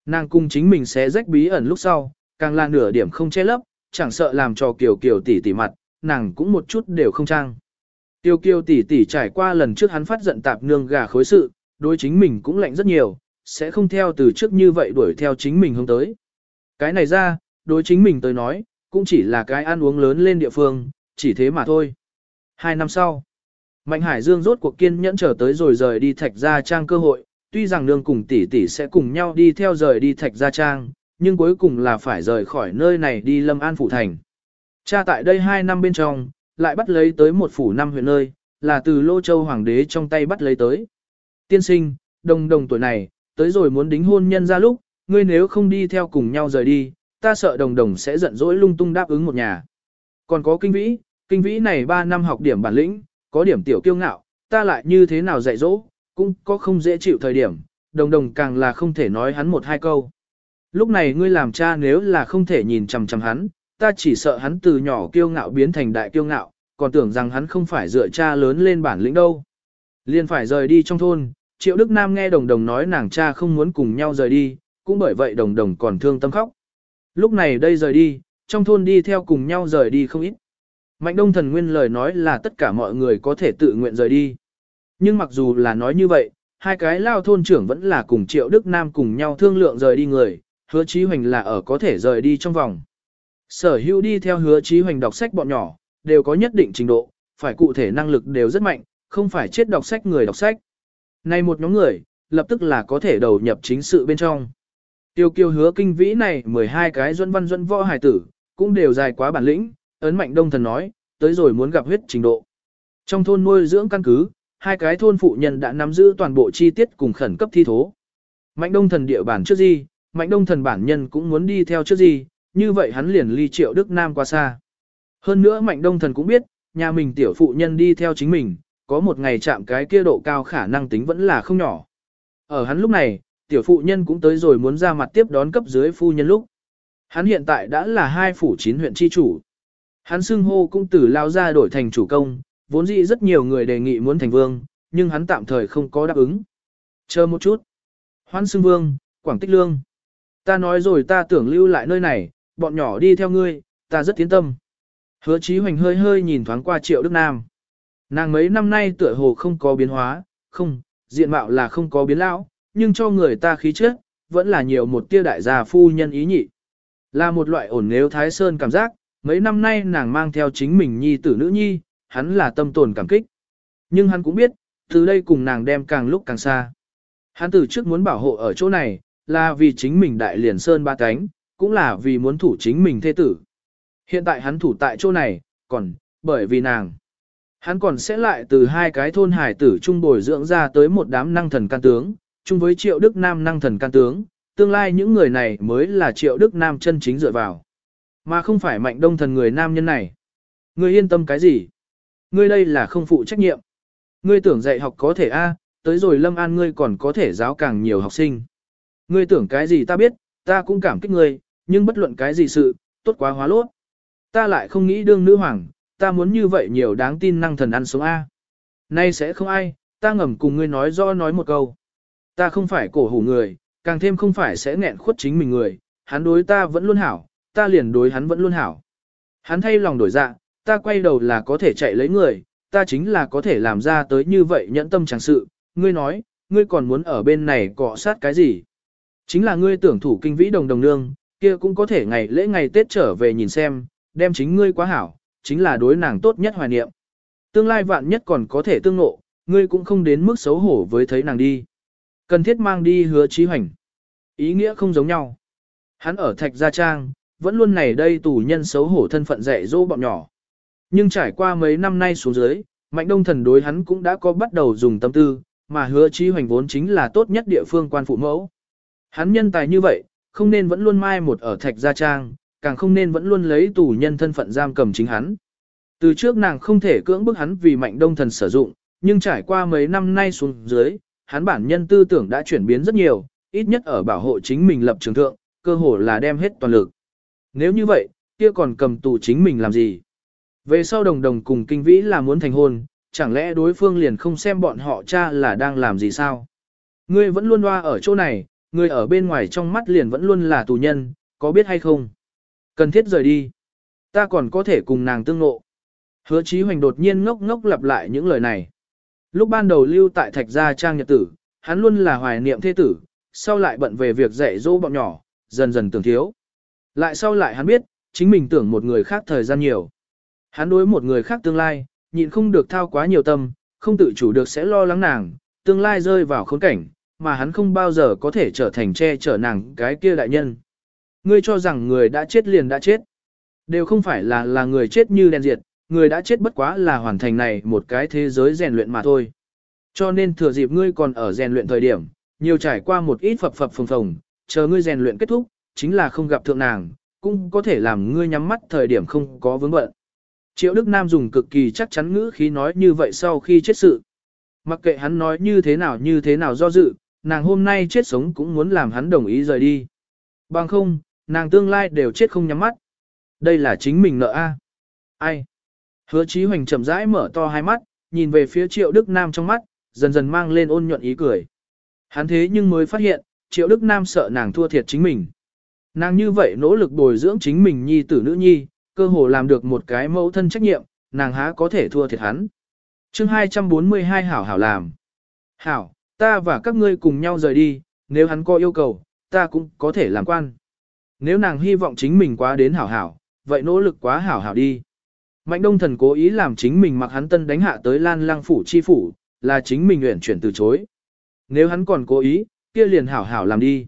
Nàng cung chính mình sẽ rách bí ẩn lúc sau, càng là nửa điểm không che lấp, chẳng sợ làm cho kiểu kiểu tỷ tỷ mặt, nàng cũng một chút đều không trang. Tiêu kiêu tỷ tỷ trải qua lần trước hắn phát giận tạp nương gà khối sự, đối chính mình cũng lạnh rất nhiều, sẽ không theo từ trước như vậy đuổi theo chính mình hướng tới. Cái này ra, đối chính mình tới nói, cũng chỉ là cái ăn uống lớn lên địa phương, chỉ thế mà thôi. Hai năm sau, Mạnh Hải Dương rốt cuộc kiên nhẫn trở tới rồi rời đi thạch gia trang cơ hội, tuy rằng nương cùng tỷ tỷ sẽ cùng nhau đi theo rời đi thạch gia trang, nhưng cuối cùng là phải rời khỏi nơi này đi Lâm An Phủ Thành. Cha tại đây hai năm bên trong, lại bắt lấy tới một phủ năm huyện nơi, là từ Lô Châu Hoàng đế trong tay bắt lấy tới. Tiên sinh, đồng đồng tuổi này, tới rồi muốn đính hôn nhân ra lúc, ngươi nếu không đi theo cùng nhau rời đi, ta sợ đồng đồng sẽ giận dỗi lung tung đáp ứng một nhà. Còn có kinh vĩ, kinh vĩ này 3 năm học điểm bản lĩnh, có điểm tiểu kiêu ngạo, ta lại như thế nào dạy dỗ, cũng có không dễ chịu thời điểm, đồng đồng càng là không thể nói hắn một hai câu. Lúc này ngươi làm cha nếu là không thể nhìn chằm chằm hắn, ta chỉ sợ hắn từ nhỏ kiêu ngạo biến thành đại kiêu ngạo, còn tưởng rằng hắn không phải dựa cha lớn lên bản lĩnh đâu. Liên phải rời đi trong thôn, Triệu Đức Nam nghe đồng đồng nói nàng cha không muốn cùng nhau rời đi, cũng bởi vậy đồng đồng còn thương tâm khóc. Lúc này đây rời đi, trong thôn đi theo cùng nhau rời đi không ít. Mạnh đông thần nguyên lời nói là tất cả mọi người có thể tự nguyện rời đi. Nhưng mặc dù là nói như vậy, hai cái lao thôn trưởng vẫn là cùng Triệu Đức Nam cùng nhau thương lượng rời đi người, hứa chí hoành là ở có thể rời đi trong vòng. Sở hữu đi theo hứa chí hoành đọc sách bọn nhỏ, đều có nhất định trình độ, phải cụ thể năng lực đều rất mạnh, không phải chết đọc sách người đọc sách. Này một nhóm người, lập tức là có thể đầu nhập chính sự bên trong. Tiêu kiêu hứa kinh vĩ này 12 cái duân văn duân võ hải tử, cũng đều dài quá bản lĩnh, ấn mạnh đông thần nói, tới rồi muốn gặp huyết trình độ. Trong thôn nuôi dưỡng căn cứ, hai cái thôn phụ nhân đã nắm giữ toàn bộ chi tiết cùng khẩn cấp thi thố. Mạnh đông thần địa bản trước gì, mạnh đông thần bản nhân cũng muốn đi theo trước gì, như vậy hắn liền ly triệu Đức Nam qua xa. Hơn nữa mạnh đông thần cũng biết, nhà mình tiểu phụ nhân đi theo chính mình, có một ngày chạm cái kia độ cao khả năng tính vẫn là không nhỏ. Ở hắn lúc này, tiểu phụ nhân cũng tới rồi muốn ra mặt tiếp đón cấp dưới phu nhân lúc. Hắn hiện tại đã là hai phủ chín huyện chi chủ. Hắn xưng hô cũng từ lao ra đổi thành chủ công, vốn dĩ rất nhiều người đề nghị muốn thành vương, nhưng hắn tạm thời không có đáp ứng. Chờ một chút. Hoan xưng vương, Quảng Tích Lương. Ta nói rồi ta tưởng lưu lại nơi này, bọn nhỏ đi theo ngươi, ta rất tiến tâm. Hứa Chí Hoành hơi hơi nhìn thoáng qua Triệu Đức Nam. Nàng mấy năm nay tựa hồ không có biến hóa, không, diện mạo là không có biến lão, nhưng cho người ta khí chất, vẫn là nhiều một tia đại gia phu nhân ý nhị. Là một loại ổn nếu thái sơn cảm giác, mấy năm nay nàng mang theo chính mình nhi tử nữ nhi, hắn là tâm tồn cảm kích. Nhưng hắn cũng biết, từ đây cùng nàng đem càng lúc càng xa. Hắn từ trước muốn bảo hộ ở chỗ này, là vì chính mình đại liền sơn ba cánh, cũng là vì muốn thủ chính mình thê tử. Hiện tại hắn thủ tại chỗ này, còn, bởi vì nàng. Hắn còn sẽ lại từ hai cái thôn hải tử trung bồi dưỡng ra tới một đám năng thần can tướng, chung với triệu đức nam năng thần can tướng, tương lai những người này mới là triệu đức nam chân chính dựa vào. Mà không phải mạnh đông thần người nam nhân này. Ngươi yên tâm cái gì? Ngươi đây là không phụ trách nhiệm. Ngươi tưởng dạy học có thể A, à, tới rồi lâm an ngươi còn có thể giáo càng nhiều học sinh. Ngươi tưởng cái gì ta biết, ta cũng cảm kích ngươi, nhưng bất luận cái gì sự, tốt quá hóa lốt. Ta lại không nghĩ đương nữ hoàng, ta muốn như vậy nhiều đáng tin năng thần ăn sống A. Nay sẽ không ai, ta ngầm cùng ngươi nói rõ nói một câu. Ta không phải cổ hủ người, càng thêm không phải sẽ nghẹn khuất chính mình người, hắn đối ta vẫn luôn hảo, ta liền đối hắn vẫn luôn hảo. Hắn thay lòng đổi dạ, ta quay đầu là có thể chạy lấy người, ta chính là có thể làm ra tới như vậy nhẫn tâm chẳng sự, ngươi nói, ngươi còn muốn ở bên này cọ sát cái gì? Chính là ngươi tưởng thủ kinh vĩ đồng đồng nương, kia cũng có thể ngày lễ ngày Tết trở về nhìn xem, đem chính ngươi quá hảo, chính là đối nàng tốt nhất hoài niệm. Tương lai vạn nhất còn có thể tương ngộ, ngươi cũng không đến mức xấu hổ với thấy nàng đi. Cần thiết mang đi hứa trí hoành. Ý nghĩa không giống nhau. Hắn ở thạch gia trang, vẫn luôn này đây tù nhân xấu hổ thân phận dạy dỗ bọn nhỏ. Nhưng trải qua mấy năm nay xuống dưới, mạnh đông thần đối hắn cũng đã có bắt đầu dùng tâm tư, mà hứa trí hoành vốn chính là tốt nhất địa phương quan phụ mẫu. Hắn nhân tài như vậy, không nên vẫn luôn mai một ở thạch gia trang, càng không nên vẫn luôn lấy tù nhân thân phận giam cầm chính hắn. Từ trước nàng không thể cưỡng bức hắn vì mạnh đông thần sử dụng, nhưng trải qua mấy năm nay xuống dưới, hắn bản nhân tư tưởng đã chuyển biến rất nhiều, ít nhất ở bảo hộ chính mình lập trường thượng, cơ hồ là đem hết toàn lực. Nếu như vậy, kia còn cầm tù chính mình làm gì? Về sau đồng đồng cùng kinh vĩ là muốn thành hôn, chẳng lẽ đối phương liền không xem bọn họ cha là đang làm gì sao? Ngươi vẫn luôn loa ở chỗ này, ngươi ở bên ngoài trong mắt liền vẫn luôn là tù nhân, có biết hay không? Cần thiết rời đi. Ta còn có thể cùng nàng tương ngộ. Hứa Chí Hoành đột nhiên ngốc ngốc lặp lại những lời này. Lúc ban đầu lưu tại Thạch Gia Trang Nhật Tử, hắn luôn là hoài niệm thế tử, sau lại bận về việc dạy dỗ bọn nhỏ, dần dần tưởng thiếu. Lại sau lại hắn biết, chính mình tưởng một người khác thời gian nhiều. Hắn đối một người khác tương lai, nhịn không được thao quá nhiều tâm, không tự chủ được sẽ lo lắng nàng, tương lai rơi vào khốn cảnh, mà hắn không bao giờ có thể trở thành che chở nàng cái kia đại nhân. Ngươi cho rằng người đã chết liền đã chết. Đều không phải là là người chết như đen diệt, người đã chết bất quá là hoàn thành này một cái thế giới rèn luyện mà thôi. Cho nên thừa dịp ngươi còn ở rèn luyện thời điểm, nhiều trải qua một ít phập phập phồng phồng, chờ ngươi rèn luyện kết thúc, chính là không gặp thượng nàng, cũng có thể làm ngươi nhắm mắt thời điểm không có vướng bận. Triệu Đức Nam dùng cực kỳ chắc chắn ngữ khí nói như vậy sau khi chết sự. Mặc kệ hắn nói như thế nào như thế nào do dự, nàng hôm nay chết sống cũng muốn làm hắn đồng ý rời đi. Bằng không, nàng tương lai đều chết không nhắm mắt. Đây là chính mình nợ a. Ai? Hứa Chí Hoành chậm rãi mở to hai mắt, nhìn về phía Triệu Đức Nam trong mắt, dần dần mang lên ôn nhuận ý cười. Hắn thế nhưng mới phát hiện, Triệu Đức Nam sợ nàng thua thiệt chính mình. Nàng như vậy nỗ lực bồi dưỡng chính mình nhi tử nữ nhi, cơ hồ làm được một cái mẫu thân trách nhiệm, nàng há có thể thua thiệt hắn. chương 242 hảo hảo làm. Hảo, ta và các ngươi cùng nhau rời đi, nếu hắn có yêu cầu, ta cũng có thể làm quan. Nếu nàng hy vọng chính mình quá đến hảo hảo, vậy nỗ lực quá hảo hảo đi. Mạnh đông thần cố ý làm chính mình mặc hắn tân đánh hạ tới lan lang phủ chi phủ, là chính mình nguyện chuyển từ chối. Nếu hắn còn cố ý, kia liền hảo hảo làm đi.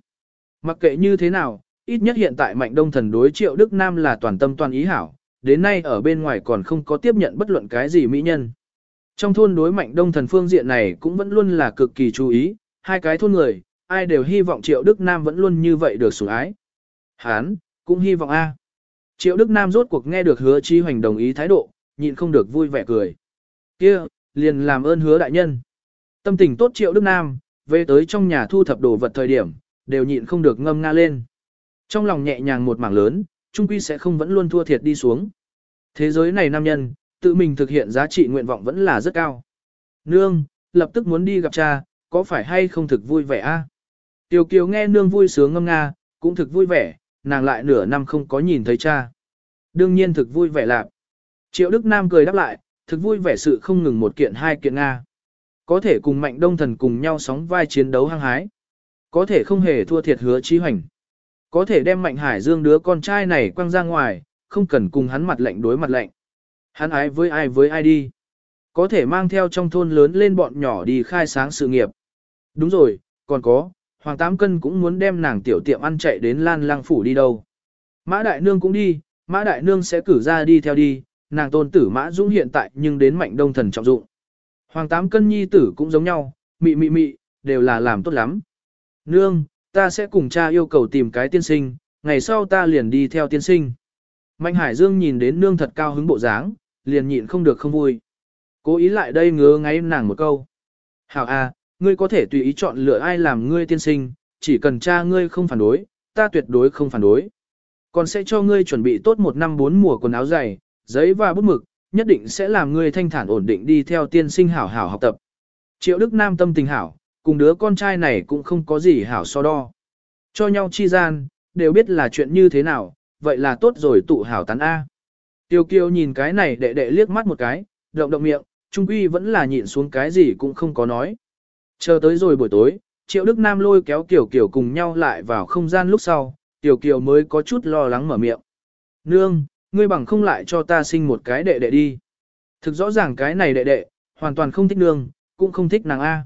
Mặc kệ như thế nào, ít nhất hiện tại mạnh đông thần đối triệu Đức Nam là toàn tâm toàn ý hảo, đến nay ở bên ngoài còn không có tiếp nhận bất luận cái gì mỹ nhân. Trong thôn đối mạnh đông thần phương diện này cũng vẫn luôn là cực kỳ chú ý, hai cái thôn người, ai đều hy vọng triệu Đức Nam vẫn luôn như vậy được sủng ái. Hán, cũng hy vọng A. Triệu Đức Nam rốt cuộc nghe được hứa chi hoành đồng ý thái độ, nhịn không được vui vẻ cười. kia liền làm ơn hứa đại nhân. Tâm tình tốt Triệu Đức Nam, về tới trong nhà thu thập đồ vật thời điểm, đều nhịn không được ngâm nga lên. Trong lòng nhẹ nhàng một mảng lớn, trung quy sẽ không vẫn luôn thua thiệt đi xuống. Thế giới này nam nhân, tự mình thực hiện giá trị nguyện vọng vẫn là rất cao. Nương, lập tức muốn đi gặp cha, có phải hay không thực vui vẻ a? Tiểu Kiều nghe nương vui sướng ngâm nga, cũng thực vui vẻ, nàng lại nửa năm không có nhìn thấy cha. Đương nhiên thực vui vẻ lạc. Triệu Đức Nam cười đáp lại, thực vui vẻ sự không ngừng một kiện hai kiện Nga. Có thể cùng mạnh đông thần cùng nhau sóng vai chiến đấu hăng hái. Có thể không hề thua thiệt hứa trí hoành. Có thể đem mạnh hải dương đứa con trai này quăng ra ngoài, không cần cùng hắn mặt lạnh đối mặt lạnh. Hắn ái với ai với ai đi. Có thể mang theo trong thôn lớn lên bọn nhỏ đi khai sáng sự nghiệp. Đúng rồi, còn có, Hoàng Tám Cân cũng muốn đem nàng tiểu tiệm ăn chạy đến Lan Lăng Phủ đi đâu. Mã Đại Nương cũng đi, Mã Đại Nương sẽ cử ra đi theo đi, nàng tôn tử Mã Dũng hiện tại nhưng đến mạnh đông thần trọng dụng. Hoàng Tám Cân nhi tử cũng giống nhau, mị mị mị, đều là làm tốt lắm. Nương, ta sẽ cùng cha yêu cầu tìm cái tiên sinh, ngày sau ta liền đi theo tiên sinh. Mạnh Hải Dương nhìn đến nương thật cao hứng bộ dáng, liền nhịn không được không vui. Cố ý lại đây ngứa ngáy nàng một câu. Hảo à, ngươi có thể tùy ý chọn lựa ai làm ngươi tiên sinh, chỉ cần cha ngươi không phản đối, ta tuyệt đối không phản đối. Còn sẽ cho ngươi chuẩn bị tốt một năm bốn mùa quần áo dày, giấy và bút mực, nhất định sẽ làm ngươi thanh thản ổn định đi theo tiên sinh hảo hảo học tập. Triệu Đức Nam tâm tình hảo, cùng đứa con trai này cũng không có gì hảo so đo. Cho nhau chi gian, đều biết là chuyện như thế nào, vậy là tốt rồi tụ hảo tán A. Tiêu kiêu nhìn cái này đệ đệ liếc mắt một cái, động động miệng, trung quy vẫn là nhịn xuống cái gì cũng không có nói. Chờ tới rồi buổi tối, Triệu Đức Nam lôi kéo Kiều Kiều cùng nhau lại vào không gian lúc sau, Kiều Kiều mới có chút lo lắng mở miệng. Nương, ngươi bằng không lại cho ta sinh một cái đệ đệ đi. Thực rõ ràng cái này đệ đệ, hoàn toàn không thích nương, cũng không thích nàng A.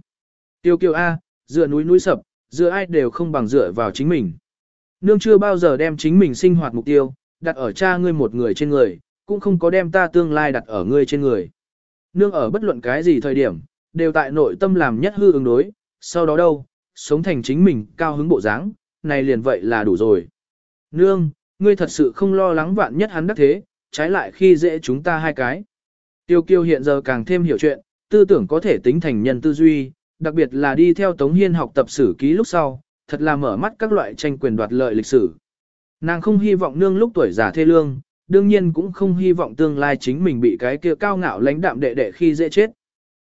Tiêu Kiều A, dựa núi núi sập, dựa ai đều không bằng dựa vào chính mình. Nương chưa bao giờ đem chính mình sinh hoạt mục tiêu, đặt ở cha ngươi một người trên người, cũng không có đem ta tương lai đặt ở ngươi trên người. Nương ở bất luận cái gì thời điểm, đều tại nội tâm làm nhất hư ứng đối, sau đó đâu, sống thành chính mình cao hứng bộ dáng, này liền vậy là đủ rồi. Nương, ngươi thật sự không lo lắng vạn nhất hắn đắc thế, trái lại khi dễ chúng ta hai cái. Tiêu kiêu hiện giờ càng thêm hiểu chuyện, tư tưởng có thể tính thành nhân tư duy, đặc biệt là đi theo Tống Hiên học tập sử ký lúc sau, thật là mở mắt các loại tranh quyền đoạt lợi lịch sử. Nàng không hy vọng nương lúc tuổi già thê lương, đương nhiên cũng không hy vọng tương lai chính mình bị cái kia cao ngạo lãnh đạm đệ đệ khi dễ chết.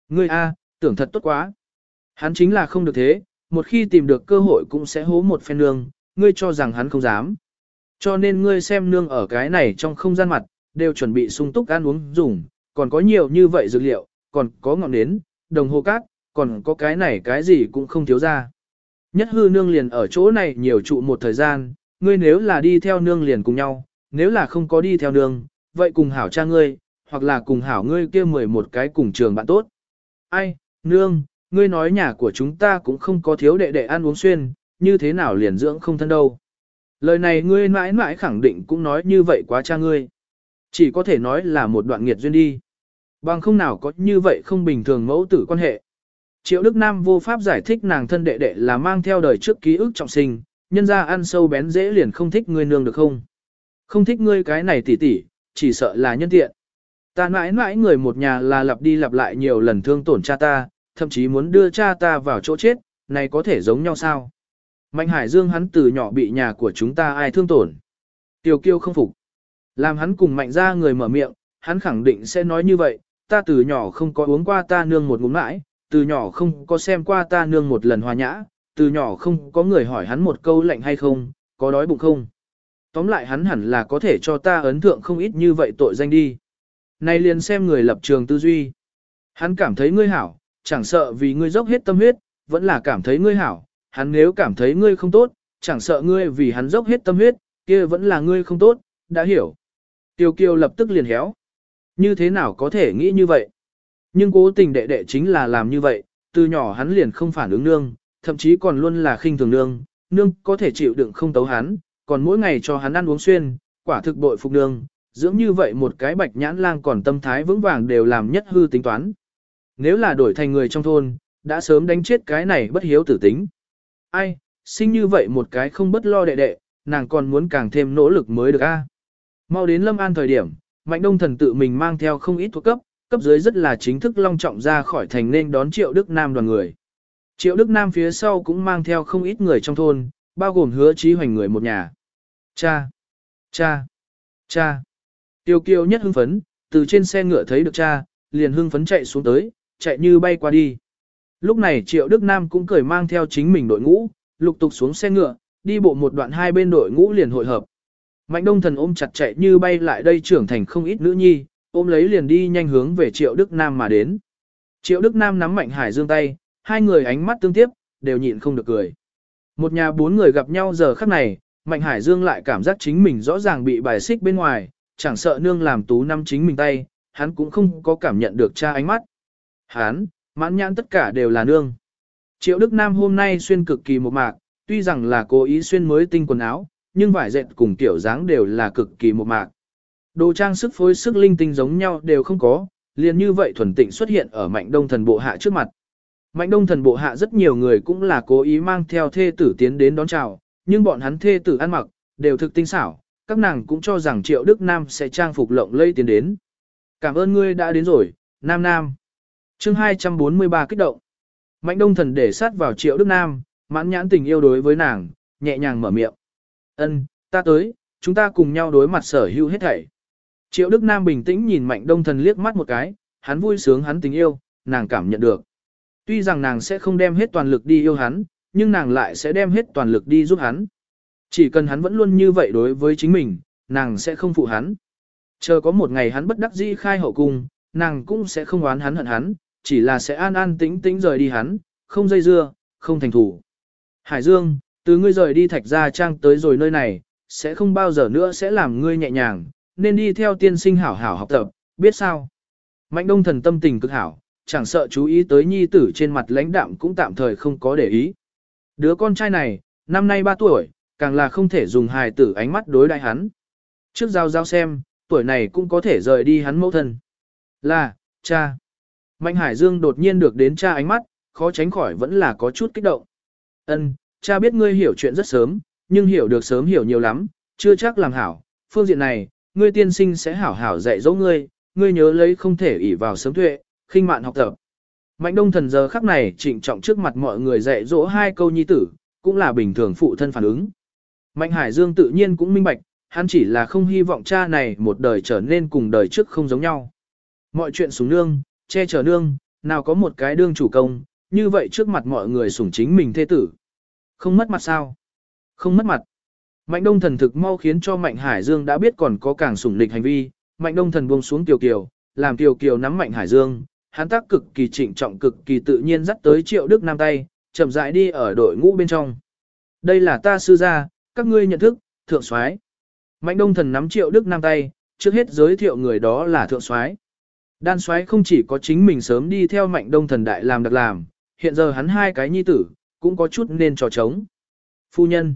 Ngươi A, tưởng thật tốt quá. Hắn chính là không được thế, một khi tìm được cơ hội cũng sẽ hố một phen nương, ngươi cho rằng hắn không dám. Cho nên ngươi xem nương ở cái này trong không gian mặt, đều chuẩn bị sung túc ăn uống dùng, còn có nhiều như vậy dược liệu, còn có ngọn nến, đồng hồ cát, còn có cái này cái gì cũng không thiếu ra. Nhất hư nương liền ở chỗ này nhiều trụ một thời gian, ngươi nếu là đi theo nương liền cùng nhau, nếu là không có đi theo nương, vậy cùng hảo cha ngươi, hoặc là cùng hảo ngươi kia mười một cái cùng trường bạn tốt. Ai, nương, ngươi nói nhà của chúng ta cũng không có thiếu đệ đệ ăn uống xuyên, như thế nào liền dưỡng không thân đâu. Lời này ngươi mãi mãi khẳng định cũng nói như vậy quá cha ngươi. Chỉ có thể nói là một đoạn nghiệt duyên đi. Bằng không nào có như vậy không bình thường mẫu tử quan hệ. Triệu Đức Nam vô pháp giải thích nàng thân đệ đệ là mang theo đời trước ký ức trọng sinh, nhân ra ăn sâu bén dễ liền không thích ngươi nương được không? Không thích ngươi cái này tỉ tỉ, chỉ sợ là nhân tiện. Ta mãi mãi người một nhà là lặp đi lặp lại nhiều lần thương tổn cha ta, thậm chí muốn đưa cha ta vào chỗ chết, này có thể giống nhau sao? Mạnh Hải Dương hắn từ nhỏ bị nhà của chúng ta ai thương tổn. Tiêu kiêu không phục. Làm hắn cùng mạnh ra người mở miệng, hắn khẳng định sẽ nói như vậy, ta từ nhỏ không có uống qua ta nương một ngụm mãi, từ nhỏ không có xem qua ta nương một lần hòa nhã, từ nhỏ không có người hỏi hắn một câu lạnh hay không, có đói bụng không. Tóm lại hắn hẳn là có thể cho ta ấn tượng không ít như vậy tội danh đi. Này liền xem người lập trường tư duy. Hắn cảm thấy ngươi hảo, chẳng sợ vì ngươi dốc hết tâm huyết, vẫn là cảm thấy ngươi hảo. Hắn nếu cảm thấy ngươi không tốt, chẳng sợ ngươi vì hắn dốc hết tâm huyết, kia vẫn là ngươi không tốt, đã hiểu. Tiêu kiều lập tức liền héo. Như thế nào có thể nghĩ như vậy? Nhưng cố tình đệ đệ chính là làm như vậy, từ nhỏ hắn liền không phản ứng nương, thậm chí còn luôn là khinh thường nương, nương có thể chịu đựng không tấu hắn, còn mỗi ngày cho hắn ăn uống xuyên, quả thực bội phục nương, dưỡng như vậy một cái bạch nhãn lang còn tâm thái vững vàng đều làm nhất hư tính toán. Nếu là đổi thành người trong thôn, đã sớm đánh chết cái này bất hiếu tử tính. Ai, sinh như vậy một cái không bất lo đệ đệ, nàng còn muốn càng thêm nỗ lực mới được a. Mau đến Lâm An thời điểm, Mạnh Đông Thần tự mình mang theo không ít thuộc cấp, cấp dưới rất là chính thức long trọng ra khỏi thành nên đón Triệu Đức Nam đoàn người. Triệu Đức Nam phía sau cũng mang theo không ít người trong thôn, bao gồm hứa trí hoành người một nhà. Cha! Cha! Cha! Tiêu kiều nhất hưng phấn, từ trên xe ngựa thấy được cha, liền hưng phấn chạy xuống tới, chạy như bay qua đi. Lúc này Triệu Đức Nam cũng cười mang theo chính mình đội ngũ, lục tục xuống xe ngựa, đi bộ một đoạn hai bên đội ngũ liền hội hợp. Mạnh đông thần ôm chặt chạy như bay lại đây trưởng thành không ít nữ nhi, ôm lấy liền đi nhanh hướng về Triệu Đức Nam mà đến. Triệu Đức Nam nắm Mạnh Hải Dương tay, hai người ánh mắt tương tiếp, đều nhịn không được cười. Một nhà bốn người gặp nhau giờ khắc này, Mạnh Hải Dương lại cảm giác chính mình rõ ràng bị bài xích bên ngoài, chẳng sợ nương làm tú năm chính mình tay, hắn cũng không có cảm nhận được cha ánh mắt. Hắn, mãn nhãn tất cả đều là nương. Triệu Đức Nam hôm nay xuyên cực kỳ một mạc, tuy rằng là cố ý xuyên mới tinh quần áo, nhưng vải dệt cùng tiểu dáng đều là cực kỳ một mạc. Đồ trang sức phối sức linh tinh giống nhau đều không có, liền như vậy thuần tịnh xuất hiện ở mạnh đông thần bộ hạ trước mặt. Mạnh đông thần bộ hạ rất nhiều người cũng là cố ý mang theo thê tử tiến đến đón chào, nhưng bọn hắn thê tử ăn mặc, đều thực tinh xảo, các nàng cũng cho rằng triệu Đức Nam sẽ trang phục lộng lây tiến đến. Cảm ơn ngươi đã đến rồi, Nam Nam. chương 243 kích động. Mạnh đông thần để sát vào triệu Đức Nam, mãn nhãn tình yêu đối với nàng, nhẹ nhàng mở miệng. Ân, ta tới, chúng ta cùng nhau đối mặt sở hữu hết thảy. Triệu Đức Nam bình tĩnh nhìn Mạnh Đông Thần liếc mắt một cái, hắn vui sướng hắn tình yêu, nàng cảm nhận được. Tuy rằng nàng sẽ không đem hết toàn lực đi yêu hắn, nhưng nàng lại sẽ đem hết toàn lực đi giúp hắn. Chỉ cần hắn vẫn luôn như vậy đối với chính mình, nàng sẽ không phụ hắn. Chờ có một ngày hắn bất đắc dĩ khai hậu cung, nàng cũng sẽ không oán hắn hận hắn, chỉ là sẽ an an tĩnh tĩnh rời đi hắn, không dây dưa, không thành thủ. Hải Dương, từ ngươi rời đi thạch gia trang tới rồi nơi này, sẽ không bao giờ nữa sẽ làm ngươi nhẹ nhàng, nên đi theo tiên sinh hảo hảo học tập, biết sao? Mạnh đông thần tâm tình cực hảo, chẳng sợ chú ý tới nhi tử trên mặt lãnh đạm cũng tạm thời không có để ý. Đứa con trai này, năm nay 3 tuổi, càng là không thể dùng hài tử ánh mắt đối đại hắn. Trước giao giao xem, tuổi này cũng có thể rời đi hắn mẫu thân. Là, cha. Mạnh Hải Dương đột nhiên được đến cha ánh mắt, khó tránh khỏi vẫn là có chút kích động. Ân, cha biết ngươi hiểu chuyện rất sớm, nhưng hiểu được sớm hiểu nhiều lắm, chưa chắc làm hảo. Phương diện này, ngươi tiên sinh sẽ hảo hảo dạy dỗ ngươi, ngươi nhớ lấy không thể ỷ vào sớm tuệ, khinh mạn học tập. Mạnh đông thần giờ khắc này trịnh trọng trước mặt mọi người dạy dỗ hai câu nhi tử, cũng là bình thường phụ thân phản ứng. Mạnh Hải Dương tự nhiên cũng minh bạch, hắn chỉ là không hy vọng cha này một đời trở nên cùng đời trước không giống nhau. Mọi chuyện sủng nương, che chở nương, nào có một cái đương chủ công, như vậy trước mặt mọi người sủng chính mình thê tử. Không mất mặt sao? Không mất mặt. Mạnh đông thần thực mau khiến cho Mạnh Hải Dương đã biết còn có càng sủng lịch hành vi, Mạnh đông thần buông xuống Kiều Kiều, làm Kiều Kiều nắm Mạnh Hải Dương, hắn tác cực kỳ trịnh trọng cực kỳ tự nhiên dắt tới Triệu Đức Nam tay, chậm rãi đi ở đội ngũ bên trong. Đây là ta sư gia, các ngươi nhận thức, thượng soái. Mạnh đông thần nắm Triệu Đức Nam tay, trước hết giới thiệu người đó là thượng soái. Đan soái không chỉ có chính mình sớm đi theo Mạnh đông thần đại làm đặc làm, hiện giờ hắn hai cái nhi tử, cũng có chút nên trò trống. Phu nhân.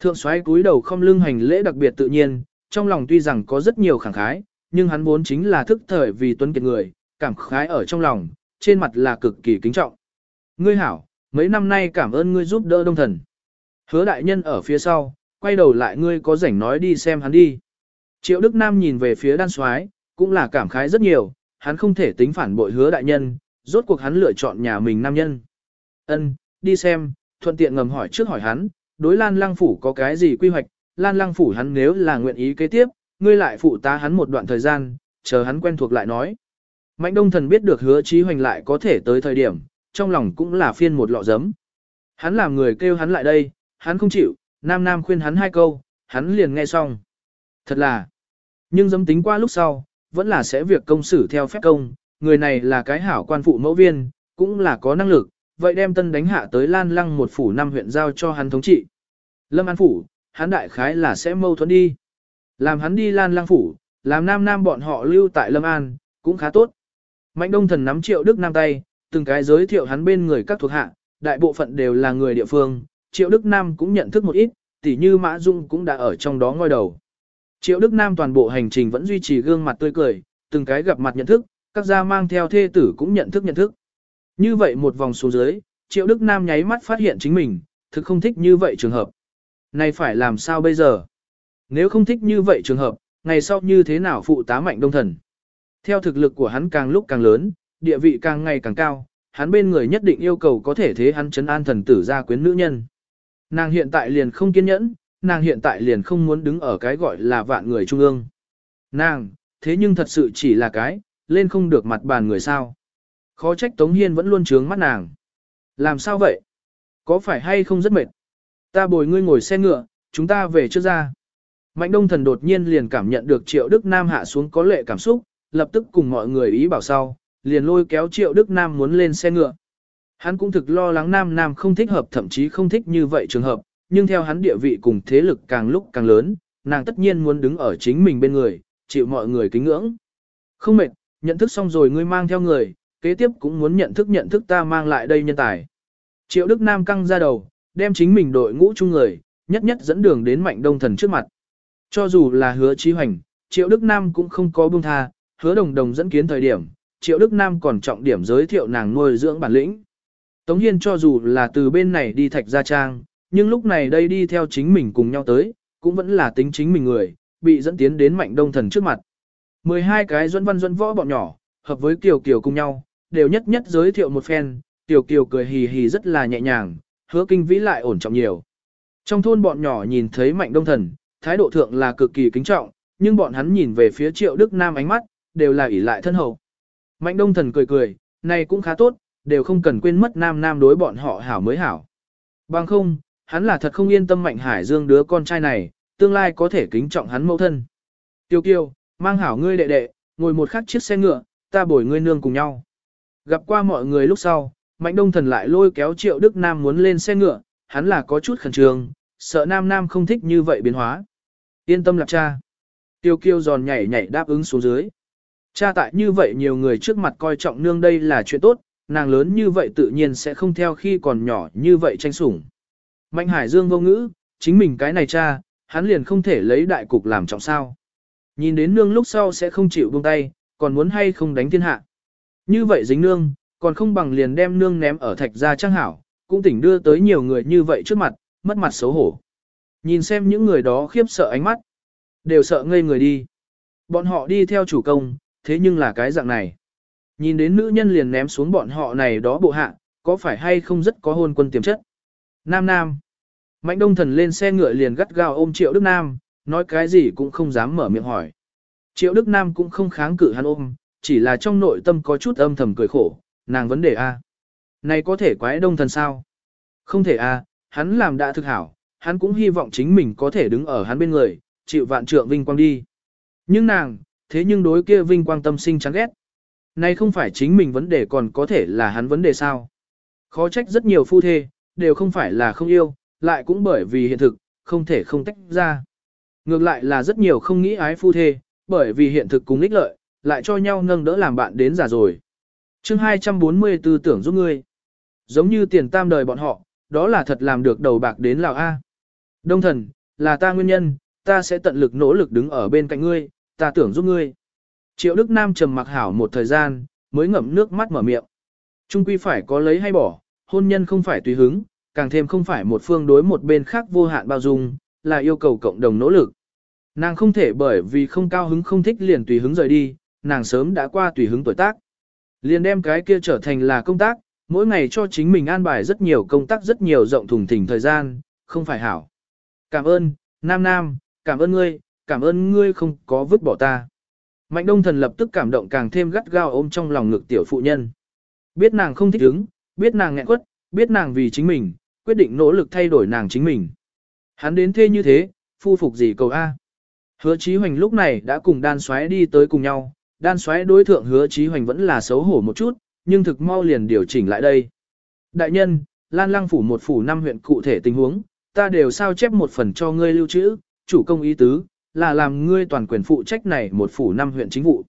Thượng soái cúi đầu không lưng hành lễ đặc biệt tự nhiên, trong lòng tuy rằng có rất nhiều khẳng khái, nhưng hắn vốn chính là thức thời vì tuấn kiệt người, cảm khái ở trong lòng, trên mặt là cực kỳ kính trọng. Ngươi hảo, mấy năm nay cảm ơn ngươi giúp đỡ đông thần. Hứa đại nhân ở phía sau, quay đầu lại ngươi có rảnh nói đi xem hắn đi. Triệu Đức Nam nhìn về phía đan soái cũng là cảm khái rất nhiều, hắn không thể tính phản bội hứa đại nhân, rốt cuộc hắn lựa chọn nhà mình nam nhân. Ân, đi xem, thuận tiện ngầm hỏi trước hỏi hắn, đối Lan Lăng Phủ có cái gì quy hoạch, Lan Lăng Phủ hắn nếu là nguyện ý kế tiếp, ngươi lại phụ tá hắn một đoạn thời gian, chờ hắn quen thuộc lại nói. Mạnh Đông Thần biết được hứa trí hoành lại có thể tới thời điểm, trong lòng cũng là phiên một lọ giấm. Hắn làm người kêu hắn lại đây, hắn không chịu, Nam Nam khuyên hắn hai câu, hắn liền nghe xong. Thật là, nhưng dâm tính qua lúc sau, vẫn là sẽ việc công xử theo phép công, người này là cái hảo quan phụ mẫu viên, cũng là có năng lực, vậy đem tân đánh hạ tới Lan Lăng một phủ năm huyện giao cho hắn thống trị. Lâm An Phủ, hắn đại khái là sẽ mâu thuẫn đi. Làm hắn đi lan lang phủ, làm nam nam bọn họ lưu tại Lâm An, cũng khá tốt. Mạnh đông thần nắm triệu Đức Nam tay, từng cái giới thiệu hắn bên người các thuộc hạ, đại bộ phận đều là người địa phương, triệu Đức Nam cũng nhận thức một ít, tỉ như Mã Dung cũng đã ở trong đó ngoi đầu. Triệu Đức Nam toàn bộ hành trình vẫn duy trì gương mặt tươi cười, từng cái gặp mặt nhận thức, các gia mang theo thê tử cũng nhận thức nhận thức. Như vậy một vòng xuống dưới, Triệu Đức Nam nháy mắt phát hiện chính mình, thực không thích như vậy trường hợp. Này phải làm sao bây giờ? Nếu không thích như vậy trường hợp, ngày sau như thế nào phụ tá mạnh đông thần? Theo thực lực của hắn càng lúc càng lớn, địa vị càng ngày càng cao, hắn bên người nhất định yêu cầu có thể thế hắn chấn an thần tử gia quyến nữ nhân. Nàng hiện tại liền không kiên nhẫn, nàng hiện tại liền không muốn đứng ở cái gọi là vạn người trung ương. Nàng, thế nhưng thật sự chỉ là cái, lên không được mặt bàn người sao. Khó trách Tống Hiên vẫn luôn trướng mắt nàng. Làm sao vậy? Có phải hay không rất mệt? Ta bồi ngươi ngồi xe ngựa, chúng ta về trước ra. Mạnh đông thần đột nhiên liền cảm nhận được triệu Đức Nam hạ xuống có lệ cảm xúc, lập tức cùng mọi người ý bảo sau, liền lôi kéo triệu Đức Nam muốn lên xe ngựa. Hắn cũng thực lo lắng Nam Nam không thích hợp thậm chí không thích như vậy trường hợp, nhưng theo hắn địa vị cùng thế lực càng lúc càng lớn, nàng tất nhiên muốn đứng ở chính mình bên người, chịu mọi người kính ngưỡng. Không mệt, nhận thức xong rồi ngươi mang theo người, kế tiếp cũng muốn nhận thức nhận thức ta mang lại đây nhân tài. Triệu Đức Nam căng ra đầu, đem chính mình đội ngũ chung người, nhất nhất dẫn đường đến mạnh đông thần trước mặt. Cho dù là hứa trí hoành, Triệu Đức Nam cũng không có buông tha, hứa đồng đồng dẫn kiến thời điểm, Triệu Đức Nam còn trọng điểm giới thiệu nàng nuôi dưỡng bản lĩnh. Tống Hiên cho dù là từ bên này đi thạch gia trang, nhưng lúc này đây đi theo chính mình cùng nhau tới, cũng vẫn là tính chính mình người, bị dẫn tiến đến mạnh đông thần trước mặt. 12 cái duẫn văn duẫn võ bọn nhỏ, hợp với Kiều Kiều cùng nhau, đều nhất nhất giới thiệu một phen, Kiều Kiều cười hì hì rất là nhẹ nhàng, hứa kinh vĩ lại ổn trọng nhiều. Trong thôn bọn nhỏ nhìn thấy mạnh đông thần, thái độ thượng là cực kỳ kính trọng, nhưng bọn hắn nhìn về phía triệu Đức Nam ánh mắt, đều là ỷ lại thân hậu. Mạnh đông thần cười cười, này cũng khá tốt, đều không cần quên mất nam nam đối bọn họ hảo mới hảo. Bằng không, hắn là thật không yên tâm Mạnh Hải Dương đứa con trai này, tương lai có thể kính trọng hắn mẫu thân. Tiêu kiêu, mang hảo ngươi đệ đệ, ngồi một khắc chiếc xe ngựa, ta bồi ngươi nương cùng nhau. Gặp qua mọi người lúc sau, Mạnh Đông Thần lại lôi kéo Triệu Đức Nam muốn lên xe ngựa, hắn là có chút khẩn trương, sợ Nam Nam không thích như vậy biến hóa. Yên tâm lạc cha. Tiêu kiêu giòn nhảy nhảy đáp ứng xuống dưới. Cha tại như vậy nhiều người trước mặt coi trọng nương đây là chuyện tốt, nàng lớn như vậy tự nhiên sẽ không theo khi còn nhỏ như vậy tranh sủng. Mạnh Hải Dương vô ngữ, chính mình cái này cha, hắn liền không thể lấy đại cục làm trọng sao. Nhìn đến nương lúc sau sẽ không chịu buông tay, còn muốn hay không đánh thiên hạ. Như vậy dính nương, còn không bằng liền đem nương ném ở thạch gia trang hảo, cũng tỉnh đưa tới nhiều người như vậy trước mặt, mất mặt xấu hổ. Nhìn xem những người đó khiếp sợ ánh mắt, đều sợ ngây người đi. Bọn họ đi theo chủ công, thế nhưng là cái dạng này. Nhìn đến nữ nhân liền ném xuống bọn họ này đó bộ hạ, có phải hay không rất có hôn quân tiềm chất. Nam Nam. Mạnh đông thần lên xe ngựa liền gắt gao ôm Triệu Đức Nam, nói cái gì cũng không dám mở miệng hỏi. Triệu Đức Nam cũng không kháng cự hắn ôm, chỉ là trong nội tâm có chút âm thầm cười khổ, nàng vấn đề A. Này có thể quái đông thần sao? Không thể A, hắn làm đã thực hảo, hắn cũng hy vọng chính mình có thể đứng ở hắn bên người, chịu vạn trượng vinh quang đi. Nhưng nàng, thế nhưng đối kia vinh quang tâm sinh chán ghét. Này không phải chính mình vấn đề còn có thể là hắn vấn đề sao? Khó trách rất nhiều phu thê, đều không phải là không yêu, lại cũng bởi vì hiện thực, không thể không tách ra. Ngược lại là rất nhiều không nghĩ ái phu thê, bởi vì hiện thực cùng ích lợi, lại cho nhau nâng đỡ làm bạn đến già rồi. chương 240 tư tưởng giúp ngươi. Giống như tiền tam đời bọn họ, đó là thật làm được đầu bạc đến Lào A. Đông thần, là ta nguyên nhân, ta sẽ tận lực nỗ lực đứng ở bên cạnh ngươi, ta tưởng giúp ngươi. Triệu Đức Nam trầm mặc hảo một thời gian, mới ngậm nước mắt mở miệng. Trung quy phải có lấy hay bỏ, hôn nhân không phải tùy hứng, càng thêm không phải một phương đối một bên khác vô hạn bao dung, là yêu cầu cộng đồng nỗ lực. Nàng không thể bởi vì không cao hứng không thích liền tùy hứng rời đi, nàng sớm đã qua tùy hứng tuổi tác. Liền đem cái kia trở thành là công tác, mỗi ngày cho chính mình an bài rất nhiều công tác rất nhiều rộng thùng thình thời gian, không phải hảo. Cảm ơn, Nam Nam, cảm ơn ngươi, cảm ơn ngươi không có vứt bỏ ta. Mạnh đông thần lập tức cảm động càng thêm gắt gao ôm trong lòng ngực tiểu phụ nhân. Biết nàng không thích ứng, biết nàng nghẹn quất, biết nàng vì chính mình, quyết định nỗ lực thay đổi nàng chính mình. Hắn đến thế như thế, phu phục gì cầu A. Hứa Chí Hoành lúc này đã cùng đan xoáy đi tới cùng nhau, đan xoáy đối thượng hứa Chí Hoành vẫn là xấu hổ một chút, nhưng thực mau liền điều chỉnh lại đây. Đại nhân, Lan Lăng phủ một phủ năm huyện cụ thể tình huống, ta đều sao chép một phần cho ngươi lưu trữ, chủ công ý tứ, là làm ngươi toàn quyền phụ trách này một phủ năm huyện chính vụ.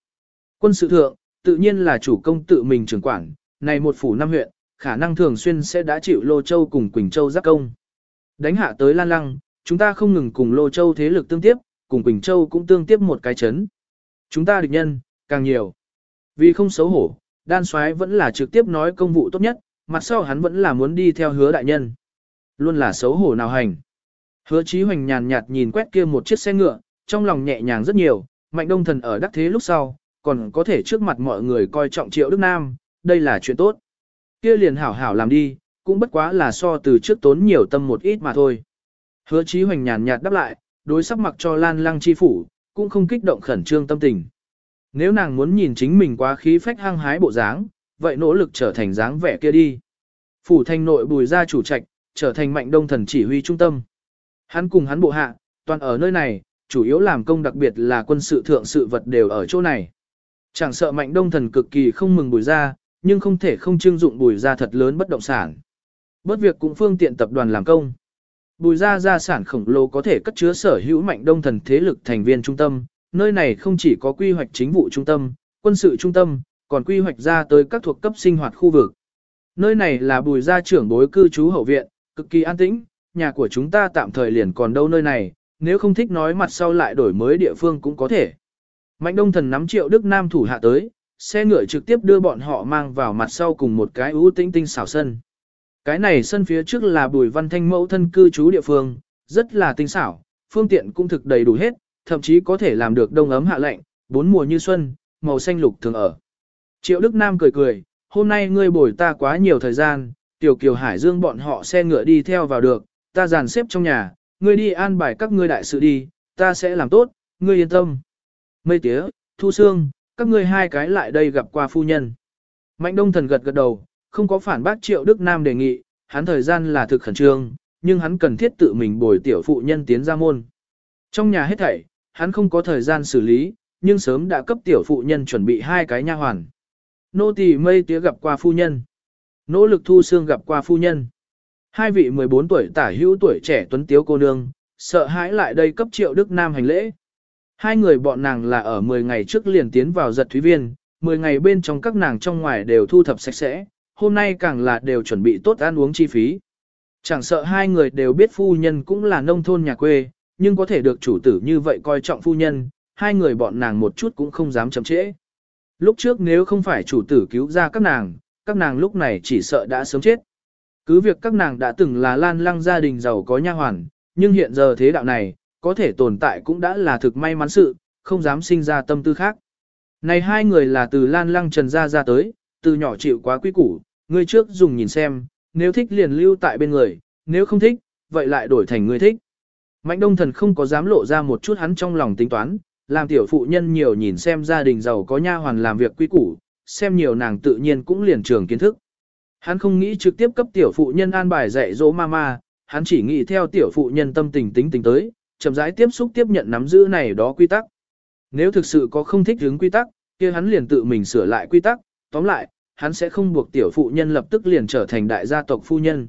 Quân sự thượng, tự nhiên là chủ công tự mình trưởng quản, này một phủ năm huyện, khả năng thường xuyên sẽ đã chịu Lô Châu cùng Quỳnh Châu giáp công. Đánh hạ tới Lan Lăng, chúng ta không ngừng cùng Lô Châu thế lực tương tiếp, cùng Quỳnh Châu cũng tương tiếp một cái chấn. Chúng ta địch nhân, càng nhiều. Vì không xấu hổ, đan soái vẫn là trực tiếp nói công vụ tốt nhất, mặt sau hắn vẫn là muốn đi theo hứa đại nhân. Luôn là xấu hổ nào hành. Hứa Chí Hoành nhàn nhạt nhìn quét kia một chiếc xe ngựa, trong lòng nhẹ nhàng rất nhiều, Mạnh Đông Thần ở đắc thế lúc sau, còn có thể trước mặt mọi người coi trọng Triệu Đức Nam, đây là chuyện tốt. Kia liền hảo hảo làm đi, cũng bất quá là so từ trước tốn nhiều tâm một ít mà thôi. Hứa Chí Hoành nhàn nhạt đáp lại, đối sắc mặc cho Lan Lăng chi phủ, cũng không kích động khẩn trương tâm tình. Nếu nàng muốn nhìn chính mình quá khí phách hăng hái bộ dáng, vậy nỗ lực trở thành dáng vẻ kia đi. Phủ thành nội bùi ra chủ trạch, trở thành mạnh đông thần chỉ huy trung tâm. Hắn cùng hắn bộ hạ, toàn ở nơi này, chủ yếu làm công đặc biệt là quân sự thượng sự vật đều ở chỗ này. Chẳng sợ mạnh đông thần cực kỳ không mừng bùi ra, nhưng không thể không trưng dụng bùi ra thật lớn bất động sản. Bất việc cũng phương tiện tập đoàn làm công. Bùi ra gia sản khổng lồ có thể cất chứa sở hữu mạnh đông thần thế lực thành viên trung tâm, nơi này không chỉ có quy hoạch chính vụ trung tâm, quân sự trung tâm, còn quy hoạch ra tới các thuộc cấp sinh hoạt khu vực. Nơi này là bùi gia trưởng bối cư trú hậu viện, cực kỳ an tĩnh, nhà của chúng ta tạm thời liền còn đâu nơi này, nếu không thích nói mặt sau lại đổi mới địa phương cũng có thể. Mạnh đông thần nắm triệu Đức Nam thủ hạ tới, xe ngựa trực tiếp đưa bọn họ mang vào mặt sau cùng một cái ưu tinh tinh xảo sân. Cái này sân phía trước là bùi văn thanh mẫu thân cư trú địa phương, rất là tinh xảo, phương tiện cũng thực đầy đủ hết, thậm chí có thể làm được đông ấm hạ lạnh, bốn mùa như xuân, màu xanh lục thường ở. Triệu Đức Nam cười cười, hôm nay ngươi bồi ta quá nhiều thời gian, tiểu kiều hải dương bọn họ xe ngựa đi theo vào được, ta dàn xếp trong nhà, ngươi đi an bài các ngươi đại sự đi, ta sẽ làm tốt, ngươi yên tâm. Mây tía, thu xương, các ngươi hai cái lại đây gặp qua phu nhân. Mạnh đông thần gật gật đầu, không có phản bác triệu Đức Nam đề nghị, hắn thời gian là thực khẩn trương, nhưng hắn cần thiết tự mình bồi tiểu phụ nhân tiến ra môn. Trong nhà hết thảy, hắn không có thời gian xử lý, nhưng sớm đã cấp tiểu phụ nhân chuẩn bị hai cái nha hoàn. Nô tỳ mây tía gặp qua phu nhân. Nỗ lực thu xương gặp qua phu nhân. Hai vị 14 tuổi tả hữu tuổi trẻ tuấn tiếu cô nương, sợ hãi lại đây cấp triệu Đức Nam hành lễ. Hai người bọn nàng là ở 10 ngày trước liền tiến vào giật thúy viên, 10 ngày bên trong các nàng trong ngoài đều thu thập sạch sẽ, hôm nay càng là đều chuẩn bị tốt ăn uống chi phí. Chẳng sợ hai người đều biết phu nhân cũng là nông thôn nhà quê, nhưng có thể được chủ tử như vậy coi trọng phu nhân, hai người bọn nàng một chút cũng không dám chậm trễ. Lúc trước nếu không phải chủ tử cứu ra các nàng, các nàng lúc này chỉ sợ đã sớm chết. Cứ việc các nàng đã từng là lan lăng gia đình giàu có nha hoàn, nhưng hiện giờ thế đạo này, có thể tồn tại cũng đã là thực may mắn sự, không dám sinh ra tâm tư khác. Này hai người là từ lan lăng trần gia ra tới, từ nhỏ chịu quá quý củ, người trước dùng nhìn xem, nếu thích liền lưu tại bên người, nếu không thích, vậy lại đổi thành người thích. Mạnh đông thần không có dám lộ ra một chút hắn trong lòng tính toán, làm tiểu phụ nhân nhiều nhìn xem gia đình giàu có nha hoàn làm việc quý củ, xem nhiều nàng tự nhiên cũng liền trường kiến thức. Hắn không nghĩ trực tiếp cấp tiểu phụ nhân an bài dạy dỗ mama, hắn chỉ nghĩ theo tiểu phụ nhân tâm tình tính tình tới, chậm rãi tiếp xúc tiếp nhận nắm giữ này đó quy tắc. Nếu thực sự có không thích hướng quy tắc, kia hắn liền tự mình sửa lại quy tắc, tóm lại, hắn sẽ không buộc tiểu phụ nhân lập tức liền trở thành đại gia tộc phu nhân.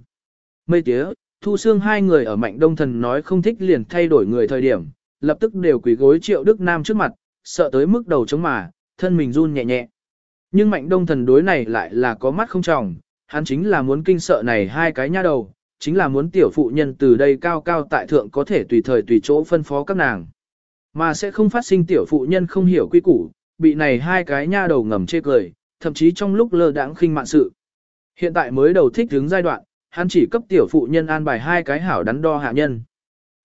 Mây tía, thu xương hai người ở mạnh đông thần nói không thích liền thay đổi người thời điểm, lập tức đều quỳ gối triệu Đức Nam trước mặt, sợ tới mức đầu chống mà, thân mình run nhẹ nhẹ. Nhưng mạnh đông thần đối này lại là có mắt không tròng, hắn chính là muốn kinh sợ này hai cái nha đầu, chính là muốn tiểu phụ nhân từ đây cao cao tại thượng có thể tùy thời tùy chỗ phân phó các nàng. Mà sẽ không phát sinh tiểu phụ nhân không hiểu quy củ, bị này hai cái nha đầu ngầm chê cười, thậm chí trong lúc lơ đãng khinh mạn sự. Hiện tại mới đầu thích hướng giai đoạn, hắn chỉ cấp tiểu phụ nhân an bài hai cái hảo đắn đo hạ nhân.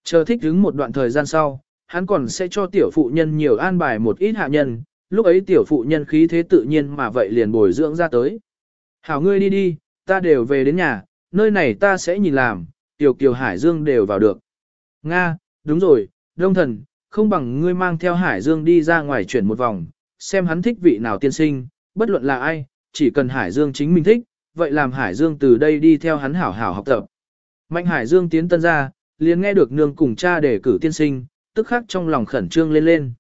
Chờ thích đứng một đoạn thời gian sau, hắn còn sẽ cho tiểu phụ nhân nhiều an bài một ít hạ nhân, lúc ấy tiểu phụ nhân khí thế tự nhiên mà vậy liền bồi dưỡng ra tới. Hảo ngươi đi đi, ta đều về đến nhà, nơi này ta sẽ nhìn làm, tiểu kiều Hải Dương đều vào được. Nga, đúng rồi, đông thần, không bằng ngươi mang theo Hải Dương đi ra ngoài chuyển một vòng, xem hắn thích vị nào tiên sinh, bất luận là ai, chỉ cần Hải Dương chính mình thích, vậy làm Hải Dương từ đây đi theo hắn hảo hảo học tập. Mạnh Hải Dương tiến tân ra, liền nghe được nương cùng cha để cử tiên sinh, tức khắc trong lòng khẩn trương lên lên.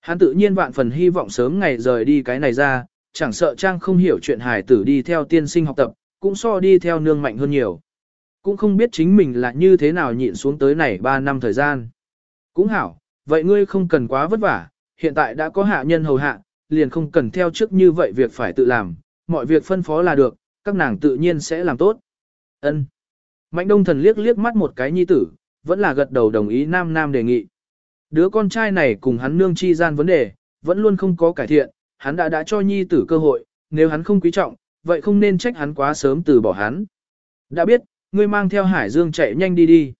Hắn tự nhiên vạn phần hy vọng sớm ngày rời đi cái này ra, chẳng sợ Trang không hiểu chuyện Hải tử đi theo tiên sinh học tập, cũng so đi theo nương mạnh hơn nhiều. Cũng không biết chính mình là như thế nào nhịn xuống tới này 3 năm thời gian. Cũng hảo, vậy ngươi không cần quá vất vả, hiện tại đã có hạ nhân hầu hạ, liền không cần theo trước như vậy việc phải tự làm, mọi việc phân phó là được, các nàng tự nhiên sẽ làm tốt. Ân. Mạnh đông thần liếc liếc mắt một cái nhi tử, vẫn là gật đầu đồng ý nam nam đề nghị. Đứa con trai này cùng hắn nương chi gian vấn đề, vẫn luôn không có cải thiện, hắn đã đã cho nhi tử cơ hội, nếu hắn không quý trọng, vậy không nên trách hắn quá sớm từ bỏ hắn. Đã biết, ngươi mang theo Hải Dương chạy nhanh đi đi.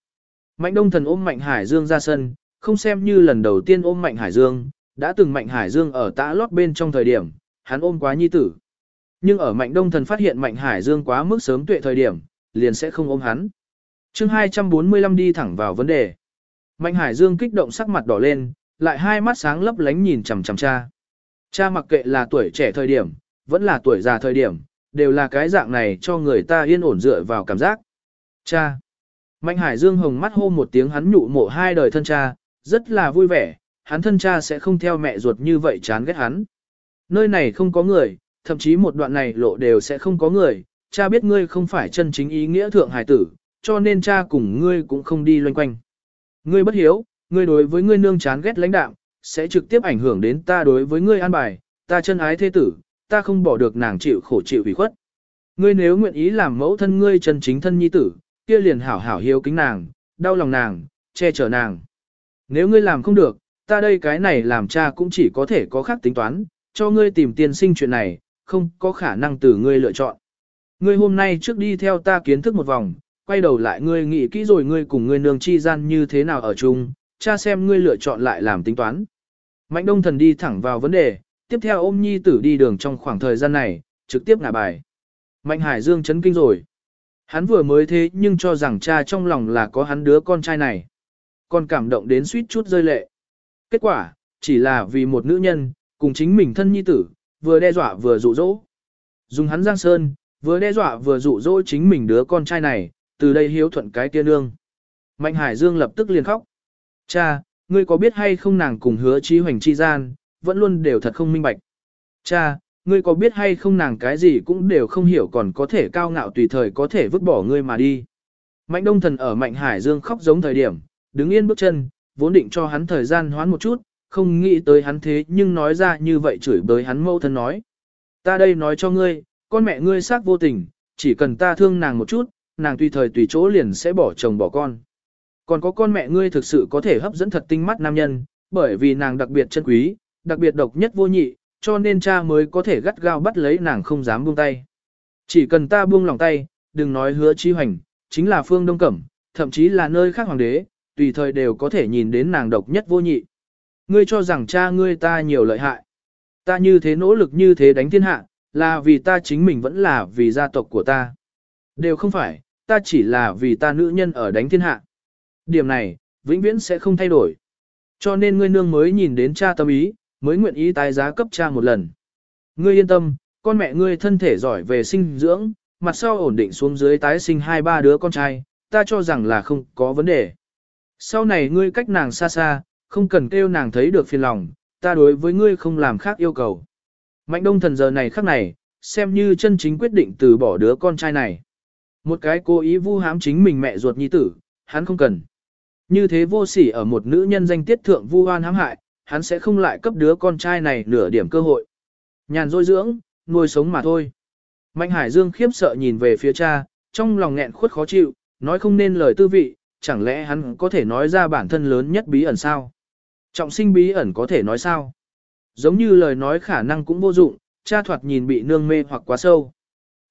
Mạnh đông thần ôm Mạnh Hải Dương ra sân, không xem như lần đầu tiên ôm Mạnh Hải Dương, đã từng Mạnh Hải Dương ở tã lót bên trong thời điểm, hắn ôm quá nhi tử. Nhưng ở Mạnh đông thần phát hiện Mạnh Hải Dương quá mức sớm tuệ thời điểm, liền sẽ không ôm hắn. chương 245 đi thẳng vào vấn đề. Mạnh Hải Dương kích động sắc mặt đỏ lên, lại hai mắt sáng lấp lánh nhìn chằm chằm cha. Cha mặc kệ là tuổi trẻ thời điểm, vẫn là tuổi già thời điểm, đều là cái dạng này cho người ta yên ổn dựa vào cảm giác. Cha. Mạnh Hải Dương hồng mắt hô một tiếng hắn nhụ mộ hai đời thân cha, rất là vui vẻ, hắn thân cha sẽ không theo mẹ ruột như vậy chán ghét hắn. Nơi này không có người, thậm chí một đoạn này lộ đều sẽ không có người, cha biết ngươi không phải chân chính ý nghĩa thượng hải tử, cho nên cha cùng ngươi cũng không đi loanh quanh. Ngươi bất hiếu, ngươi đối với ngươi nương chán ghét lãnh đạm, sẽ trực tiếp ảnh hưởng đến ta đối với ngươi an bài, ta chân ái thế tử, ta không bỏ được nàng chịu khổ chịu ủy khuất. Ngươi nếu nguyện ý làm mẫu thân ngươi chân chính thân nhi tử, kia liền hảo hảo hiếu kính nàng, đau lòng nàng, che chở nàng. Nếu ngươi làm không được, ta đây cái này làm cha cũng chỉ có thể có khác tính toán, cho ngươi tìm tiền sinh chuyện này, không có khả năng từ ngươi lựa chọn. Ngươi hôm nay trước đi theo ta kiến thức một vòng, quay đầu lại ngươi nghĩ kỹ rồi ngươi cùng ngươi nương chi gian như thế nào ở chung, cha xem ngươi lựa chọn lại làm tính toán. Mạnh đông thần đi thẳng vào vấn đề, tiếp theo ôm nhi tử đi đường trong khoảng thời gian này, trực tiếp ngả bài. Mạnh hải dương chấn kinh rồi. Hắn vừa mới thế nhưng cho rằng cha trong lòng là có hắn đứa con trai này. Còn cảm động đến suýt chút rơi lệ. Kết quả, chỉ là vì một nữ nhân, cùng chính mình thân nhi tử, vừa đe dọa vừa dụ dỗ. Dùng hắn giang sơn, vừa đe dọa vừa dụ dỗ chính mình đứa con trai này, từ đây hiếu thuận cái tiên nương. Mạnh Hải Dương lập tức liền khóc. Cha, ngươi có biết hay không nàng cùng hứa trí hoành chi gian, vẫn luôn đều thật không minh bạch. Cha, ngươi có biết hay không nàng cái gì cũng đều không hiểu còn có thể cao ngạo tùy thời có thể vứt bỏ ngươi mà đi. Mạnh Đông Thần ở Mạnh Hải Dương khóc giống thời điểm, đứng yên bước chân, vốn định cho hắn thời gian hoán một chút, không nghĩ tới hắn thế nhưng nói ra như vậy chửi bới hắn mâu thân nói. Ta đây nói cho ngươi, con mẹ ngươi xác vô tình, chỉ cần ta thương nàng một chút, nàng tùy thời tùy chỗ liền sẽ bỏ chồng bỏ con. Còn có con mẹ ngươi thực sự có thể hấp dẫn thật tinh mắt nam nhân, bởi vì nàng đặc biệt chân quý, đặc biệt độc nhất vô nhị, cho nên cha mới có thể gắt gao bắt lấy nàng không dám buông tay. Chỉ cần ta buông lòng tay, đừng nói hứa chi hoành, chính là phương đông cẩm, thậm chí là nơi khác hoàng đế, tùy thời đều có thể nhìn đến nàng độc nhất vô nhị. Ngươi cho rằng cha ngươi ta nhiều lợi hại. Ta như thế nỗ lực như thế đánh thiên hạ, là vì ta chính mình vẫn là vì gia tộc của ta. Đều không phải, ta chỉ là vì ta nữ nhân ở đánh thiên hạ. Điểm này, vĩnh viễn sẽ không thay đổi. Cho nên ngươi nương mới nhìn đến cha tâm ý, mới nguyện ý tái giá cấp cha một lần. Ngươi yên tâm, con mẹ ngươi thân thể giỏi về sinh dưỡng, mặt sau ổn định xuống dưới tái sinh hai ba đứa con trai, ta cho rằng là không có vấn đề. Sau này ngươi cách nàng xa xa, không cần kêu nàng thấy được phiền lòng, ta đối với ngươi không làm khác yêu cầu. Mạnh đông thần giờ này khắc này, xem như chân chính quyết định từ bỏ đứa con trai này. Một cái cố ý vu hãm chính mình mẹ ruột nhi tử, hắn không cần. Như thế vô sỉ ở một nữ nhân danh tiết thượng vu oan hãm hại, hắn sẽ không lại cấp đứa con trai này nửa điểm cơ hội. Nhàn dôi dưỡng, nuôi sống mà thôi. Mạnh Hải Dương khiếp sợ nhìn về phía cha, trong lòng nghẹn khuất khó chịu, nói không nên lời tư vị, chẳng lẽ hắn có thể nói ra bản thân lớn nhất bí ẩn sao? Trọng sinh bí ẩn có thể nói sao? Giống như lời nói khả năng cũng vô dụng, cha thoạt nhìn bị nương mê hoặc quá sâu.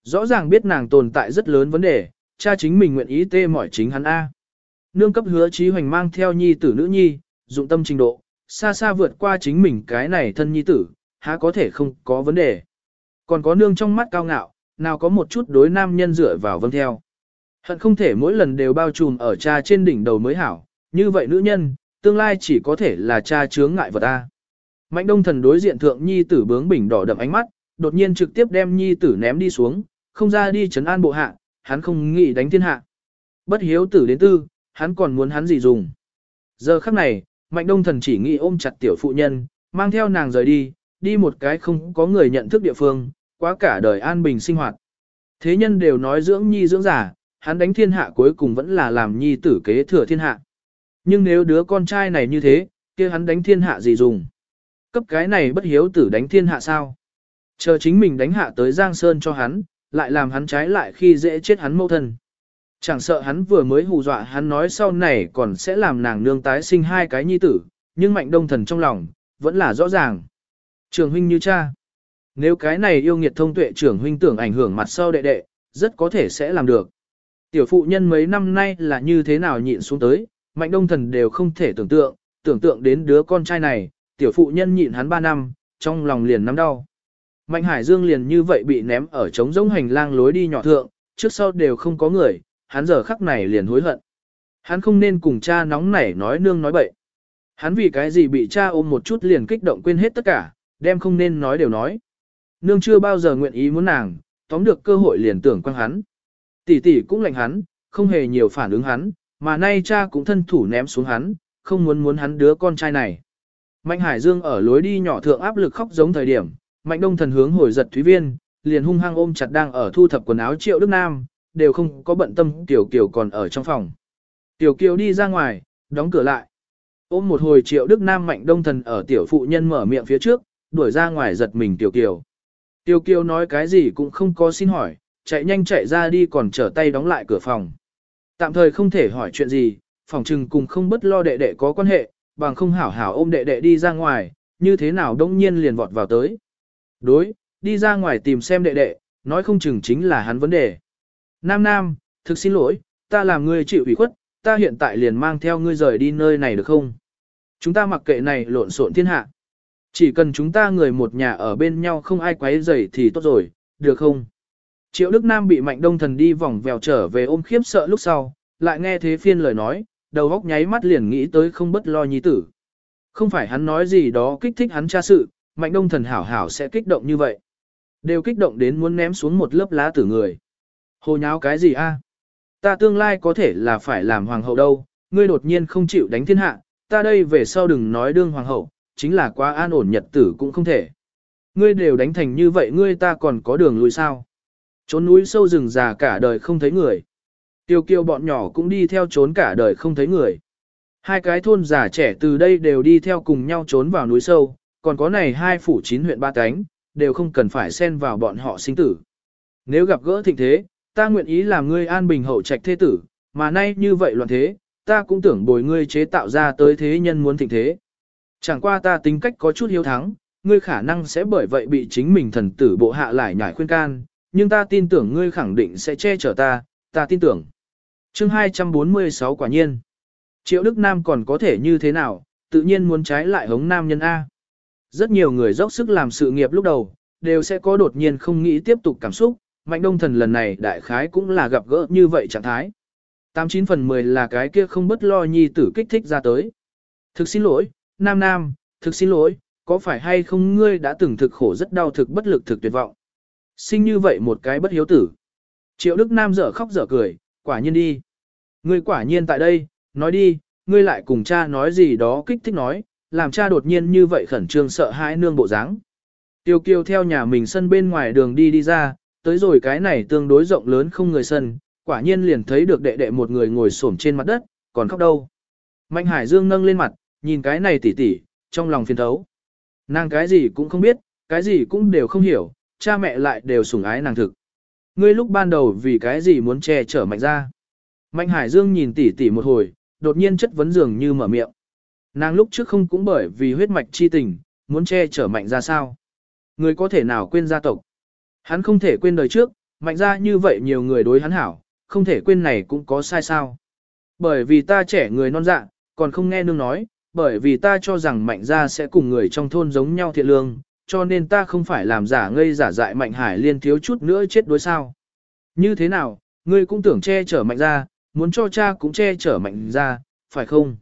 Rõ ràng biết nàng tồn tại rất lớn vấn đề, cha chính mình nguyện ý tê mỏi chính hắn A. Nương cấp hứa trí hoành mang theo nhi tử nữ nhi, dụng tâm trình độ, xa xa vượt qua chính mình cái này thân nhi tử, há có thể không có vấn đề. Còn có nương trong mắt cao ngạo, nào có một chút đối nam nhân dựa vào vâng theo. Hận không thể mỗi lần đều bao trùm ở cha trên đỉnh đầu mới hảo, như vậy nữ nhân, tương lai chỉ có thể là cha chướng ngại vật ta. Mạnh đông thần đối diện thượng nhi tử bướng bỉnh đỏ đậm ánh mắt, đột nhiên trực tiếp đem nhi tử ném đi xuống, không ra đi chấn an bộ hạ, hắn không nghĩ đánh thiên hạ. Bất hiếu tử đến tư, hắn còn muốn hắn gì dùng. Giờ khắc này, mạnh đông thần chỉ nghĩ ôm chặt tiểu phụ nhân, mang theo nàng rời đi, đi một cái không có người nhận thức địa phương, quá cả đời an bình sinh hoạt. Thế nhân đều nói dưỡng nhi dưỡng giả, hắn đánh thiên hạ cuối cùng vẫn là làm nhi tử kế thừa thiên hạ. Nhưng nếu đứa con trai này như thế, kia hắn đánh thiên hạ gì dùng? Cấp cái này bất hiếu tử đánh thiên hạ sao? Chờ chính mình đánh hạ tới Giang Sơn cho hắn, lại làm hắn trái lại khi dễ chết hắn mâu thân. Chẳng sợ hắn vừa mới hù dọa hắn nói sau này còn sẽ làm nàng nương tái sinh hai cái nhi tử, nhưng mạnh đông thần trong lòng, vẫn là rõ ràng. Trường huynh như cha. Nếu cái này yêu nghiệt thông tuệ trưởng huynh tưởng ảnh hưởng mặt sau đệ đệ, rất có thể sẽ làm được. Tiểu phụ nhân mấy năm nay là như thế nào nhịn xuống tới, mạnh đông thần đều không thể tưởng tượng, tưởng tượng đến đứa con trai này, tiểu phụ nhân nhịn hắn 3 năm, trong lòng liền nắm đau. Mạnh Hải Dương liền như vậy bị ném ở trống rỗng hành lang lối đi nhỏ thượng, trước sau đều không có người, hắn giờ khắc này liền hối hận. Hắn không nên cùng cha nóng nảy nói nương nói bậy. Hắn vì cái gì bị cha ôm một chút liền kích động quên hết tất cả, đem không nên nói đều nói. Nương chưa bao giờ nguyện ý muốn nàng, tóm được cơ hội liền tưởng quăng hắn. Tỷ tỷ cũng lạnh hắn, không hề nhiều phản ứng hắn, mà nay cha cũng thân thủ ném xuống hắn, không muốn muốn hắn đứa con trai này. Mạnh Hải Dương ở lối đi nhỏ thượng áp lực khóc giống thời điểm, Mạnh Đông Thần hướng hồi giật Thúy Viên, liền hung hăng ôm chặt đang ở thu thập quần áo Triệu Đức Nam, đều không có bận tâm Tiểu Kiều còn ở trong phòng. Tiểu Kiều đi ra ngoài, đóng cửa lại. Ôm một hồi Triệu Đức Nam Mạnh Đông Thần ở tiểu phụ nhân mở miệng phía trước, đuổi ra ngoài giật mình Tiểu Kiều. Tiểu Kiều nói cái gì cũng không có xin hỏi, chạy nhanh chạy ra đi còn trở tay đóng lại cửa phòng. Tạm thời không thể hỏi chuyện gì, phòng trừng cùng không bất lo đệ đệ có quan hệ, bằng không hảo hảo ôm đệ đệ đi ra ngoài, như thế nào đông nhiên liền vọt vào tới. Đối, đi ra ngoài tìm xem đệ đệ, nói không chừng chính là hắn vấn đề. Nam Nam, thực xin lỗi, ta làm ngươi chịu ủy khuất, ta hiện tại liền mang theo ngươi rời đi nơi này được không? Chúng ta mặc kệ này lộn xộn thiên hạ. Chỉ cần chúng ta người một nhà ở bên nhau không ai quấy rầy thì tốt rồi, được không? Triệu Đức Nam bị Mạnh Đông Thần đi vòng vèo trở về ôm khiếp sợ lúc sau, lại nghe thế phiên lời nói, đầu óc nháy mắt liền nghĩ tới không bất lo nhi tử. Không phải hắn nói gì đó kích thích hắn tra sự, Mạnh Đông Thần hảo hảo sẽ kích động như vậy. Đều kích động đến muốn ném xuống một lớp lá tử người. Hồ nháo cái gì a? Ta tương lai có thể là phải làm hoàng hậu đâu, ngươi đột nhiên không chịu đánh thiên hạ, ta đây về sau đừng nói đương hoàng hậu, chính là quá an ổn nhật tử cũng không thể. Ngươi đều đánh thành như vậy ngươi ta còn có đường lui sao? Trốn núi sâu rừng già cả đời không thấy người. Tiêu kiêu bọn nhỏ cũng đi theo trốn cả đời không thấy người. Hai cái thôn già trẻ từ đây đều đi theo cùng nhau trốn vào núi sâu, còn có này hai phủ chín huyện ba cánh, đều không cần phải xen vào bọn họ sinh tử. Nếu gặp gỡ thịnh thế, ta nguyện ý làm ngươi an bình hậu trạch thế tử, mà nay như vậy loạn thế, ta cũng tưởng bồi ngươi chế tạo ra tới thế nhân muốn thịnh thế. Chẳng qua ta tính cách có chút hiếu thắng, ngươi khả năng sẽ bởi vậy bị chính mình thần tử bộ hạ lại nhảy khuyên can, nhưng ta tin tưởng ngươi khẳng định sẽ che chở ta, ta tin tưởng. Chương 246 quả nhiên. Triệu Đức Nam còn có thể như thế nào, tự nhiên muốn trái lại hống nam nhân A. Rất nhiều người dốc sức làm sự nghiệp lúc đầu, đều sẽ có đột nhiên không nghĩ tiếp tục cảm xúc, Mạnh Đông Thần lần này đại khái cũng là gặp gỡ như vậy trạng thái. 89 phần 10 là cái kia không bất lo nhi tử kích thích ra tới. Thực xin lỗi, Nam Nam, thực xin lỗi, có phải hay không ngươi đã từng thực khổ rất đau thực bất lực thực tuyệt vọng. Sinh như vậy một cái bất hiếu tử. Triệu Đức Nam dở khóc dở cười, quả nhiên đi. Ngươi quả nhiên tại đây, nói đi, ngươi lại cùng cha nói gì đó kích thích nói, làm cha đột nhiên như vậy khẩn trương sợ hãi nương bộ dáng. Tiêu kiều theo nhà mình sân bên ngoài đường đi đi ra, tới rồi cái này tương đối rộng lớn không người sân, quả nhiên liền thấy được đệ đệ một người ngồi xổm trên mặt đất, còn khóc đâu. Mạnh Hải Dương nâng lên mặt, nhìn cái này tỉ tỉ, trong lòng phiền thấu. Nàng cái gì cũng không biết, cái gì cũng đều không hiểu, cha mẹ lại đều sủng ái nàng thực. Ngươi lúc ban đầu vì cái gì muốn che chở mạnh ra. Mạnh Hải Dương nhìn tỉ tỉ một hồi, đột nhiên chất vấn dường như mở miệng. Nàng lúc trước không cũng bởi vì huyết mạch chi tình, muốn che chở mạnh ra sao. Ngươi có thể nào quên gia tộc. Hắn không thể quên đời trước, mạnh ra như vậy nhiều người đối hắn hảo, không thể quên này cũng có sai sao. Bởi vì ta trẻ người non dạ, còn không nghe nương nói, bởi vì ta cho rằng mạnh ra sẽ cùng người trong thôn giống nhau thiện lương, cho nên ta không phải làm giả ngây giả dại mạnh hải liên thiếu chút nữa chết đối sao. Như thế nào, ngươi cũng tưởng che chở mạnh ra, muốn cho cha cũng che chở mạnh ra, phải không?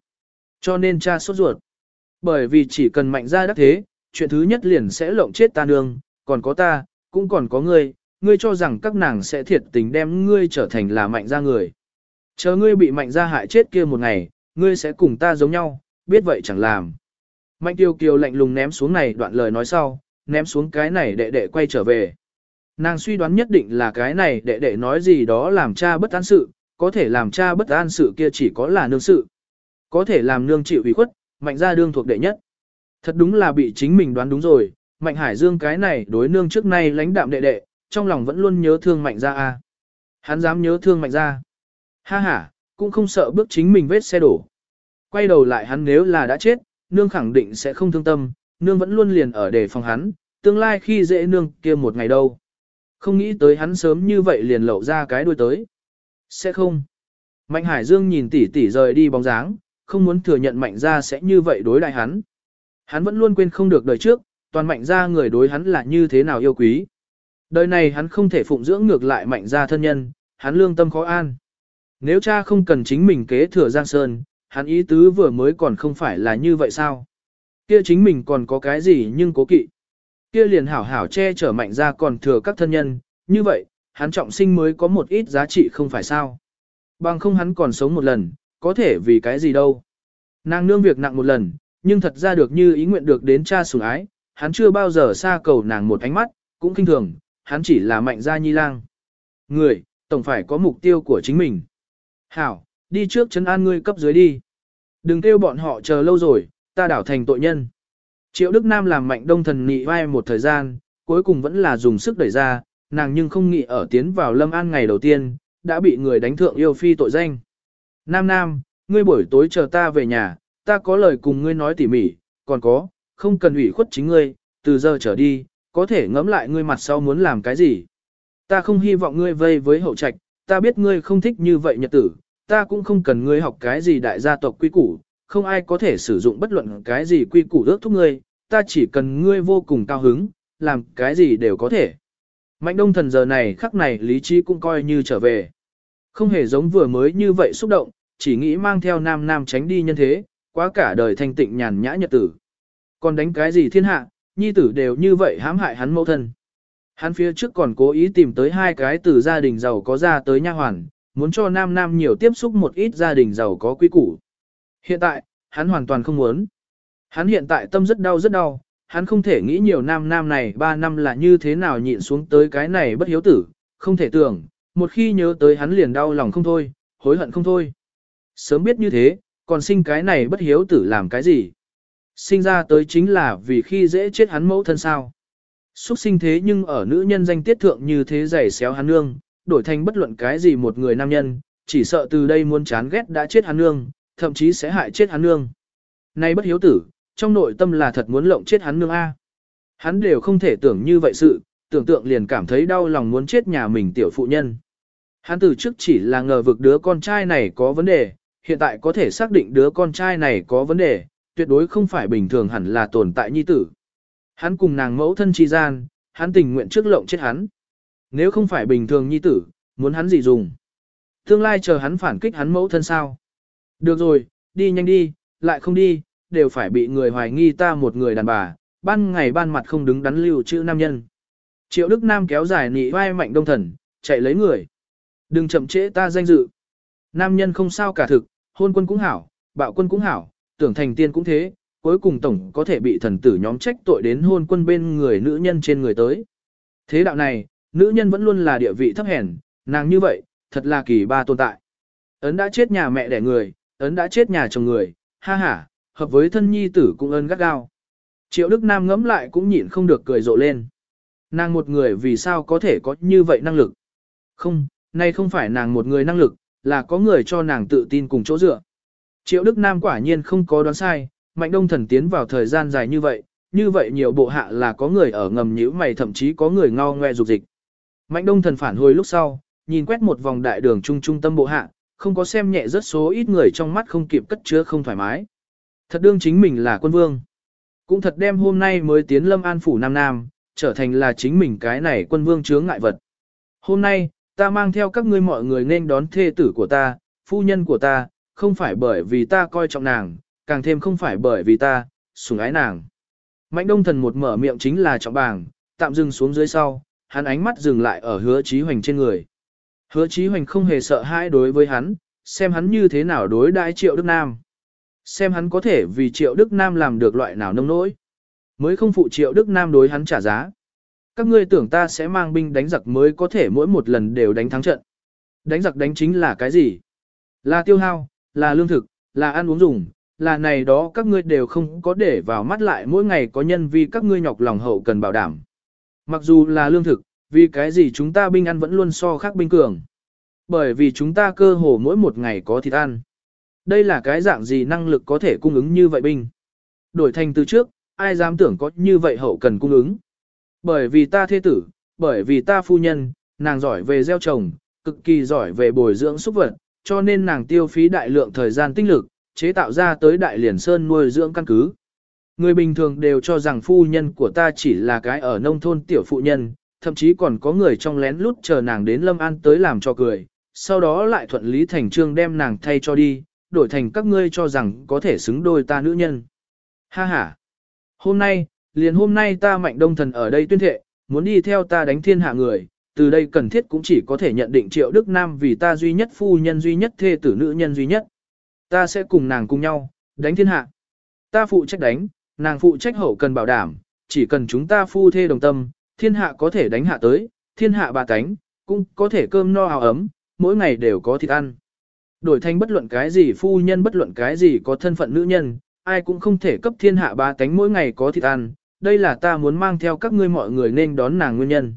Cho nên cha sốt ruột. Bởi vì chỉ cần mạnh ra đắc thế, chuyện thứ nhất liền sẽ lộng chết ta nương, còn có ta, cũng còn có ngươi, ngươi cho rằng các nàng sẽ thiệt tình đem ngươi trở thành là mạnh gia người. Chờ ngươi bị mạnh gia hại chết kia một ngày, ngươi sẽ cùng ta giống nhau, biết vậy chẳng làm. Mạnh tiêu kiều lạnh lùng ném xuống này đoạn lời nói sau, ném xuống cái này đệ đệ quay trở về. Nàng suy đoán nhất định là cái này đệ đệ nói gì đó làm cha bất an sự, có thể làm cha bất an sự kia chỉ có là nương sự. Có thể làm nương chịu ủy khuất, mạnh gia đương thuộc đệ nhất. Thật đúng là bị chính mình đoán đúng rồi, mạnh hải dương cái này đối nương trước nay lãnh đạm đệ đệ, trong lòng vẫn luôn nhớ thương mạnh Gia a. Hắn dám nhớ thương mạnh Gia? Ha ha, cũng không sợ bước chính mình vết xe đổ. Quay đầu lại hắn nếu là đã chết, nương khẳng định sẽ không thương tâm, nương vẫn luôn liền ở đề phòng hắn, tương lai khi dễ nương kia một ngày đâu. Không nghĩ tới hắn sớm như vậy liền lậu ra cái đuôi tới. Sẽ không. Mạnh Hải Dương nhìn tỷ tỷ rời đi bóng dáng, không muốn thừa nhận mạnh Gia sẽ như vậy đối đại hắn. Hắn vẫn luôn quên không được đời trước, toàn mạnh ra người đối hắn là như thế nào yêu quý. Đời này hắn không thể phụng dưỡng ngược lại mạnh ra thân nhân, hắn lương tâm khó an. Nếu cha không cần chính mình kế thừa Giang Sơn, hắn ý tứ vừa mới còn không phải là như vậy sao? Kia chính mình còn có cái gì nhưng cố kỵ. Kia liền hảo hảo che chở mạnh ra còn thừa các thân nhân, như vậy, hắn trọng sinh mới có một ít giá trị không phải sao? Bằng không hắn còn sống một lần, có thể vì cái gì đâu. Nàng nương việc nặng một lần, nhưng thật ra được như ý nguyện được đến cha sủng ái, hắn chưa bao giờ xa cầu nàng một ánh mắt, cũng kinh thường, hắn chỉ là mạnh gia nhi lang. Người, tổng phải có mục tiêu của chính mình. Hảo, đi trước chấn an ngươi cấp dưới đi. Đừng kêu bọn họ chờ lâu rồi, ta đảo thành tội nhân. Triệu Đức Nam làm mạnh đông thần nị vai một thời gian, cuối cùng vẫn là dùng sức đẩy ra, nàng nhưng không nghĩ ở tiến vào lâm an ngày đầu tiên, đã bị người đánh thượng yêu phi tội danh. Nam Nam, ngươi buổi tối chờ ta về nhà, ta có lời cùng ngươi nói tỉ mỉ, còn có, không cần ủy khuất chính ngươi, từ giờ trở đi, có thể ngẫm lại ngươi mặt sau muốn làm cái gì. Ta không hy vọng ngươi vây với hậu trạch, ta biết ngươi không thích như vậy nhật tử, ta cũng không cần ngươi học cái gì đại gia tộc quy củ, không ai có thể sử dụng bất luận cái gì quy củ ước thúc ngươi, ta chỉ cần ngươi vô cùng cao hứng, làm cái gì đều có thể. Mạnh đông thần giờ này khắc này lý trí cũng coi như trở về. Không hề giống vừa mới như vậy xúc động, chỉ nghĩ mang theo nam nam tránh đi nhân thế, quá cả đời thanh tịnh nhàn nhã nhật tử. Còn đánh cái gì thiên hạ, nhi tử đều như vậy hãm hại hắn mẫu thân. Hắn phía trước còn cố ý tìm tới hai cái từ gia đình giàu có ra tới nha hoàn, muốn cho nam nam nhiều tiếp xúc một ít gia đình giàu có quý củ. Hiện tại, hắn hoàn toàn không muốn. Hắn hiện tại tâm rất đau rất đau, hắn không thể nghĩ nhiều nam nam này ba năm là như thế nào nhịn xuống tới cái này bất hiếu tử, không thể tưởng, một khi nhớ tới hắn liền đau lòng không thôi, hối hận không thôi. Sớm biết như thế, còn sinh cái này bất hiếu tử làm cái gì? Sinh ra tới chính là vì khi dễ chết hắn mẫu thân sao. Xuất sinh thế nhưng ở nữ nhân danh tiết thượng như thế giày xéo hắn nương, đổi thành bất luận cái gì một người nam nhân, chỉ sợ từ đây muốn chán ghét đã chết hắn nương, thậm chí sẽ hại chết hắn nương. Nay bất hiếu tử, trong nội tâm là thật muốn lộng chết hắn nương A. Hắn đều không thể tưởng như vậy sự, tưởng tượng liền cảm thấy đau lòng muốn chết nhà mình tiểu phụ nhân. Hắn từ trước chỉ là ngờ vực đứa con trai này có vấn đề, hiện tại có thể xác định đứa con trai này có vấn đề, tuyệt đối không phải bình thường hẳn là tồn tại nhi tử. Hắn cùng nàng mẫu thân chi gian, hắn tình nguyện trước lộng chết hắn. Nếu không phải bình thường nhi tử, muốn hắn gì dùng. Tương lai chờ hắn phản kích hắn mẫu thân sao. Được rồi, đi nhanh đi, lại không đi, đều phải bị người hoài nghi ta một người đàn bà, ban ngày ban mặt không đứng đắn lưu chữ nam nhân. Triệu Đức Nam kéo dài nị vai mạnh đông thần, chạy lấy người. Đừng chậm trễ ta danh dự. Nam nhân không sao cả thực, hôn quân cũng hảo, bạo quân cũng hảo, tưởng thành tiên cũng thế, cuối cùng tổng có thể bị thần tử nhóm trách tội đến hôn quân bên người nữ nhân trên người tới. Thế đạo này, nữ nhân vẫn luôn là địa vị thấp hèn, nàng như vậy, thật là kỳ ba tồn tại. Ấn đã chết nhà mẹ đẻ người, ấn đã chết nhà chồng người, ha ha, hợp với thân nhi tử cũng ơn gắt gao. Triệu Đức Nam ngẫm lại cũng nhịn không được cười rộ lên. Nàng một người vì sao có thể có như vậy năng lực? Không, nay không phải nàng một người năng lực, là có người cho nàng tự tin cùng chỗ dựa. Triệu Đức Nam quả nhiên không có đoán sai, Mạnh Đông Thần tiến vào thời gian dài như vậy, như vậy nhiều bộ hạ là có người ở ngầm nhíu mày thậm chí có người ngao ngoe dục dịch. Mạnh Đông Thần phản hồi lúc sau, nhìn quét một vòng đại đường trung trung tâm bộ hạ, không có xem nhẹ rất số ít người trong mắt không kịp cất chứa không thoải mái. Thật đương chính mình là quân vương. Cũng thật đem hôm nay mới tiến lâm an phủ Nam Nam, trở thành là chính mình cái này quân vương chướng ngại vật. Hôm nay, ta mang theo các ngươi mọi người nên đón thê tử của ta, phu nhân của ta, không phải bởi vì ta coi trọng nàng, càng thêm không phải bởi vì ta, sủng ái nàng. Mạnh đông thần một mở miệng chính là trọng bàng, tạm dừng xuống dưới sau, hắn ánh mắt dừng lại ở hứa trí hoành trên người. Hứa trí hoành không hề sợ hãi đối với hắn, xem hắn như thế nào đối đãi triệu Đức Nam. Xem hắn có thể vì triệu Đức Nam làm được loại nào nông nỗi. Mới không phụ triệu Đức Nam đối hắn trả giá. các ngươi tưởng ta sẽ mang binh đánh giặc mới có thể mỗi một lần đều đánh thắng trận. Đánh giặc đánh chính là cái gì? Là tiêu hao, là lương thực, là ăn uống dùng, là này đó các ngươi đều không có để vào mắt lại mỗi ngày có nhân vì các ngươi nhọc lòng hậu cần bảo đảm. Mặc dù là lương thực, vì cái gì chúng ta binh ăn vẫn luôn so khác binh cường. Bởi vì chúng ta cơ hồ mỗi một ngày có thịt ăn. Đây là cái dạng gì năng lực có thể cung ứng như vậy binh. Đổi thành từ trước, ai dám tưởng có như vậy hậu cần cung ứng. Bởi vì ta thế tử, bởi vì ta phu nhân, nàng giỏi về gieo trồng, cực kỳ giỏi về bồi dưỡng súc vật, cho nên nàng tiêu phí đại lượng thời gian tinh lực, chế tạo ra tới đại liền sơn nuôi dưỡng căn cứ. Người bình thường đều cho rằng phu nhân của ta chỉ là cái ở nông thôn tiểu phụ nhân, thậm chí còn có người trong lén lút chờ nàng đến Lâm An tới làm cho cười, sau đó lại thuận lý thành trương đem nàng thay cho đi, đổi thành các ngươi cho rằng có thể xứng đôi ta nữ nhân. Ha ha! Hôm nay, liền hôm nay ta mạnh đông thần ở đây tuyên thệ, muốn đi theo ta đánh thiên hạ người, từ đây cần thiết cũng chỉ có thể nhận định triệu Đức Nam vì ta duy nhất phu nhân duy nhất thê tử nữ nhân duy nhất. Ta sẽ cùng nàng cùng nhau, đánh thiên hạ. Ta phụ trách đánh, nàng phụ trách hậu cần bảo đảm, chỉ cần chúng ta phu thê đồng tâm, thiên hạ có thể đánh hạ tới, thiên hạ bà cánh cũng có thể cơm no áo ấm, mỗi ngày đều có thịt ăn. Đổi thành bất luận cái gì phu nhân bất luận cái gì có thân phận nữ nhân, ai cũng không thể cấp thiên hạ ba tánh mỗi ngày có thịt ăn, đây là ta muốn mang theo các ngươi mọi người nên đón nàng nguyên nhân.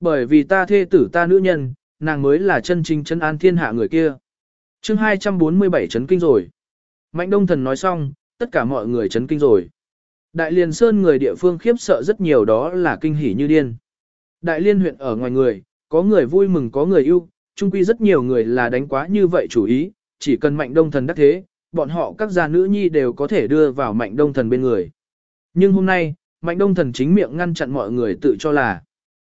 Bởi vì ta thê tử ta nữ nhân, nàng mới là chân chính chân an thiên hạ người kia. chương 247 chấn kinh rồi. Mạnh đông thần nói xong, tất cả mọi người chấn kinh rồi. Đại Liên Sơn người địa phương khiếp sợ rất nhiều đó là kinh hỉ như điên. Đại Liên huyện ở ngoài người, có người vui mừng có người yêu, chung quy rất nhiều người là đánh quá như vậy chủ ý, chỉ cần mạnh đông thần đắc thế, bọn họ các gia nữ nhi đều có thể đưa vào mạnh đông thần bên người. Nhưng hôm nay, mạnh đông thần chính miệng ngăn chặn mọi người tự cho là.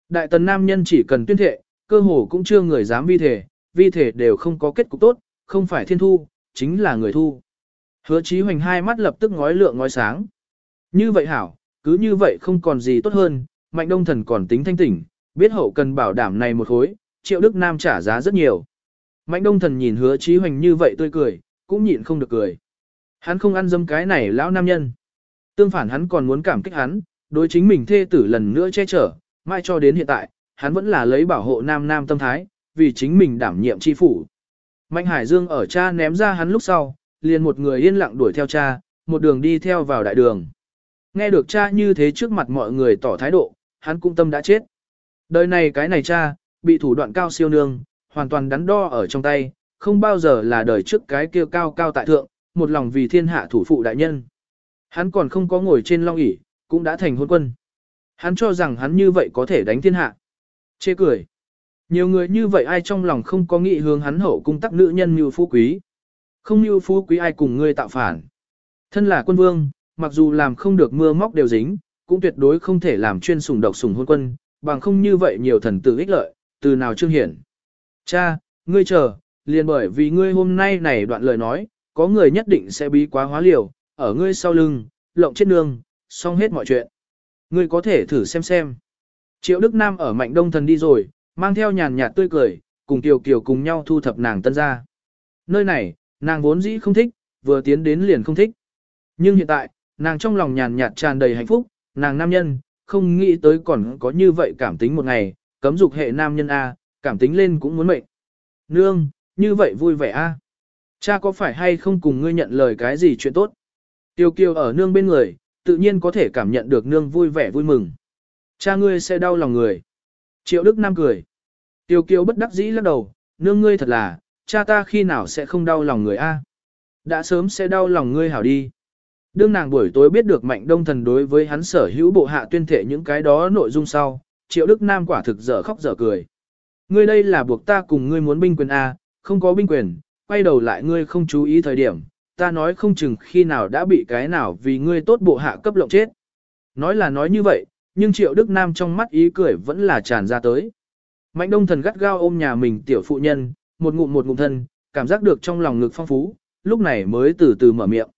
Đại tần nam nhân chỉ cần tuyên thệ, cơ hồ cũng chưa người dám vi thể, vi thể đều không có kết cục tốt, không phải thiên thu, chính là người thu. Hứa chí hoành hai mắt lập tức ngói lượng ngói sáng. Như vậy hảo, cứ như vậy không còn gì tốt hơn, mạnh đông thần còn tính thanh tỉnh, biết hậu cần bảo đảm này một khối, triệu đức nam trả giá rất nhiều. Mạnh đông thần nhìn hứa chí hoành như vậy tươi cười, cũng nhịn không được cười. Hắn không ăn dâm cái này lão nam nhân. Tương phản hắn còn muốn cảm kích hắn, đối chính mình thê tử lần nữa che chở, mai cho đến hiện tại, hắn vẫn là lấy bảo hộ nam nam tâm thái, vì chính mình đảm nhiệm chi phủ. Mạnh Hải Dương ở cha ném ra hắn lúc sau, liền một người yên lặng đuổi theo cha, một đường đi theo vào đại đường. Nghe được cha như thế trước mặt mọi người tỏ thái độ, hắn cũng tâm đã chết. Đời này cái này cha, bị thủ đoạn cao siêu nương, hoàn toàn đắn đo ở trong tay, không bao giờ là đời trước cái kia cao cao tại thượng, một lòng vì thiên hạ thủ phụ đại nhân. Hắn còn không có ngồi trên long ỷ cũng đã thành hôn quân. Hắn cho rằng hắn như vậy có thể đánh thiên hạ. Chê cười. Nhiều người như vậy ai trong lòng không có nghị hướng hắn hậu cung tắc nữ nhân như phú quý. Không như phú quý ai cùng ngươi tạo phản. Thân là quân vương, mặc dù làm không được mưa móc đều dính, cũng tuyệt đối không thể làm chuyên sùng độc sùng hôn quân, bằng không như vậy nhiều thần tử ích lợi, từ nào trương hiển. Cha, ngươi chờ, liền bởi vì ngươi hôm nay này đoạn lời nói, có người nhất định sẽ bí quá hóa liều, ở ngươi sau lưng, lộng chết nương, xong hết mọi chuyện. Ngươi có thể thử xem xem. Triệu Đức Nam ở Mạnh Đông Thần đi rồi, mang theo nhàn nhạt tươi cười, cùng Kiều Kiều cùng nhau thu thập nàng tân ra. Nơi này, nàng vốn dĩ không thích, vừa tiến đến liền không thích. Nhưng hiện tại, nàng trong lòng nhàn nhạt tràn đầy hạnh phúc, nàng nam nhân, không nghĩ tới còn có như vậy cảm tính một ngày, cấm dục hệ nam nhân A, cảm tính lên cũng muốn mệnh. Nương, như vậy vui vẻ A. Cha có phải hay không cùng ngươi nhận lời cái gì chuyện tốt? Tiêu kiều ở nương bên người, tự nhiên có thể cảm nhận được nương vui vẻ vui mừng. Cha ngươi sẽ đau lòng người. Triệu Đức Nam cười. Tiêu kiều bất đắc dĩ lắc đầu, nương ngươi thật là, cha ta khi nào sẽ không đau lòng người a? Đã sớm sẽ đau lòng ngươi hảo đi. Đương nàng buổi tối biết được mạnh đông thần đối với hắn sở hữu bộ hạ tuyên thể những cái đó nội dung sau, triệu đức nam quả thực dở khóc dở cười. Ngươi đây là buộc ta cùng ngươi muốn binh quyền A, không có binh quyền, quay đầu lại ngươi không chú ý thời điểm, ta nói không chừng khi nào đã bị cái nào vì ngươi tốt bộ hạ cấp lộng chết. Nói là nói như vậy, nhưng triệu đức nam trong mắt ý cười vẫn là tràn ra tới. Mạnh đông thần gắt gao ôm nhà mình tiểu phụ nhân, một ngụm một ngụm thân, cảm giác được trong lòng ngực phong phú, lúc này mới từ từ mở miệng.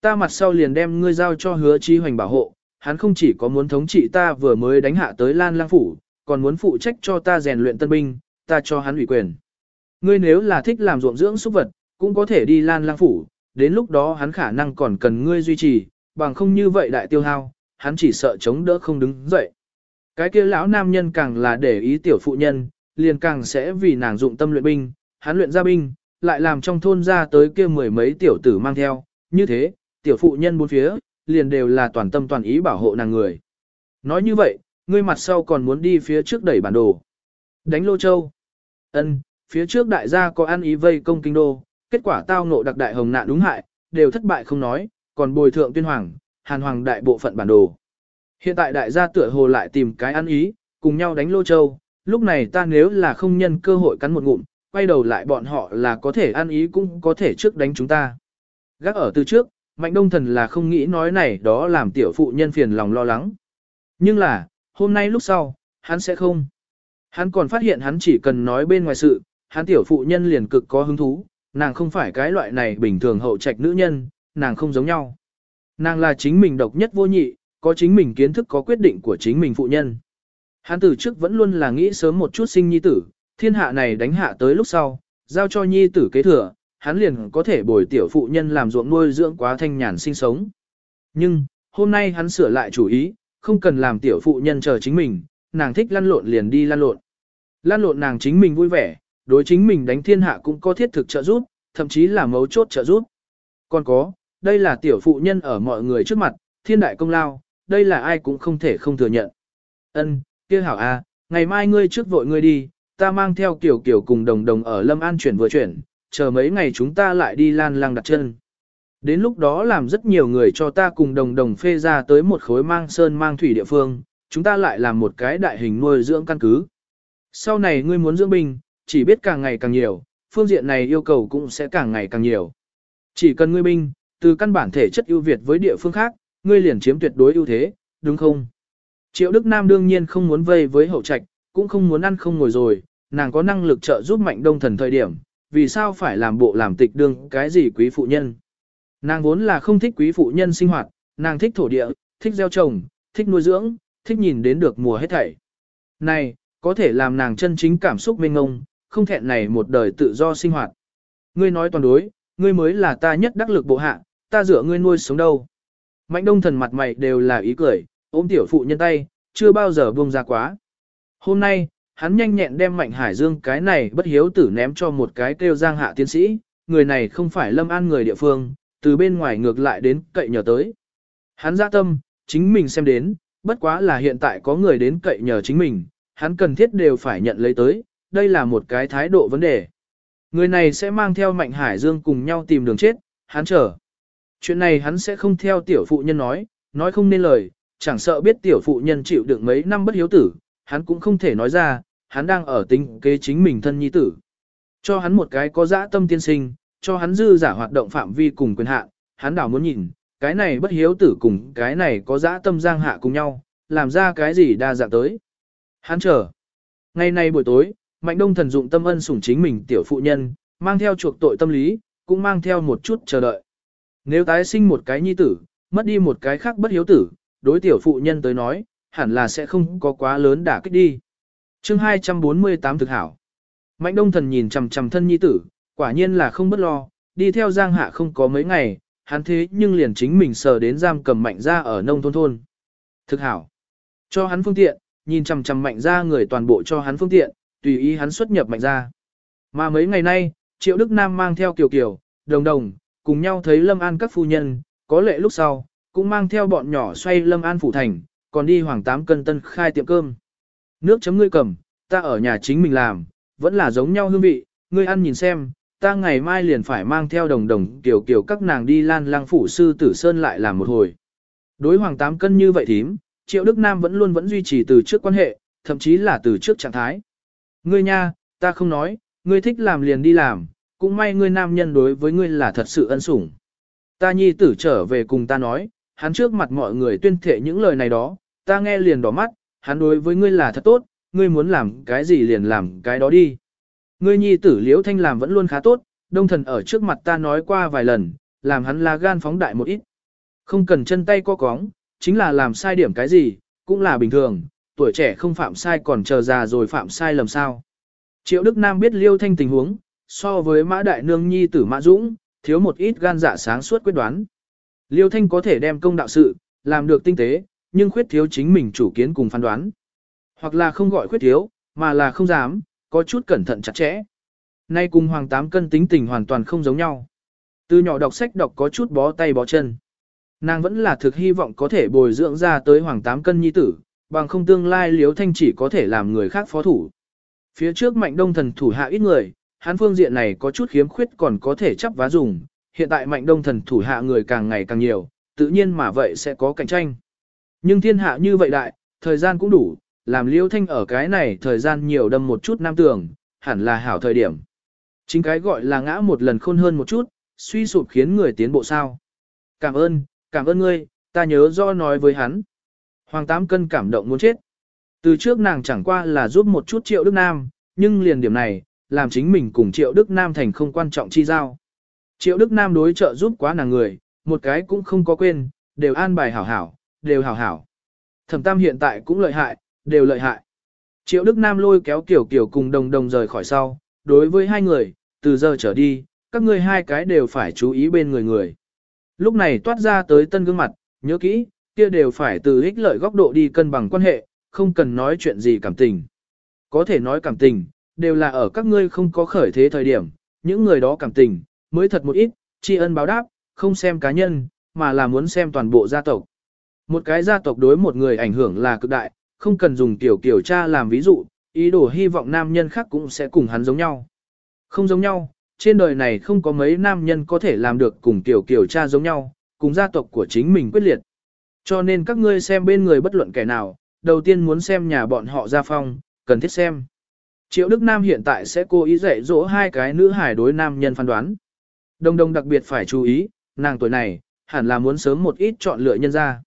Ta mặt sau liền đem ngươi giao cho hứa chi hoành bảo hộ, hắn không chỉ có muốn thống trị ta vừa mới đánh hạ tới Lan Lang Phủ, còn muốn phụ trách cho ta rèn luyện tân binh, ta cho hắn ủy quyền. Ngươi nếu là thích làm ruộng dưỡng súc vật, cũng có thể đi Lan Lang Phủ, đến lúc đó hắn khả năng còn cần ngươi duy trì, bằng không như vậy đại tiêu hao, hắn chỉ sợ chống đỡ không đứng dậy. Cái kia lão nam nhân càng là để ý tiểu phụ nhân, liền càng sẽ vì nàng dụng tâm luyện binh, hắn luyện ra binh, lại làm trong thôn ra tới kia mười mấy tiểu tử mang theo, như thế, tiểu phụ nhân bốn phía, liền đều là toàn tâm toàn ý bảo hộ nàng người. Nói như vậy, ngươi mặt sau còn muốn đi phía trước đẩy bản đồ. Đánh Lô Châu. Ân, phía trước đại gia có ăn ý vây công kinh đô, kết quả tao ngộ đặc đại hồng nạn đúng hại, đều thất bại không nói, còn bồi thượng tuyên hoàng, hàn hoàng đại bộ phận bản đồ. Hiện tại đại gia tựa hồ lại tìm cái ăn ý, cùng nhau đánh Lô Châu, lúc này ta nếu là không nhân cơ hội cắn một ngụm, quay đầu lại bọn họ là có thể ăn ý cũng có thể trước đánh chúng ta. Gác ở từ trước, Mạnh Đông Thần là không nghĩ nói này đó làm tiểu phụ nhân phiền lòng lo lắng. Nhưng là, hôm nay lúc sau, hắn sẽ không. Hắn còn phát hiện hắn chỉ cần nói bên ngoài sự, hắn tiểu phụ nhân liền cực có hứng thú, nàng không phải cái loại này bình thường hậu trạch nữ nhân, nàng không giống nhau. Nàng là chính mình độc nhất vô nhị, có chính mình kiến thức có quyết định của chính mình phụ nhân. Hắn từ trước vẫn luôn là nghĩ sớm một chút sinh nhi tử, thiên hạ này đánh hạ tới lúc sau, giao cho nhi tử kế thừa, hắn liền có thể bồi tiểu phụ nhân làm ruộng nuôi dưỡng quá thanh nhàn sinh sống. Nhưng, hôm nay hắn sửa lại chủ ý, không cần làm tiểu phụ nhân chờ chính mình, nàng thích lăn lộn liền đi lăn lộn. Lăn lộn nàng chính mình vui vẻ, đối chính mình đánh thiên hạ cũng có thiết thực trợ giúp, thậm chí là mấu chốt trợ giúp. Còn có, đây là tiểu phụ nhân ở mọi người trước mặt, thiên đại công lao, đây là ai cũng không thể không thừa nhận. Ân, kia hảo a, ngày mai ngươi trước vội ngươi đi, ta mang theo kiểu kiểu cùng đồng đồng ở Lâm An chuyển vừa chuyển, chờ mấy ngày chúng ta lại đi lan lang đặt chân. Đến lúc đó làm rất nhiều người cho ta cùng đồng đồng phê ra tới một khối mang sơn mang thủy địa phương, chúng ta lại làm một cái đại hình nuôi dưỡng căn cứ. Sau này ngươi muốn dưỡng binh, chỉ biết càng ngày càng nhiều, phương diện này yêu cầu cũng sẽ càng ngày càng nhiều. Chỉ cần ngươi binh, từ căn bản thể chất ưu việt với địa phương khác, ngươi liền chiếm tuyệt đối ưu thế, đúng không? Triệu Đức Nam đương nhiên không muốn vây với hậu trạch, cũng không muốn ăn không ngồi rồi, nàng có năng lực trợ giúp mạnh đông thần thời điểm, vì sao phải làm bộ làm tịch đương cái gì quý phụ nhân. Nàng vốn là không thích quý phụ nhân sinh hoạt, nàng thích thổ địa, thích gieo trồng, thích nuôi dưỡng, thích nhìn đến được mùa hết thảy. Này, có thể làm nàng chân chính cảm xúc mênh ngông, không thẹn này một đời tự do sinh hoạt. Ngươi nói toàn đối, ngươi mới là ta nhất đắc lực bộ hạ, ta dựa ngươi nuôi sống đâu. Mạnh đông thần mặt mày đều là ý cười, ôm tiểu phụ nhân tay, chưa bao giờ buông ra quá. Hôm nay, hắn nhanh nhẹn đem Mạnh Hải Dương cái này bất hiếu tử ném cho một cái kêu giang hạ tiến sĩ, người này không phải lâm an người địa phương, từ bên ngoài ngược lại đến cậy nhờ tới. Hắn ra tâm, chính mình xem đến, bất quá là hiện tại có người đến cậy nhờ chính mình, hắn cần thiết đều phải nhận lấy tới, đây là một cái thái độ vấn đề. Người này sẽ mang theo Mạnh Hải Dương cùng nhau tìm đường chết, hắn chờ. Chuyện này hắn sẽ không theo tiểu phụ nhân nói, nói không nên lời, chẳng sợ biết tiểu phụ nhân chịu đựng mấy năm bất hiếu tử, hắn cũng không thể nói ra, hắn đang ở tính kế chính mình thân nhi tử. Cho hắn một cái có dã tâm tiên sinh, cho hắn dư giả hoạt động phạm vi cùng quyền hạn, hắn đảo muốn nhìn, cái này bất hiếu tử cùng cái này có dã tâm giang hạ cùng nhau, làm ra cái gì đa dạng tới. Hắn chờ. Ngày nay buổi tối, Mạnh Đông thần dụng tâm ân sủng chính mình tiểu phụ nhân, mang theo chuộc tội tâm lý, cũng mang theo một chút chờ đợi. Nếu tái sinh một cái nhi tử, mất đi một cái khác bất hiếu tử, đối tiểu phụ nhân tới nói, hẳn là sẽ không có quá lớn đả kích đi. chương 248 thực hảo. Mạnh đông thần nhìn chằm chằm thân nhi tử, quả nhiên là không bất lo, đi theo giang hạ không có mấy ngày, hắn thế nhưng liền chính mình sờ đến giam cầm mạnh ra ở nông thôn thôn. Thực hảo. Cho hắn phương tiện, nhìn chằm chằm mạnh ra người toàn bộ cho hắn phương tiện, tùy ý hắn xuất nhập mạnh ra. Mà mấy ngày nay, Triệu Đức Nam mang theo Kiều Kiều, Đồng Đồng, cùng nhau thấy Lâm An các phu nhân, có lệ lúc sau, cũng mang theo bọn nhỏ xoay Lâm An phủ thành, còn đi hoàng tám cân tân khai tiệm cơm. Nước chấm ngươi cầm, ta ở nhà chính mình làm, vẫn là giống nhau hương vị, ngươi ăn nhìn xem, ta ngày mai liền phải mang theo đồng đồng kiều kiều các nàng đi lan lang phủ sư tử sơn lại làm một hồi. Đối hoàng tám cân như vậy thím, triệu Đức Nam vẫn luôn vẫn duy trì từ trước quan hệ, thậm chí là từ trước trạng thái. Ngươi nha, ta không nói, ngươi thích làm liền đi làm, cũng may ngươi nam nhân đối với ngươi là thật sự ân sủng. Ta nhi tử trở về cùng ta nói, hắn trước mặt mọi người tuyên thệ những lời này đó, ta nghe liền đỏ mắt, hắn đối với ngươi là thật tốt, ngươi muốn làm cái gì liền làm cái đó đi. Ngươi nhi tử liễu thanh làm vẫn luôn khá tốt, đông thần ở trước mặt ta nói qua vài lần, làm hắn là gan phóng đại một ít. Không cần chân tay co cóng, chính là làm sai điểm cái gì, cũng là bình thường, tuổi trẻ không phạm sai còn chờ già rồi phạm sai lầm sao. Triệu Đức Nam biết liêu thanh tình huống, so với mã đại nương nhi tử mã dũng, thiếu một ít gan dạ sáng suốt quyết đoán. Liêu thanh có thể đem công đạo sự, làm được tinh tế, nhưng khuyết thiếu chính mình chủ kiến cùng phán đoán. Hoặc là không gọi khuyết thiếu, mà là không dám, có chút cẩn thận chặt chẽ. Nay cùng Hoàng Tám Cân tính tình hoàn toàn không giống nhau. Từ nhỏ đọc sách đọc có chút bó tay bó chân. Nàng vẫn là thực hy vọng có thể bồi dưỡng ra tới Hoàng Tám Cân nhi tử, bằng không tương lai Liếu Thanh chỉ có thể làm người khác phó thủ. Phía trước mạnh đông thần thủ hạ ít người, hắn phương diện này có chút khiếm khuyết còn có thể chấp vá dùng, hiện tại mạnh đông thần thủ hạ người càng ngày càng nhiều, tự nhiên mà vậy sẽ có cạnh tranh. Nhưng thiên hạ như vậy đại, thời gian cũng đủ, làm liêu thanh ở cái này thời gian nhiều đâm một chút nam tường, hẳn là hảo thời điểm. Chính cái gọi là ngã một lần khôn hơn một chút, suy sụp khiến người tiến bộ sao. Cảm ơn, cảm ơn ngươi, ta nhớ do nói với hắn. Hoàng Tám Cân cảm động muốn chết. Từ trước nàng chẳng qua là giúp một chút triệu Đức Nam, nhưng liền điểm này, làm chính mình cùng triệu Đức Nam thành không quan trọng chi giao. Triệu Đức Nam đối trợ giúp quá nàng người, một cái cũng không có quên, đều an bài hảo hảo, đều hảo hảo. Thẩm Tam hiện tại cũng lợi hại, đều lợi hại. Triệu Đức Nam lôi kéo Kiều Kiều cùng đồng đồng rời khỏi sau, đối với hai người, từ giờ trở đi, các ngươi hai cái đều phải chú ý bên người người. Lúc này toát ra tới tân gương mặt, nhớ kỹ, kia đều phải từ ích lợi góc độ đi cân bằng quan hệ, không cần nói chuyện gì cảm tình. Có thể nói cảm tình, đều là ở các ngươi không có khởi thế thời điểm, những người đó cảm tình, mới thật một ít, tri ân báo đáp, không xem cá nhân, mà là muốn xem toàn bộ gia tộc. Một cái gia tộc đối một người ảnh hưởng là cực đại, không cần dùng tiểu kiểu cha làm ví dụ, ý đồ hy vọng nam nhân khác cũng sẽ cùng hắn giống nhau. Không giống nhau, trên đời này không có mấy nam nhân có thể làm được cùng tiểu kiểu cha giống nhau, cùng gia tộc của chính mình quyết liệt. Cho nên các ngươi xem bên người bất luận kẻ nào, đầu tiên muốn xem nhà bọn họ gia phong, cần thiết xem. Triệu Đức Nam hiện tại sẽ cố ý dạy dỗ hai cái nữ hải đối nam nhân phán đoán. Đông Đông đặc biệt phải chú ý, nàng tuổi này, hẳn là muốn sớm một ít chọn lựa nhân ra.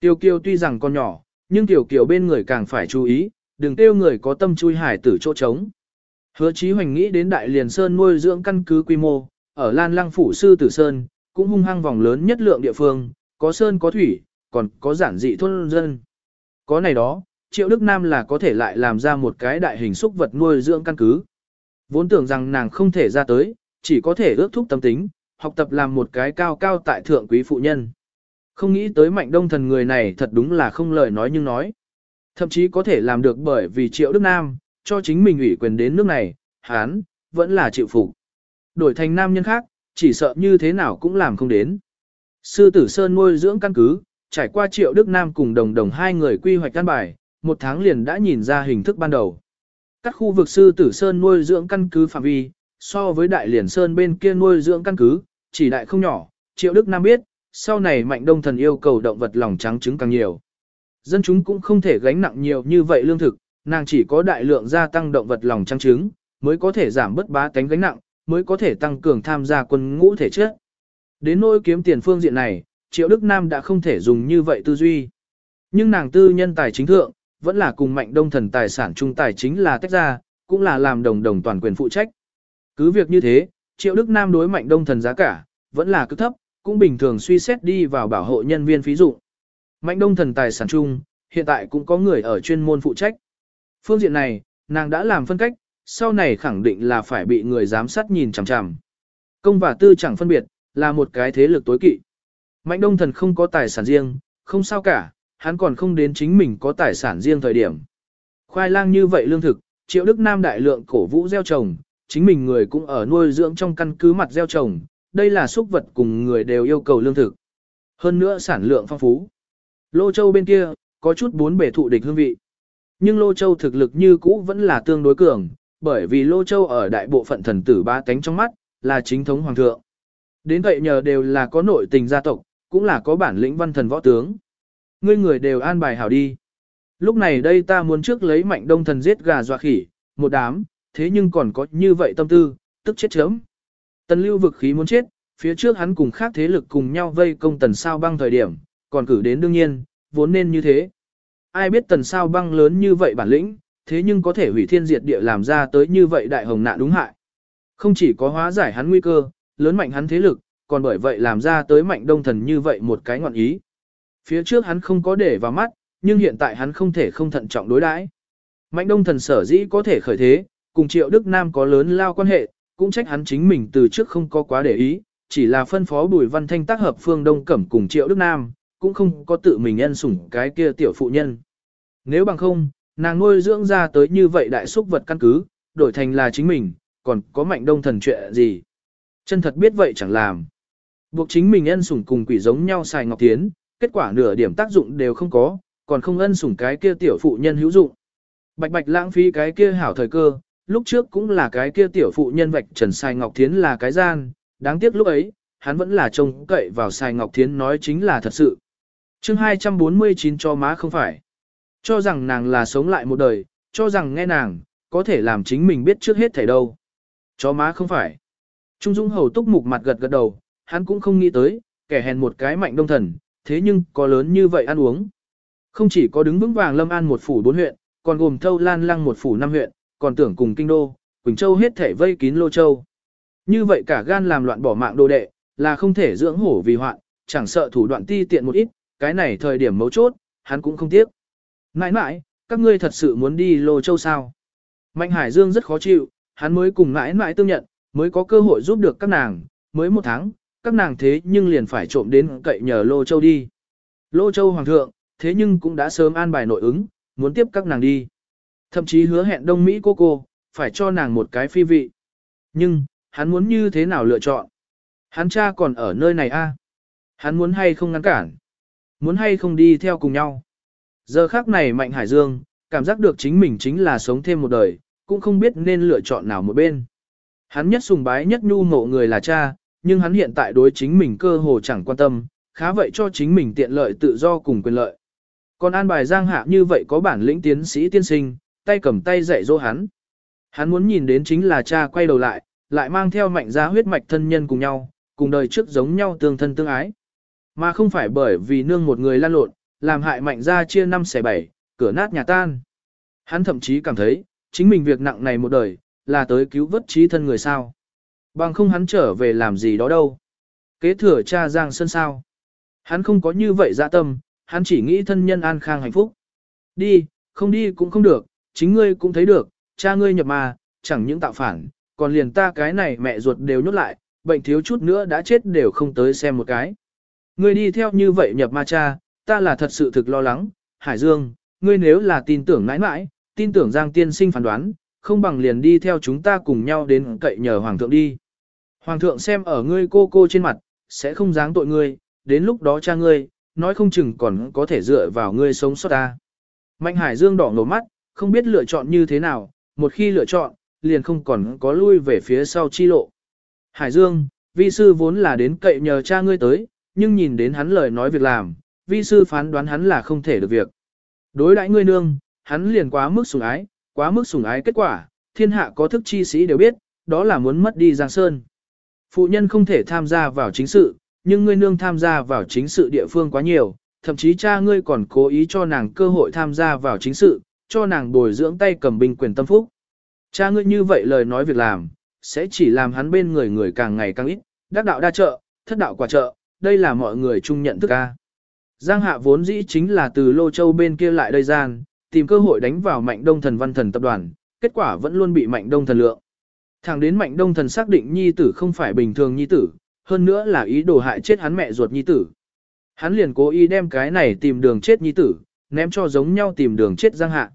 Tiêu kiều tuy rằng con nhỏ, nhưng tiểu kiều bên người càng phải chú ý, đừng tiêu người có tâm chui hải tử chỗ trống. Hứa Chí Hoành nghĩ đến Đại Liền Sơn nuôi dưỡng căn cứ quy mô, ở Lan Lăng Phủ Sư Tử Sơn, cũng hung hăng vòng lớn nhất lượng địa phương, có sơn có thủy, còn có giản dị thôn dân. Có này đó, Triệu Đức Nam là có thể lại làm ra một cái đại hình xúc vật nuôi dưỡng căn cứ. Vốn tưởng rằng nàng không thể ra tới, chỉ có thể ước thúc tâm tính, học tập làm một cái cao cao tại thượng quý phụ nhân. Không nghĩ tới mạnh đông thần người này thật đúng là không lời nói nhưng nói. Thậm chí có thể làm được bởi vì Triệu Đức Nam, cho chính mình ủy quyền đến nước này, hán, vẫn là chịu phục. Đổi thành nam nhân khác, chỉ sợ như thế nào cũng làm không đến. Sư tử Sơn nuôi dưỡng căn cứ, trải qua Triệu Đức Nam cùng đồng đồng hai người quy hoạch căn bài, một tháng liền đã nhìn ra hình thức ban đầu. Các khu vực sư tử Sơn nuôi dưỡng căn cứ phạm vi, so với đại liền Sơn bên kia nuôi dưỡng căn cứ, chỉ đại không nhỏ, Triệu Đức Nam biết, sau này mạnh đông thần yêu cầu động vật lòng trắng trứng càng nhiều. Dân chúng cũng không thể gánh nặng nhiều như vậy lương thực, nàng chỉ có đại lượng gia tăng động vật lòng trắng trứng, mới có thể giảm bớt bá tánh gánh nặng, mới có thể tăng cường tham gia quân ngũ thể chất. Đến nỗi kiếm tiền phương diện này, Triệu Đức Nam đã không thể dùng như vậy tư duy. Nhưng nàng tư nhân tài chính thượng, vẫn là cùng mạnh đông thần tài sản trung tài chính là tách ra, cũng là làm đồng đồng toàn quyền phụ trách. Cứ việc như thế, Triệu Đức Nam đối mạnh đông thần giá cả, vẫn là cực thấp, cũng bình thường suy xét đi vào bảo hộ nhân viên phí dụ. Mạnh đông thần tài sản chung, hiện tại cũng có người ở chuyên môn phụ trách. Phương diện này, nàng đã làm phân cách, sau này khẳng định là phải bị người giám sát nhìn chằm chằm. Công và tư chẳng phân biệt, là một cái thế lực tối kỵ. Mạnh đông thần không có tài sản riêng, không sao cả, hắn còn không đến chính mình có tài sản riêng thời điểm. Khoai lang như vậy lương thực, triệu đức nam đại lượng cổ vũ gieo trồng, chính mình người cũng ở nuôi dưỡng trong căn cứ mặt gieo trồng, đây là súc vật cùng người đều yêu cầu lương thực. Hơn nữa sản lượng phong phú. Lô Châu bên kia, có chút bốn bể thụ địch hương vị. Nhưng Lô Châu thực lực như cũ vẫn là tương đối cường, bởi vì Lô Châu ở đại bộ phận thần tử ba tánh trong mắt, là chính thống hoàng thượng. Đến vậy nhờ đều là có nội tình gia tộc, cũng là có bản lĩnh văn thần võ tướng. Ngươi người đều an bài hảo đi. Lúc này đây ta muốn trước lấy mạnh đông thần giết gà dọa khỉ, một đám, thế nhưng còn có như vậy tâm tư, tức chết chớm. Tần lưu vực khí muốn chết, phía trước hắn cùng khác thế lực cùng nhau vây công tần sao băng thời điểm, còn cử đến đương nhiên, vốn nên như thế. Ai biết tần sao băng lớn như vậy bản lĩnh, thế nhưng có thể hủy thiên diệt địa làm ra tới như vậy đại hồng nạn đúng hại. Không chỉ có hóa giải hắn nguy cơ, lớn mạnh hắn thế lực, còn bởi vậy làm ra tới mạnh đông thần như vậy một cái ngọn ý. Phía trước hắn không có để vào mắt, nhưng hiện tại hắn không thể không thận trọng đối đãi. Mạnh đông thần sở dĩ có thể khởi thế, cùng triệu Đức Nam có lớn lao quan hệ, cũng trách hắn chính mình từ trước không có quá để ý, chỉ là phân phó Bùi Văn Thanh tác hợp Phương Đông Cẩm cùng Triệu Đức Nam, cũng không có tự mình nhân sủng cái kia tiểu phụ nhân. Nếu bằng không, nàng nuôi dưỡng ra tới như vậy đại xúc vật căn cứ, đổi thành là chính mình, còn có mạnh đông thần chuyện gì. Chân thật biết vậy chẳng làm. Buộc chính mình ân sủng cùng quỷ giống nhau xài ngọc tiến, kết quả nửa điểm tác dụng đều không có, còn không ân sủng cái kia tiểu phụ nhân hữu dụng. Bạch bạch lãng phí cái kia hảo thời cơ, lúc trước cũng là cái kia tiểu phụ nhân vạch trần xài ngọc tiến là cái gian, đáng tiếc lúc ấy, hắn vẫn là trông cậy vào xài ngọc tiến nói chính là thật sự. chương 249 cho má không phải. Cho rằng nàng là sống lại một đời, cho rằng nghe nàng, có thể làm chính mình biết trước hết thảy đâu. Chó má không phải. Trung Dung hầu túc mục mặt gật gật đầu, hắn cũng không nghĩ tới, kẻ hèn một cái mạnh đông thần, thế nhưng có lớn như vậy ăn uống. Không chỉ có đứng vững vàng lâm an một phủ bốn huyện, còn gồm thâu lan lăng một phủ năm huyện, còn tưởng cùng kinh đô, Quỳnh Châu hết thể vây kín lô châu. Như vậy cả gan làm loạn bỏ mạng đồ đệ, là không thể dưỡng hổ vì hoạn, chẳng sợ thủ đoạn ti tiện một ít, cái này thời điểm mấu chốt, hắn cũng không tiếc. Nãi nãi, các ngươi thật sự muốn đi lô châu sao? Mạnh Hải Dương rất khó chịu, hắn mới cùng nãi nãi tương nhận, mới có cơ hội giúp được các nàng, mới một tháng, các nàng thế nhưng liền phải trộm đến cậy nhờ Lô Châu đi. Lô Châu Hoàng thượng, thế nhưng cũng đã sớm an bài nội ứng, muốn tiếp các nàng đi. Thậm chí hứa hẹn Đông Mỹ cô cô, phải cho nàng một cái phi vị. Nhưng, hắn muốn như thế nào lựa chọn? Hắn cha còn ở nơi này a à? Hắn muốn hay không ngăn cản? Muốn hay không đi theo cùng nhau? Giờ khác này Mạnh Hải Dương, cảm giác được chính mình chính là sống thêm một đời, cũng không biết nên lựa chọn nào một bên. Hắn nhất sùng bái nhất nhu mộ người là cha, nhưng hắn hiện tại đối chính mình cơ hồ chẳng quan tâm, khá vậy cho chính mình tiện lợi tự do cùng quyền lợi. Còn an bài giang hạ như vậy có bản lĩnh tiến sĩ tiên sinh, tay cầm tay dạy dỗ hắn. Hắn muốn nhìn đến chính là cha quay đầu lại, lại mang theo mạnh gia huyết mạch thân nhân cùng nhau, cùng đời trước giống nhau tương thân tương ái. Mà không phải bởi vì nương một người lan lộn, làm hại mạnh gia chia năm xẻ bảy, cửa nát nhà tan. Hắn thậm chí cảm thấy, chính mình việc nặng này một đời, là tới cứu vớt trí thân người sao. Bằng không hắn trở về làm gì đó đâu. Kế thừa cha Giang Sơn sao. Hắn không có như vậy dạ tâm, hắn chỉ nghĩ thân nhân an khang hạnh phúc. Đi, không đi cũng không được, chính ngươi cũng thấy được, cha ngươi nhập mà, chẳng những tạo phản, còn liền ta cái này mẹ ruột đều nhốt lại, bệnh thiếu chút nữa đã chết đều không tới xem một cái. Ngươi đi theo như vậy nhập ma cha, ta là thật sự thực lo lắng, Hải Dương, ngươi nếu là tin tưởng mãi mãi, tin tưởng Giang tiên sinh phán đoán, không bằng liền đi theo chúng ta cùng nhau đến cậy nhờ Hoàng thượng đi. Hoàng thượng xem ở ngươi cô cô trên mặt, sẽ không dáng tội ngươi, đến lúc đó cha ngươi, nói không chừng còn có thể dựa vào ngươi sống sót ta. Mạnh Hải Dương đỏ ngầu mắt, không biết lựa chọn như thế nào, một khi lựa chọn, liền không còn có lui về phía sau chi lộ. Hải Dương, vi sư vốn là đến cậy nhờ cha ngươi tới, nhưng nhìn đến hắn lời nói việc làm, vi sư phán đoán hắn là không thể được việc. Đối đãi ngươi nương, hắn liền quá mức sủng ái, quá mức sủng ái kết quả, thiên hạ có thức chi sĩ đều biết, đó là muốn mất đi Giang Sơn. Phụ nhân không thể tham gia vào chính sự, nhưng ngươi nương tham gia vào chính sự địa phương quá nhiều, thậm chí cha ngươi còn cố ý cho nàng cơ hội tham gia vào chính sự, cho nàng bồi dưỡng tay cầm binh quyền tâm phúc. Cha ngươi như vậy lời nói việc làm, sẽ chỉ làm hắn bên người người càng ngày càng ít, đắc đạo đa trợ, thất đạo quả trợ, đây là mọi người chung nhận thức ca. Giang hạ vốn dĩ chính là từ Lô Châu bên kia lại đây gian, tìm cơ hội đánh vào mạnh đông thần văn thần tập đoàn, kết quả vẫn luôn bị mạnh đông thần lượng. Thẳng đến mạnh đông thần xác định nhi tử không phải bình thường nhi tử, hơn nữa là ý đồ hại chết hắn mẹ ruột nhi tử. Hắn liền cố ý đem cái này tìm đường chết nhi tử, ném cho giống nhau tìm đường chết giang hạ.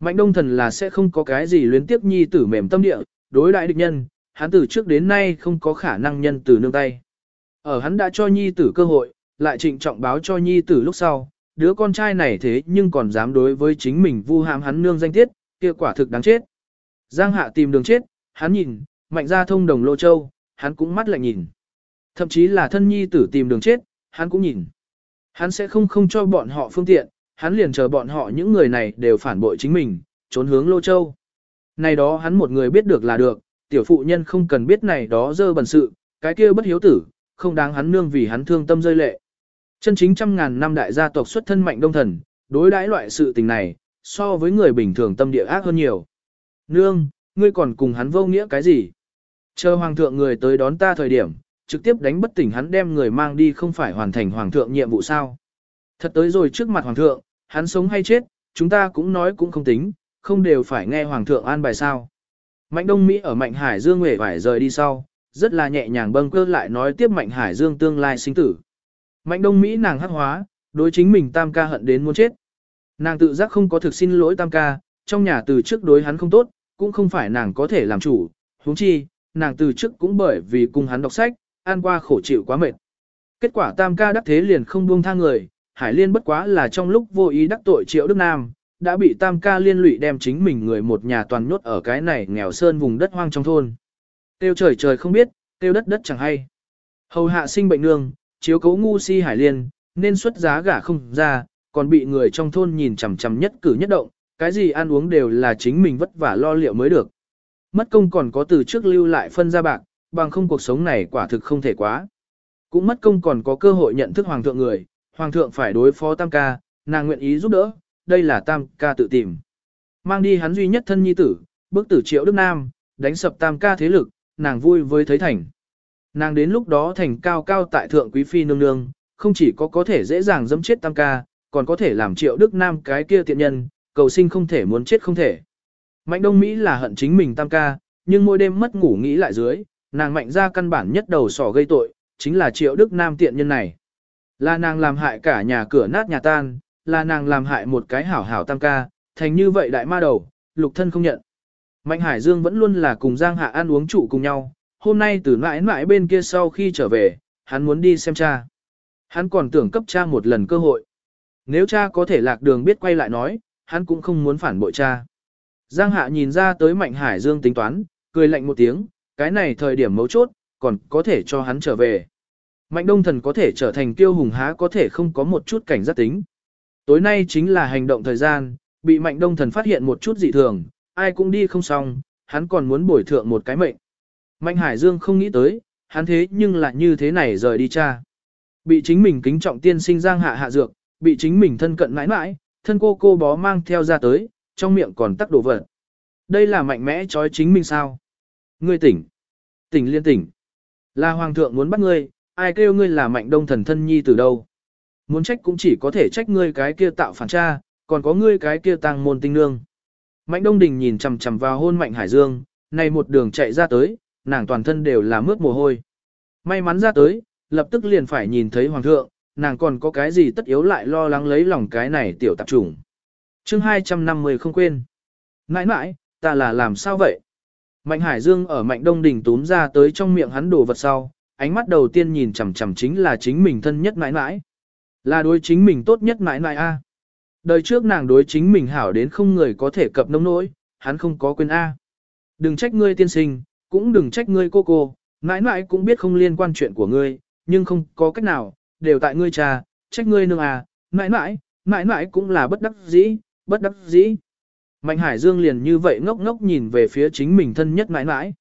Mạnh đông thần là sẽ không có cái gì luyến tiếp nhi tử mềm tâm địa, đối đại địch nhân, hắn từ trước đến nay không có khả năng nhân từ nương tay. Ở hắn đã cho nhi tử cơ hội, lại trịnh trọng báo cho nhi tử lúc sau, đứa con trai này thế nhưng còn dám đối với chính mình vu hãm hắn nương danh tiết, kia quả thực đáng chết. Giang hạ tìm đường chết, hắn nhìn, mạnh ra thông đồng lô châu, hắn cũng mắt lại nhìn. Thậm chí là thân nhi tử tìm đường chết, hắn cũng nhìn. Hắn sẽ không không cho bọn họ phương tiện, hắn liền chờ bọn họ những người này đều phản bội chính mình, trốn hướng lô châu. Này đó hắn một người biết được là được, tiểu phụ nhân không cần biết này đó dơ bẩn sự, cái kia bất hiếu tử, không đáng hắn nương vì hắn thương tâm rơi lệ. Chân chính trăm ngàn năm đại gia tộc xuất thân mạnh đông thần, đối đãi loại sự tình này, so với người bình thường tâm địa ác hơn nhiều. Nương, ngươi còn cùng hắn vô nghĩa cái gì? Chờ hoàng thượng người tới đón ta thời điểm, trực tiếp đánh bất tỉnh hắn đem người mang đi không phải hoàn thành hoàng thượng nhiệm vụ sao? Thật tới rồi trước mặt hoàng thượng, hắn sống hay chết, chúng ta cũng nói cũng không tính, không đều phải nghe hoàng thượng an bài sao. Mạnh Đông Mỹ ở Mạnh Hải Dương Huệ phải rời đi sau, rất là nhẹ nhàng bâng cơ lại nói tiếp Mạnh Hải Dương tương lai sinh tử. Mạnh Đông Mỹ nàng hắc hóa, đối chính mình tam ca hận đến muốn chết. Nàng tự giác không có thực xin lỗi tam ca, trong nhà từ trước đối hắn không tốt, cũng không phải nàng có thể làm chủ, huống chi, nàng từ trước cũng bởi vì cùng hắn đọc sách, ăn qua khổ chịu quá mệt. Kết quả tam ca đắc thế liền không buông tha người, Hải Liên bất quá là trong lúc vô ý đắc tội Triệu Đức Nam, đã bị tam ca liên lụy đem chính mình người một nhà toàn nhốt ở cái này nghèo sơn vùng đất hoang trong thôn. Tiêu trời trời không biết, tiêu đất đất chẳng hay. Hầu hạ sinh bệnh nương, chiếu cấu ngu si Hải Liên, nên xuất giá gả không ra, còn bị người trong thôn nhìn chằm chằm nhất cử nhất động, cái gì ăn uống đều là chính mình vất vả lo liệu mới được. Mất công còn có từ trước lưu lại phân ra bạc, bằng không cuộc sống này quả thực không thể quá. Cũng mất công còn có cơ hội nhận thức hoàng thượng người, hoàng thượng phải đối phó tam ca, nàng nguyện ý giúp đỡ, đây là tam ca tự tìm. Mang đi hắn duy nhất thân nhi tử, bước tử triệu Đức Nam, đánh sập tam ca thế lực, nàng vui với thấy thành. Nàng đến lúc đó thành cao cao tại thượng quý phi nương nương, không chỉ có có thể dễ dàng dẫm chết tam ca, còn có thể làm triệu Đức Nam cái kia tiện nhân, cầu sinh không thể muốn chết không thể. Mạnh Đông Mỹ là hận chính mình tam ca, nhưng mỗi đêm mất ngủ nghĩ lại dưới, nàng mạnh ra căn bản nhất đầu sỏ gây tội, chính là triệu Đức Nam tiện nhân này. Là nàng làm hại cả nhà cửa nát nhà tan, là nàng làm hại một cái hảo hảo tam ca, thành như vậy đại ma đầu, lục thân không nhận. Mạnh Hải Dương vẫn luôn là cùng Giang Hạ ăn uống trụ cùng nhau, hôm nay từ mãi mãi bên kia sau khi trở về, hắn muốn đi xem cha. Hắn còn tưởng cấp cha một lần cơ hội. Nếu cha có thể lạc đường biết quay lại nói, hắn cũng không muốn phản bội cha. Giang Hạ nhìn ra tới Mạnh Hải Dương tính toán, cười lạnh một tiếng, cái này thời điểm mấu chốt, còn có thể cho hắn trở về. Mạnh Đông Thần có thể trở thành kiêu hùng há có thể không có một chút cảnh giác tính. Tối nay chính là hành động thời gian, bị Mạnh Đông Thần phát hiện một chút dị thường, ai cũng đi không xong, hắn còn muốn bồi thượng một cái mệnh. Mạnh Hải Dương không nghĩ tới, hắn thế nhưng lại như thế này rời đi cha. Bị chính mình kính trọng tiên sinh giang hạ hạ dược, bị chính mình thân cận mãi mãi, thân cô cô bó mang theo ra tới, trong miệng còn tắc đồ vật. Đây là mạnh mẽ trói chính mình sao? Ngươi tỉnh. Tỉnh liên tỉnh. Là hoàng thượng muốn bắt ngươi, ai kêu ngươi là mạnh đông thần thân nhi từ đâu. Muốn trách cũng chỉ có thể trách ngươi cái kia tạo phản cha, còn có ngươi cái kia tăng môn tinh nương. Mạnh đông đình nhìn chằm chằm vào hôn mạnh hải dương, này một đường chạy ra tới, nàng toàn thân đều là mướt mồ hôi. May mắn ra tới, lập tức liền phải nhìn thấy hoàng thượng, nàng còn có cái gì tất yếu lại lo lắng lấy lòng cái này tiểu tạp trùng. chương 250 không quên. Nãi nãi, ta là làm sao vậy? Mạnh Hải Dương ở Mạnh Đông Đình túm ra tới trong miệng hắn đồ vật sau, ánh mắt đầu tiên nhìn chằm chằm chính là chính mình thân nhất nãi nãi Là đối chính mình tốt nhất nãi nãi A. Đời trước nàng đối chính mình hảo đến không người có thể cập nông nỗi, hắn không có quên A. Đừng trách ngươi tiên sinh, cũng đừng trách ngươi cô cô, nãi nãi cũng biết không liên quan chuyện của ngươi, nhưng không có cách nào, đều tại ngươi cha, trách ngươi nương à, mãi mãi, mãi mãi cũng là bất đắc dĩ, bất đắc dĩ. Mạnh Hải Dương liền như vậy ngốc ngốc nhìn về phía chính mình thân nhất mãi mãi.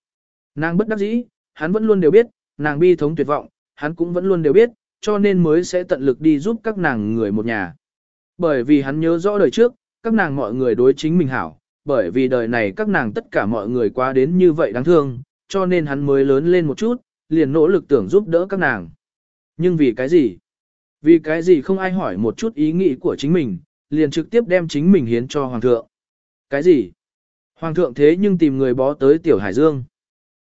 Nàng bất đắc dĩ, hắn vẫn luôn đều biết, nàng bi thống tuyệt vọng, hắn cũng vẫn luôn đều biết, cho nên mới sẽ tận lực đi giúp các nàng người một nhà. Bởi vì hắn nhớ rõ đời trước, các nàng mọi người đối chính mình hảo, bởi vì đời này các nàng tất cả mọi người quá đến như vậy đáng thương, cho nên hắn mới lớn lên một chút, liền nỗ lực tưởng giúp đỡ các nàng. Nhưng vì cái gì? Vì cái gì không ai hỏi một chút ý nghĩ của chính mình, liền trực tiếp đem chính mình hiến cho Hoàng thượng. Cái gì? Hoàng thượng thế nhưng tìm người bó tới Tiểu Hải Dương.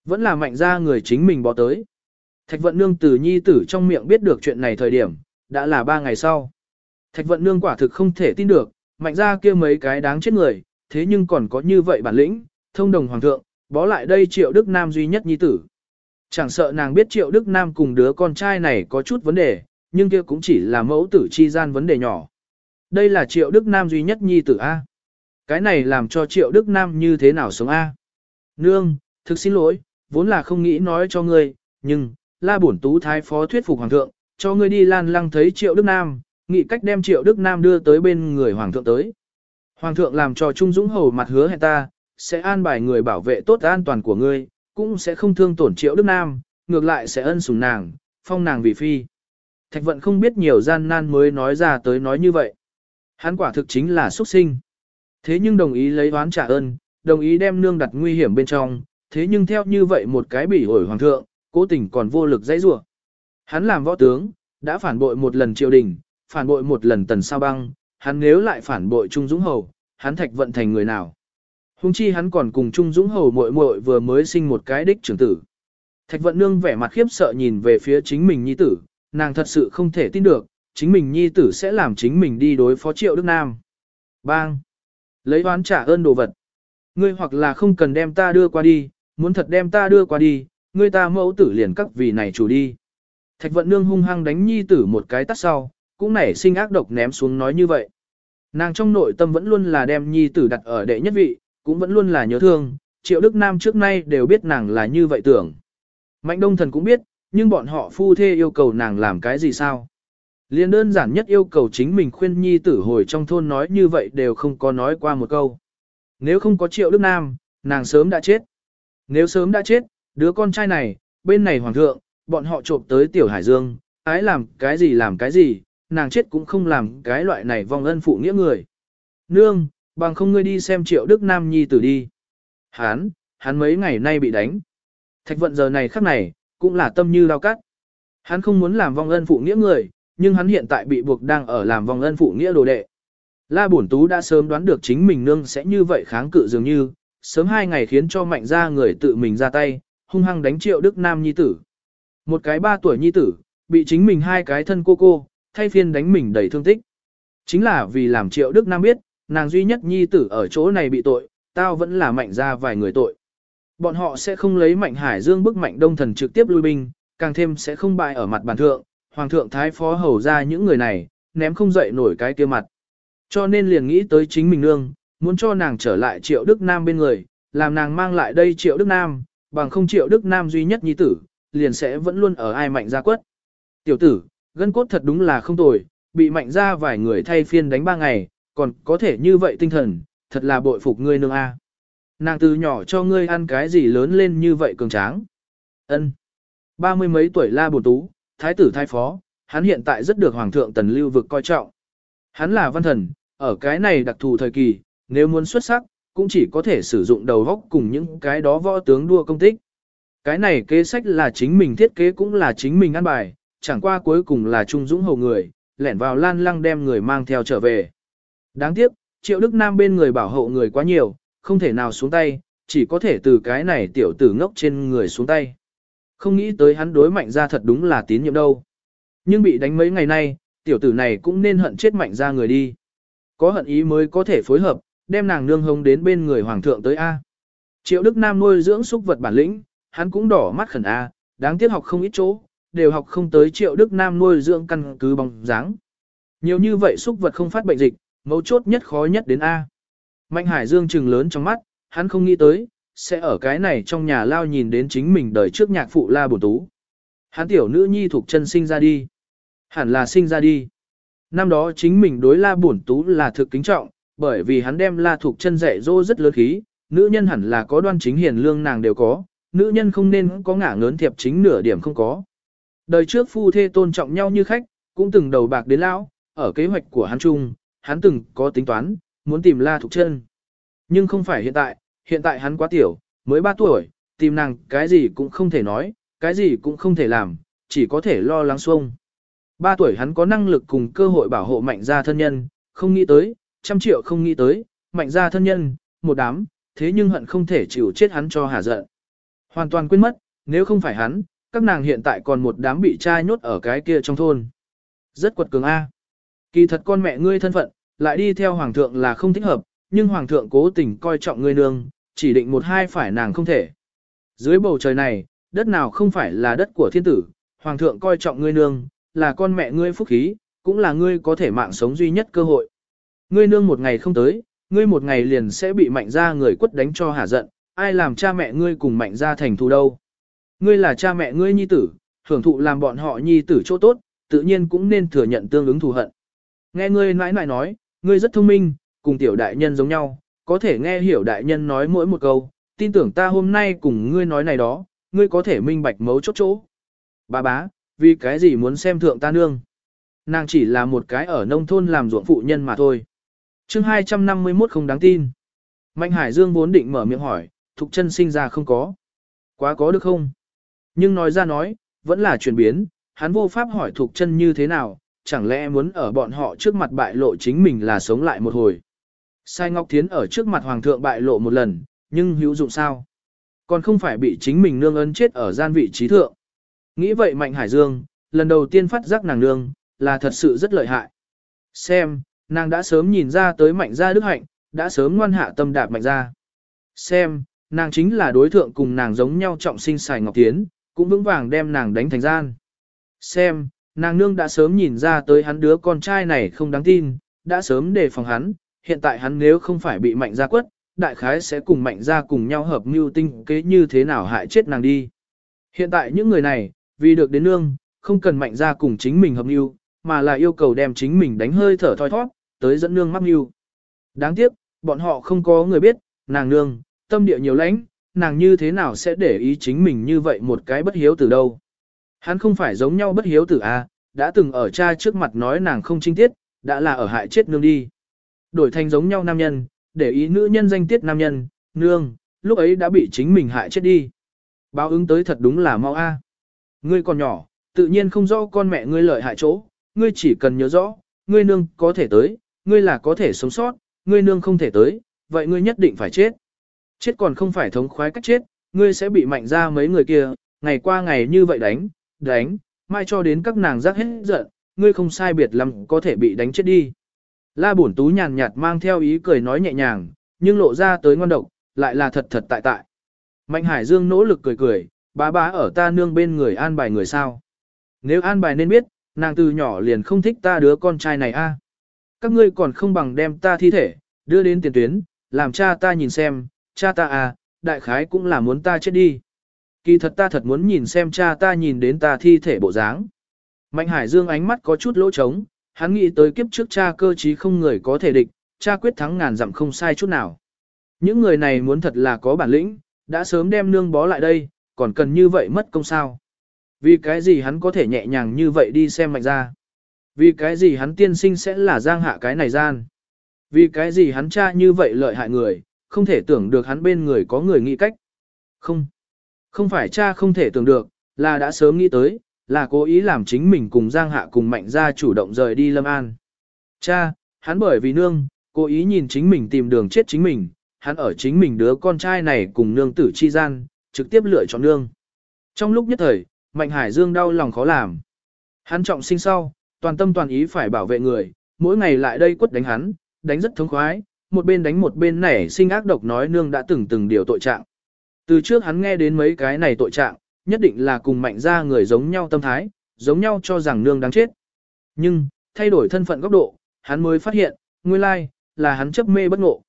Vẫn là mạnh ra người chính mình bó tới. Thạch vận nương từ nhi tử trong miệng biết được chuyện này thời điểm, đã là ba ngày sau. Thạch vận nương quả thực không thể tin được, mạnh ra kia mấy cái đáng chết người, thế nhưng còn có như vậy bản lĩnh, thông đồng hoàng thượng, bó lại đây triệu Đức Nam duy nhất nhi tử. Chẳng sợ nàng biết triệu Đức Nam cùng đứa con trai này có chút vấn đề, nhưng kia cũng chỉ là mẫu tử chi gian vấn đề nhỏ. Đây là triệu Đức Nam duy nhất nhi tử A. Cái này làm cho triệu Đức Nam như thế nào sống A. Nương, thực xin lỗi, vốn là không nghĩ nói cho ngươi, nhưng, la bổn tú thái phó thuyết phục hoàng thượng, cho ngươi đi lan lăng thấy triệu Đức Nam, nghĩ cách đem triệu Đức Nam đưa tới bên người hoàng thượng tới. Hoàng thượng làm cho Trung Dũng Hầu mặt hứa hẹn ta, sẽ an bài người bảo vệ tốt an toàn của ngươi, cũng sẽ không thương tổn triệu Đức Nam, ngược lại sẽ ân sủng nàng, phong nàng vì phi. Thạch vận không biết nhiều gian nan mới nói ra tới nói như vậy. Hắn quả thực chính là xuất sinh. Thế nhưng đồng ý lấy oán trả ơn, đồng ý đem nương đặt nguy hiểm bên trong, thế nhưng theo như vậy một cái bỉ ổi hoàng thượng, cố tình còn vô lực dãy rủa. Hắn làm võ tướng, đã phản bội một lần triều đình, phản bội một lần tần sao băng, hắn nếu lại phản bội Trung Dũng Hầu, hắn thạch vận thành người nào. Hùng chi hắn còn cùng Trung Dũng Hầu muội muội vừa mới sinh một cái đích trưởng tử. Thạch vận nương vẻ mặt khiếp sợ nhìn về phía chính mình nhi tử, nàng thật sự không thể tin được, chính mình nhi tử sẽ làm chính mình đi đối phó triệu Đức Nam. Bang! Lấy oán trả ơn đồ vật. Ngươi hoặc là không cần đem ta đưa qua đi, muốn thật đem ta đưa qua đi, ngươi ta mẫu tử liền các vì này chủ đi. Thạch vận nương hung hăng đánh nhi tử một cái tắt sau, cũng nảy sinh ác độc ném xuống nói như vậy. Nàng trong nội tâm vẫn luôn là đem nhi tử đặt ở đệ nhất vị, cũng vẫn luôn là nhớ thương, triệu đức nam trước nay đều biết nàng là như vậy tưởng. Mạnh đông thần cũng biết, nhưng bọn họ phu thê yêu cầu nàng làm cái gì sao? Liên đơn giản nhất yêu cầu chính mình khuyên nhi tử hồi trong thôn nói như vậy đều không có nói qua một câu. Nếu không có triệu đức nam, nàng sớm đã chết. Nếu sớm đã chết, đứa con trai này, bên này hoàng thượng, bọn họ trộm tới tiểu hải dương, ái làm cái gì làm cái gì, nàng chết cũng không làm cái loại này vong ân phụ nghĩa người. Nương, bằng không ngươi đi xem triệu đức nam nhi tử đi. Hán, hắn mấy ngày nay bị đánh. Thạch vận giờ này khắc này, cũng là tâm như lao cắt. Hắn không muốn làm vong ân phụ nghĩa người, nhưng hắn hiện tại bị buộc đang ở làm vong ân phụ nghĩa đồ đệ. La Bổn Tú đã sớm đoán được chính mình nương sẽ như vậy kháng cự dường như, sớm hai ngày khiến cho mạnh ra người tự mình ra tay, hung hăng đánh triệu Đức Nam Nhi tử. Một cái ba tuổi Nhi tử, bị chính mình hai cái thân cô cô, thay phiên đánh mình đầy thương tích. Chính là vì làm triệu Đức Nam biết, nàng duy nhất Nhi tử ở chỗ này bị tội, tao vẫn là mạnh ra vài người tội. Bọn họ sẽ không lấy mạnh hải dương bức mạnh đông thần trực tiếp lui binh, càng thêm sẽ không bại ở mặt bàn thượng, hoàng thượng thái phó hầu ra những người này, ném không dậy nổi cái kia mặt. Cho nên liền nghĩ tới chính mình nương, muốn cho nàng trở lại triệu Đức Nam bên người, làm nàng mang lại đây triệu Đức Nam, bằng không triệu Đức Nam duy nhất nhi tử, liền sẽ vẫn luôn ở ai mạnh ra quất. Tiểu tử, gân cốt thật đúng là không tồi, bị mạnh ra vài người thay phiên đánh ba ngày, còn có thể như vậy tinh thần, thật là bội phục ngươi nương A. Nàng từ nhỏ cho ngươi ăn cái gì lớn lên như vậy cường tráng. ân Ba mươi mấy tuổi la bổ tú, thái tử thái phó, hắn hiện tại rất được hoàng thượng tần lưu vực coi trọng. Hắn là văn thần, ở cái này đặc thù thời kỳ, nếu muốn xuất sắc, cũng chỉ có thể sử dụng đầu góc cùng những cái đó võ tướng đua công tích. Cái này kế sách là chính mình thiết kế cũng là chính mình ăn bài, chẳng qua cuối cùng là trung dũng hầu người, lẻn vào lan lăng đem người mang theo trở về. Đáng tiếc, triệu đức nam bên người bảo hộ người quá nhiều, không thể nào xuống tay, chỉ có thể từ cái này tiểu tử ngốc trên người xuống tay. Không nghĩ tới hắn đối mạnh ra thật đúng là tín nhiệm đâu. Nhưng bị đánh mấy ngày nay, tiểu tử này cũng nên hận chết mạnh ra người đi. Có hận ý mới có thể phối hợp, đem nàng nương hông đến bên người hoàng thượng tới A. Triệu Đức Nam nuôi dưỡng súc vật bản lĩnh, hắn cũng đỏ mắt khẩn A, đáng tiếc học không ít chỗ, đều học không tới Triệu Đức Nam nuôi dưỡng căn cứ bóng dáng. Nhiều như vậy súc vật không phát bệnh dịch, mấu chốt nhất khó nhất đến A. Mạnh Hải Dương trừng lớn trong mắt, hắn không nghĩ tới, sẽ ở cái này trong nhà lao nhìn đến chính mình đời trước nhạc phụ la bổ tú. Hắn tiểu nữ nhi thuộc chân sinh ra đi. Hẳn là sinh ra đi. Năm đó chính mình đối la bổn tú là thực kính trọng, bởi vì hắn đem la thuộc chân dạy dỗ rất lớn khí, nữ nhân hẳn là có đoan chính hiền lương nàng đều có, nữ nhân không nên có ngả ngớn thiệp chính nửa điểm không có. Đời trước phu thê tôn trọng nhau như khách, cũng từng đầu bạc đến lão, ở kế hoạch của hắn chung, hắn từng có tính toán, muốn tìm la Thục Trân, Nhưng không phải hiện tại, hiện tại hắn quá tiểu, mới 3 tuổi, tìm nàng cái gì cũng không thể nói, cái gì cũng không thể làm, chỉ có thể lo lắng xuông. 3 tuổi hắn có năng lực cùng cơ hội bảo hộ mạnh gia thân nhân, không nghĩ tới, trăm triệu không nghĩ tới, mạnh gia thân nhân, một đám, thế nhưng hận không thể chịu chết hắn cho hà giận. Hoàn toàn quên mất, nếu không phải hắn, các nàng hiện tại còn một đám bị trai nhốt ở cái kia trong thôn. Rất quật cường A. Kỳ thật con mẹ ngươi thân phận, lại đi theo hoàng thượng là không thích hợp, nhưng hoàng thượng cố tình coi trọng ngươi nương, chỉ định một hai phải nàng không thể. Dưới bầu trời này, đất nào không phải là đất của thiên tử, hoàng thượng coi trọng ngươi nương, là con mẹ ngươi phúc khí, cũng là ngươi có thể mạng sống duy nhất cơ hội. Ngươi nương một ngày không tới, ngươi một ngày liền sẽ bị mạnh ra người quất đánh cho hả giận, ai làm cha mẹ ngươi cùng mạnh ra thành thù đâu. Ngươi là cha mẹ ngươi nhi tử, hưởng thụ làm bọn họ nhi tử chỗ tốt, tự nhiên cũng nên thừa nhận tương ứng thù hận. Nghe ngươi nãi nãi nói, ngươi rất thông minh, cùng tiểu đại nhân giống nhau, có thể nghe hiểu đại nhân nói mỗi một câu, tin tưởng ta hôm nay cùng ngươi nói này đó, ngươi có thể minh bạch mấu chốt chỗ. Bà bá, vì cái gì muốn xem thượng ta nương? Nàng chỉ là một cái ở nông thôn làm ruộng phụ nhân mà thôi. chương 251 không đáng tin. Mạnh Hải Dương vốn định mở miệng hỏi, Thục chân sinh ra không có. Quá có được không? Nhưng nói ra nói, vẫn là chuyển biến, hắn vô pháp hỏi Thục chân như thế nào, chẳng lẽ muốn ở bọn họ trước mặt bại lộ chính mình là sống lại một hồi. Sai Ngọc Thiến ở trước mặt Hoàng thượng bại lộ một lần, nhưng hữu dụng sao? Còn không phải bị chính mình nương ấn chết ở gian vị trí thượng. Nghĩ vậy Mạnh Hải Dương, lần đầu tiên phát giác nàng nương, là thật sự rất lợi hại. Xem, Nàng đã sớm nhìn ra tới mạnh gia đức hạnh, đã sớm ngoan hạ tâm đạp mạnh gia. Xem, nàng chính là đối thượng cùng nàng giống nhau trọng sinh sài ngọc thiến, cũng vững vàng đem nàng đánh thành gian. Xem, nàng nương đã sớm nhìn ra tới hắn đứa con trai này không đáng tin, đã sớm đề phòng hắn, hiện tại hắn nếu không phải bị mạnh gia quất, đại khái sẽ cùng mạnh gia cùng nhau hợp mưu tinh kế như thế nào hại chết nàng đi. Hiện tại những người này, vì được đến nương, không cần mạnh gia cùng chính mình hợp mưu, mà là yêu cầu đem chính mình đánh hơi thở thoi thoát, tới dẫn nương mắc mưu. Đáng tiếc, bọn họ không có người biết, nàng nương, tâm địa nhiều lãnh, nàng như thế nào sẽ để ý chính mình như vậy một cái bất hiếu từ đâu. Hắn không phải giống nhau bất hiếu tử A, đã từng ở cha trước mặt nói nàng không trinh tiết, đã là ở hại chết nương đi. Đổi thành giống nhau nam nhân, để ý nữ nhân danh tiết nam nhân, nương, lúc ấy đã bị chính mình hại chết đi. Báo ứng tới thật đúng là mau A. Ngươi còn nhỏ, tự nhiên không rõ con mẹ ngươi lợi hại chỗ, ngươi chỉ cần nhớ rõ, ngươi nương có thể tới, ngươi là có thể sống sót, ngươi nương không thể tới, vậy ngươi nhất định phải chết. Chết còn không phải thống khoái cách chết, ngươi sẽ bị mạnh ra mấy người kia, ngày qua ngày như vậy đánh, đánh, mai cho đến các nàng giác hết giận, ngươi không sai biệt lắm có thể bị đánh chết đi. La bổn tú nhàn nhạt mang theo ý cười nói nhẹ nhàng, nhưng lộ ra tới ngon độc, lại là thật thật tại tại. Mạnh Hải Dương nỗ lực cười cười, bá bá ở ta nương bên người an bài người sao. Nếu an bài nên biết, nàng từ nhỏ liền không thích ta đứa con trai này a. Các ngươi còn không bằng đem ta thi thể, đưa đến tiền tuyến, làm cha ta nhìn xem, cha ta à, đại khái cũng là muốn ta chết đi. Kỳ thật ta thật muốn nhìn xem cha ta nhìn đến ta thi thể bộ dáng. Mạnh Hải Dương ánh mắt có chút lỗ trống, hắn nghĩ tới kiếp trước cha cơ trí không người có thể địch, cha quyết thắng ngàn dặm không sai chút nào. Những người này muốn thật là có bản lĩnh, đã sớm đem nương bó lại đây, còn cần như vậy mất công sao. Vì cái gì hắn có thể nhẹ nhàng như vậy đi xem mạnh ra. Vì cái gì hắn tiên sinh sẽ là giang hạ cái này gian. Vì cái gì hắn cha như vậy lợi hại người, không thể tưởng được hắn bên người có người nghĩ cách. Không. Không phải cha không thể tưởng được, là đã sớm nghĩ tới, là cố ý làm chính mình cùng Giang Hạ cùng Mạnh Gia chủ động rời đi Lâm An. Cha, hắn bởi vì nương, cố ý nhìn chính mình tìm đường chết chính mình, hắn ở chính mình đứa con trai này cùng nương tử chi gian, trực tiếp lựa chọn nương. Trong lúc nhất thời, Mạnh Hải Dương đau lòng khó làm. Hắn trọng sinh sau, toàn tâm toàn ý phải bảo vệ người, mỗi ngày lại đây quất đánh hắn, đánh rất thống khoái, một bên đánh một bên nảy sinh ác độc nói nương đã từng từng điều tội trạng. Từ trước hắn nghe đến mấy cái này tội trạng, nhất định là cùng mạnh ra người giống nhau tâm thái, giống nhau cho rằng nương đáng chết. Nhưng, thay đổi thân phận góc độ, hắn mới phát hiện, nguyên lai, là hắn chấp mê bất ngộ.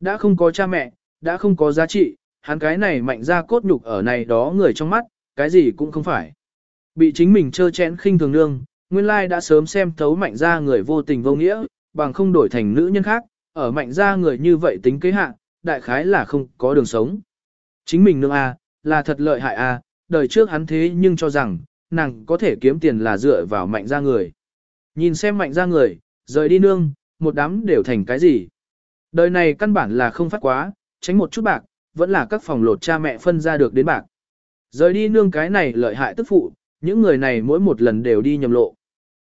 Đã không có cha mẹ, đã không có giá trị, hắn cái này mạnh ra cốt nhục ở này đó người trong mắt, cái gì cũng không phải. Bị chính mình trơ chén khinh thường nương, nguyên lai đã sớm xem thấu mạnh ra người vô tình vô nghĩa, bằng không đổi thành nữ nhân khác, ở mạnh ra người như vậy tính kế hạ, đại khái là không có đường sống. Chính mình nương A, là thật lợi hại A, đời trước hắn thế nhưng cho rằng, nàng có thể kiếm tiền là dựa vào mạnh ra người. Nhìn xem mạnh ra người, rời đi nương, một đám đều thành cái gì. Đời này căn bản là không phát quá, tránh một chút bạc, vẫn là các phòng lột cha mẹ phân ra được đến bạc. Rời đi nương cái này lợi hại tức phụ, những người này mỗi một lần đều đi nhầm lộ.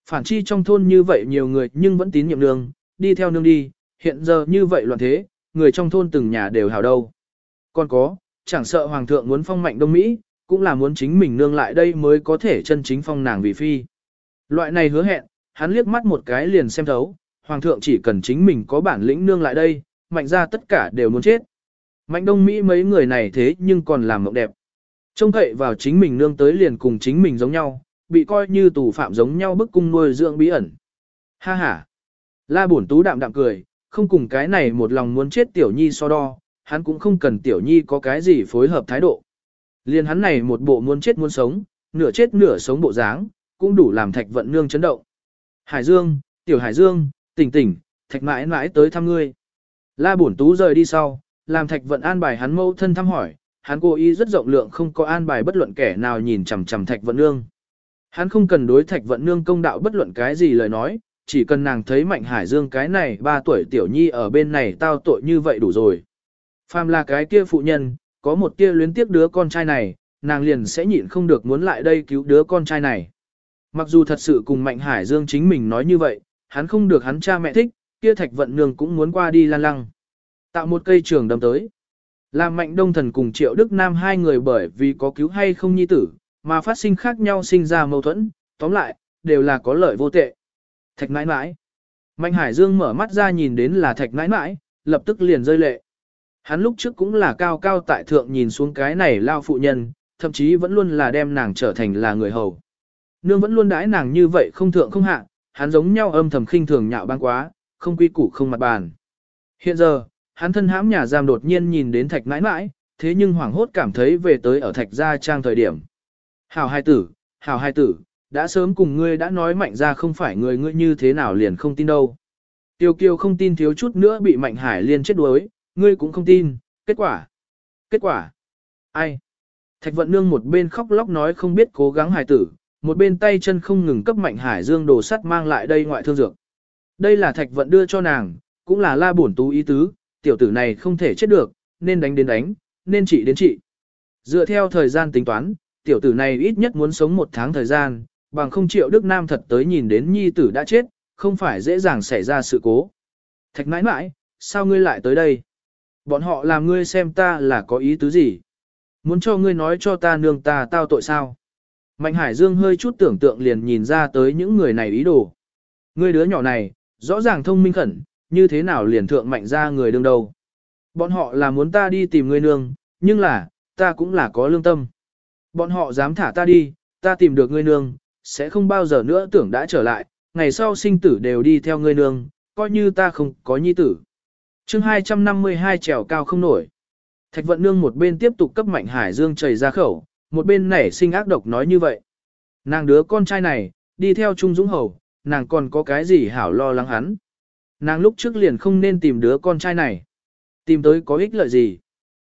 Phản chi trong thôn như vậy nhiều người nhưng vẫn tín nhiệm nương, đi theo nương đi, hiện giờ như vậy loạn thế, người trong thôn từng nhà đều hào đâu. Còn có, chẳng sợ hoàng thượng muốn phong mạnh Đông Mỹ, cũng là muốn chính mình nương lại đây mới có thể chân chính phong nàng vì phi. Loại này hứa hẹn, hắn liếc mắt một cái liền xem thấu, hoàng thượng chỉ cần chính mình có bản lĩnh nương lại đây, mạnh ra tất cả đều muốn chết. Mạnh Đông Mỹ mấy người này thế nhưng còn làm mộng đẹp. Trông cậy vào chính mình nương tới liền cùng chính mình giống nhau, bị coi như tù phạm giống nhau bức cung nuôi dưỡng bí ẩn. Ha ha. La bổn tú đạm đạm cười, không cùng cái này một lòng muốn chết tiểu nhi so đo, hắn cũng không cần tiểu nhi có cái gì phối hợp thái độ. Liên hắn này một bộ muốn chết muốn sống, nửa chết nửa sống bộ dáng, cũng đủ làm thạch vận nương chấn động. Hải Dương, tiểu Hải Dương, tỉnh tỉnh, thạch mãi mãi tới thăm ngươi. La bổn tú rời đi sau, làm thạch vận an bài hắn mâu thân thăm hỏi, hắn cố ý rất rộng lượng không có an bài bất luận kẻ nào nhìn chằm chằm thạch vận nương. Hắn không cần đối thạch vận nương công đạo bất luận cái gì lời nói, chỉ cần nàng thấy mạnh hải dương cái này ba tuổi tiểu nhi ở bên này tao tội như vậy đủ rồi. Phàm là cái kia phụ nhân, có một tia luyến tiếc đứa con trai này, nàng liền sẽ nhịn không được muốn lại đây cứu đứa con trai này. Mặc dù thật sự cùng Mạnh Hải Dương chính mình nói như vậy, hắn không được hắn cha mẹ thích, kia thạch vận nương cũng muốn qua đi lan lăng. Tạo một cây trường đâm tới. Làm Mạnh Đông Thần cùng Triệu Đức Nam hai người bởi vì có cứu hay không nhi tử, mà phát sinh khác nhau sinh ra mâu thuẫn, tóm lại, đều là có lợi vô tệ. Thạch nãi nãi. Mạnh Hải Dương mở mắt ra nhìn đến là thạch nãi nãi, lập tức liền rơi lệ. Hắn lúc trước cũng là cao cao tại thượng nhìn xuống cái này lao phụ nhân, thậm chí vẫn luôn là đem nàng trở thành là người hầu. Nương vẫn luôn đãi nàng như vậy không thượng không hạ, hắn giống nhau âm thầm khinh thường nhạo báng quá, không quy củ không mặt bàn. Hiện giờ, hắn thân hãm nhà giam đột nhiên nhìn đến thạch nãi nãi, thế nhưng hoảng hốt cảm thấy về tới ở thạch gia trang thời điểm. Hảo hai tử, hảo hai tử, đã sớm cùng ngươi đã nói mạnh ra không phải người ngươi như thế nào liền không tin đâu. Tiêu kiều không tin thiếu chút nữa bị mạnh hải liên chết đuối, ngươi cũng không tin, kết quả. Kết quả. Ai? Thạch vận nương một bên khóc lóc nói không biết cố gắng hài tử, một bên tay chân không ngừng cấp mạnh hải dương đồ sắt mang lại đây ngoại thương dược. Đây là thạch vận đưa cho nàng, cũng là la bổn tú ý tứ, tiểu tử này không thể chết được, nên đánh đến đánh, nên trị đến trị. Dựa theo thời gian tính toán, tiểu tử này ít nhất muốn sống một tháng thời gian, bằng không triệu Đức Nam thật tới nhìn đến nhi tử đã chết, không phải dễ dàng xảy ra sự cố. Thạch mãi mãi, sao ngươi lại tới đây? Bọn họ làm ngươi xem ta là có ý tứ gì? Muốn cho ngươi nói cho ta nương ta tao tội sao? Mạnh Hải Dương hơi chút tưởng tượng liền nhìn ra tới những người này ý đồ. Ngươi đứa nhỏ này, rõ ràng thông minh khẩn, như thế nào liền thượng mạnh ra người đương đầu. Bọn họ là muốn ta đi tìm ngươi nương, nhưng là, ta cũng là có lương tâm. Bọn họ dám thả ta đi, ta tìm được ngươi nương, sẽ không bao giờ nữa tưởng đã trở lại, ngày sau sinh tử đều đi theo ngươi nương, coi như ta không có nhi tử chương 252 trèo cao không nổi. Thạch vận nương một bên tiếp tục cấp mạnh hải dương chảy ra khẩu, một bên nảy sinh ác độc nói như vậy. Nàng đứa con trai này, đi theo Trung Dũng Hầu, nàng còn có cái gì hảo lo lắng hắn. Nàng lúc trước liền không nên tìm đứa con trai này. Tìm tới có ích lợi gì.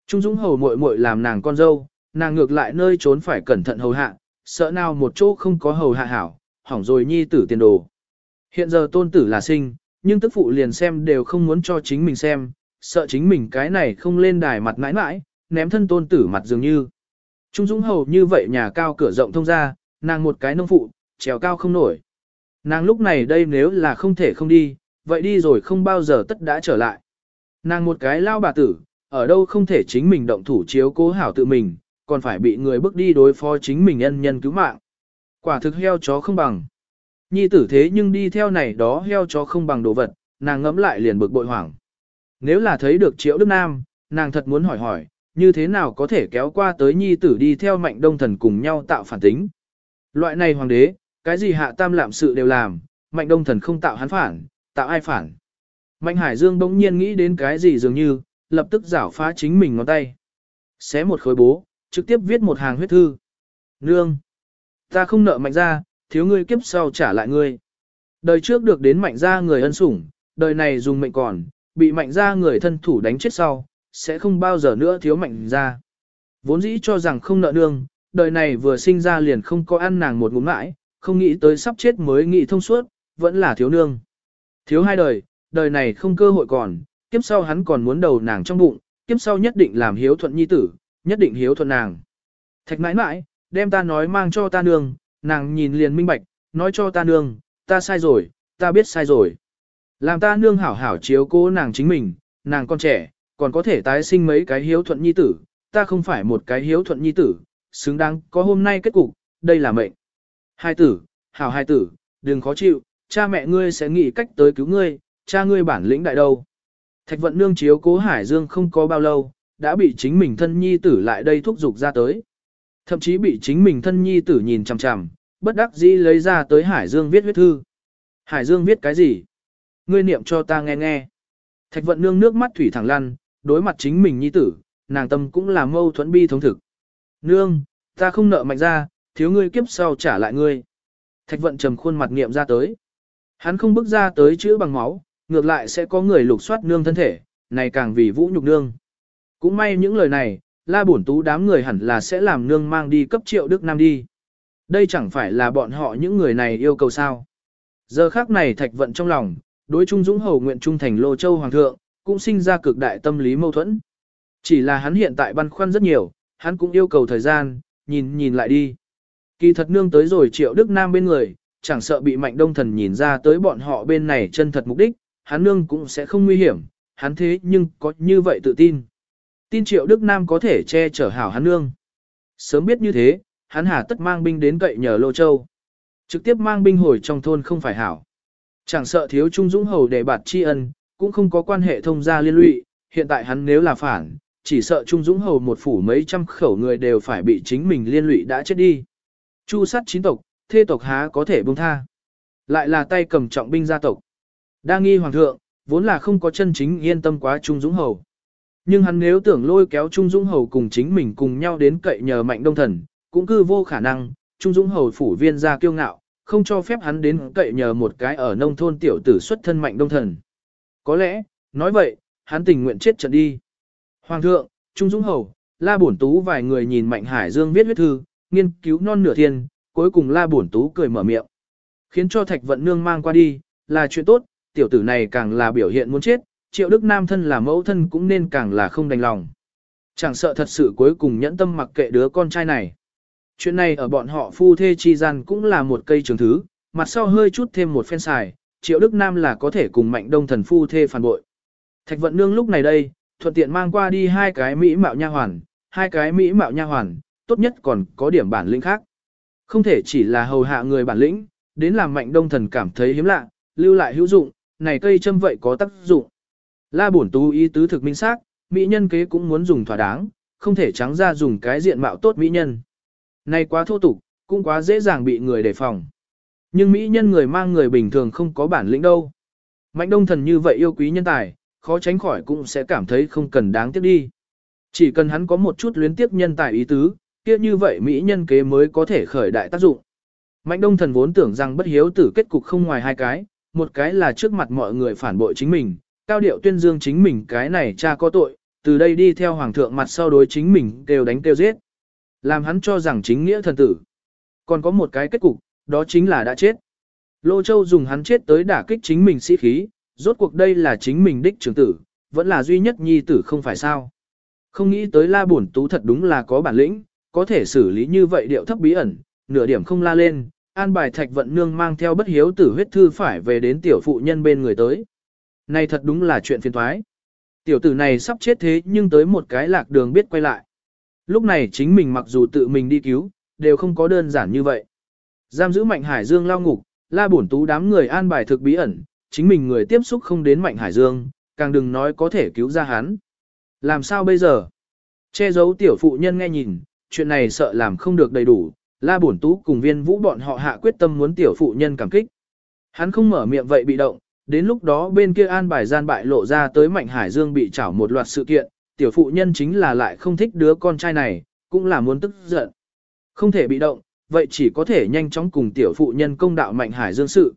Trung Dũng Hầu muội muội làm nàng con dâu, nàng ngược lại nơi trốn phải cẩn thận hầu hạ, sợ nào một chỗ không có hầu hạ hảo, hỏng rồi nhi tử tiền đồ. Hiện giờ tôn tử là sinh, nhưng tức phụ liền xem đều không muốn cho chính mình xem, sợ chính mình cái này không lên đài mặt mãi mãi, ném thân tôn tử mặt dường như. Trung Dũng hầu như vậy nhà cao cửa rộng thông ra, nàng một cái nông phụ, trèo cao không nổi. Nàng lúc này đây nếu là không thể không đi, vậy đi rồi không bao giờ tất đã trở lại. Nàng một cái lao bà tử, ở đâu không thể chính mình động thủ chiếu cố hảo tự mình, còn phải bị người bước đi đối phó chính mình nhân nhân cứu mạng. Quả thực heo chó không bằng. Nhi tử thế nhưng đi theo này đó heo chó không bằng đồ vật, nàng ngẫm lại liền bực bội hoảng. Nếu là thấy được triệu Đức Nam, nàng thật muốn hỏi hỏi, như thế nào có thể kéo qua tới nhi tử đi theo mạnh đông thần cùng nhau tạo phản tính. Loại này hoàng đế, cái gì hạ tam lạm sự đều làm, mạnh đông thần không tạo hắn phản, tạo ai phản. Mạnh hải dương bỗng nhiên nghĩ đến cái gì dường như, lập tức giảo phá chính mình ngón tay. Xé một khối bố, trực tiếp viết một hàng huyết thư. Nương! Ta không nợ mạnh ra, thiếu ngươi kiếp sau trả lại ngươi. Đời trước được đến mạnh gia người ân sủng, đời này dùng mệnh còn, bị mạnh gia người thân thủ đánh chết sau, sẽ không bao giờ nữa thiếu mạnh gia Vốn dĩ cho rằng không nợ nương, đời này vừa sinh ra liền không có ăn nàng một ngụm mãi, không nghĩ tới sắp chết mới nghĩ thông suốt, vẫn là thiếu nương. Thiếu hai đời, đời này không cơ hội còn, kiếp sau hắn còn muốn đầu nàng trong bụng, kiếp sau nhất định làm hiếu thuận nhi tử, nhất định hiếu thuận nàng. Thạch mãi mãi, đem ta nói mang cho ta nương, nàng nhìn liền minh bạch, nói cho ta nương, ta sai rồi, ta biết sai rồi. Làm ta nương hảo hảo chiếu cố nàng chính mình, nàng con trẻ, còn có thể tái sinh mấy cái hiếu thuận nhi tử, ta không phải một cái hiếu thuận nhi tử, xứng đáng có hôm nay kết cục, đây là mệnh. Hai tử, hảo hai tử, đừng khó chịu, cha mẹ ngươi sẽ nghĩ cách tới cứu ngươi, cha ngươi bản lĩnh đại đâu. Thạch vận nương chiếu cố Hải Dương không có bao lâu, đã bị chính mình thân nhi tử lại đây thúc giục ra tới. Thậm chí bị chính mình thân nhi tử nhìn chằm chằm, bất đắc dĩ lấy ra tới Hải Dương viết huyết thư. Hải Dương viết cái gì? Ngươi niệm cho ta nghe nghe. Thạch vận nương nước mắt thủy thẳng lăn, đối mặt chính mình nhi tử, nàng tâm cũng là mâu thuẫn bi thống thực. Nương, ta không nợ mạnh ra, thiếu ngươi kiếp sau trả lại ngươi. Thạch vận trầm khuôn mặt niệm ra tới. Hắn không bước ra tới chữ bằng máu, ngược lại sẽ có người lục soát nương thân thể, này càng vì vũ nhục nương. Cũng may những lời này, la bổn tú đám người hẳn là sẽ làm nương mang đi cấp triệu Đức Nam đi. Đây chẳng phải là bọn họ những người này yêu cầu sao. Giờ khác này thạch vận trong lòng, đối trung dũng hầu nguyện trung thành lô châu hoàng thượng, cũng sinh ra cực đại tâm lý mâu thuẫn. Chỉ là hắn hiện tại băn khoăn rất nhiều, hắn cũng yêu cầu thời gian, nhìn nhìn lại đi. Kỳ thật nương tới rồi triệu Đức Nam bên người, chẳng sợ bị mạnh đông thần nhìn ra tới bọn họ bên này chân thật mục đích, hắn nương cũng sẽ không nguy hiểm, hắn thế nhưng có như vậy tự tin. Tin triệu Đức Nam có thể che chở hảo hắn nương. Sớm biết như thế, hắn hà tất mang binh đến cậy nhờ Lô Châu. Trực tiếp mang binh hồi trong thôn không phải hảo. Chẳng sợ thiếu Trung Dũng Hầu để bạt tri ân, cũng không có quan hệ thông gia liên lụy, hiện tại hắn nếu là phản, chỉ sợ Trung Dũng Hầu một phủ mấy trăm khẩu người đều phải bị chính mình liên lụy đã chết đi. Chu sát chín tộc, thê tộc há có thể buông tha. Lại là tay cầm trọng binh gia tộc. Đa nghi hoàng thượng, vốn là không có chân chính yên tâm quá Trung Dũng Hầu. Nhưng hắn nếu tưởng lôi kéo Trung Dũng Hầu cùng chính mình cùng nhau đến cậy nhờ mạnh đông thần, cũng cư vô khả năng, Trung Dũng Hầu phủ viên ra kiêu ngạo, không cho phép hắn đến cậy nhờ một cái ở nông thôn tiểu tử xuất thân mạnh đông thần. Có lẽ, nói vậy, hắn tình nguyện chết trận đi. Hoàng thượng, Trung Dũng Hầu, La Bổn Tú vài người nhìn Mạnh Hải Dương viết huyết thư, nghiên cứu non nửa thiên, cuối cùng La Bổn Tú cười mở miệng. Khiến cho Thạch Vận Nương mang qua đi, là chuyện tốt, tiểu tử này càng là biểu hiện muốn chết, Triệu Đức Nam thân là mẫu thân cũng nên càng là không đành lòng. Chẳng sợ thật sự cuối cùng nhẫn tâm mặc kệ đứa con trai này. Chuyện này ở bọn họ phu thê chi gian cũng là một cây trường thứ, mặt sau hơi chút thêm một phen xài, Triệu Đức Nam là có thể cùng mạnh đông thần phu thê phản bội. Thạch Vận Nương lúc này đây, thuận tiện mang qua đi hai cái mỹ mạo nha hoàn, hai cái mỹ mạo nha hoàn, tốt nhất còn có điểm bản lĩnh khác. Không thể chỉ là hầu hạ người bản lĩnh, đến làm mạnh đông thần cảm thấy hiếm lạ, lưu lại hữu dụng, này cây châm vậy có tác dụng. La bổn tú ý tứ thực minh xác, mỹ nhân kế cũng muốn dùng thỏa đáng, không thể trắng ra dùng cái diện mạo tốt mỹ nhân. Này quá thô tục, cũng quá dễ dàng bị người đề phòng. Nhưng mỹ nhân người mang người bình thường không có bản lĩnh đâu. Mạnh đông thần như vậy yêu quý nhân tài, khó tránh khỏi cũng sẽ cảm thấy không cần đáng tiếc đi. Chỉ cần hắn có một chút luyến tiếp nhân tài ý tứ, kia như vậy mỹ nhân kế mới có thể khởi đại tác dụng. Mạnh đông thần vốn tưởng rằng bất hiếu tử kết cục không ngoài hai cái, một cái là trước mặt mọi người phản bội chính mình, cao điệu tuyên dương chính mình cái này cha có tội, từ đây đi theo hoàng thượng mặt sau đối chính mình đều đánh tiêu giết. Làm hắn cho rằng chính nghĩa thần tử. Còn có một cái kết cục, đó chính là đã chết. Lô Châu dùng hắn chết tới đả kích chính mình sĩ khí, rốt cuộc đây là chính mình đích trưởng tử, vẫn là duy nhất nhi tử không phải sao. Không nghĩ tới la bổn tú thật đúng là có bản lĩnh, có thể xử lý như vậy điệu thấp bí ẩn, nửa điểm không la lên, an bài thạch vận nương mang theo bất hiếu tử huyết thư phải về đến tiểu phụ nhân bên người tới. Này thật đúng là chuyện phiền thoái. Tiểu tử này sắp chết thế nhưng tới một cái lạc đường biết quay lại. Lúc này chính mình mặc dù tự mình đi cứu, đều không có đơn giản như vậy. Giam giữ Mạnh Hải Dương lao ngục, la bổn tú đám người an bài thực bí ẩn, chính mình người tiếp xúc không đến Mạnh Hải Dương, càng đừng nói có thể cứu ra hắn. Làm sao bây giờ? Che giấu tiểu phụ nhân nghe nhìn, chuyện này sợ làm không được đầy đủ, la bổn tú cùng viên vũ bọn họ hạ quyết tâm muốn tiểu phụ nhân cảm kích. Hắn không mở miệng vậy bị động, đến lúc đó bên kia an bài gian bại lộ ra tới Mạnh Hải Dương bị trảo một loạt sự kiện, tiểu phụ nhân chính là lại không thích đứa con trai này, cũng là muốn tức giận. Không thể bị động, vậy chỉ có thể nhanh chóng cùng tiểu phụ nhân công đạo Mạnh Hải Dương sự.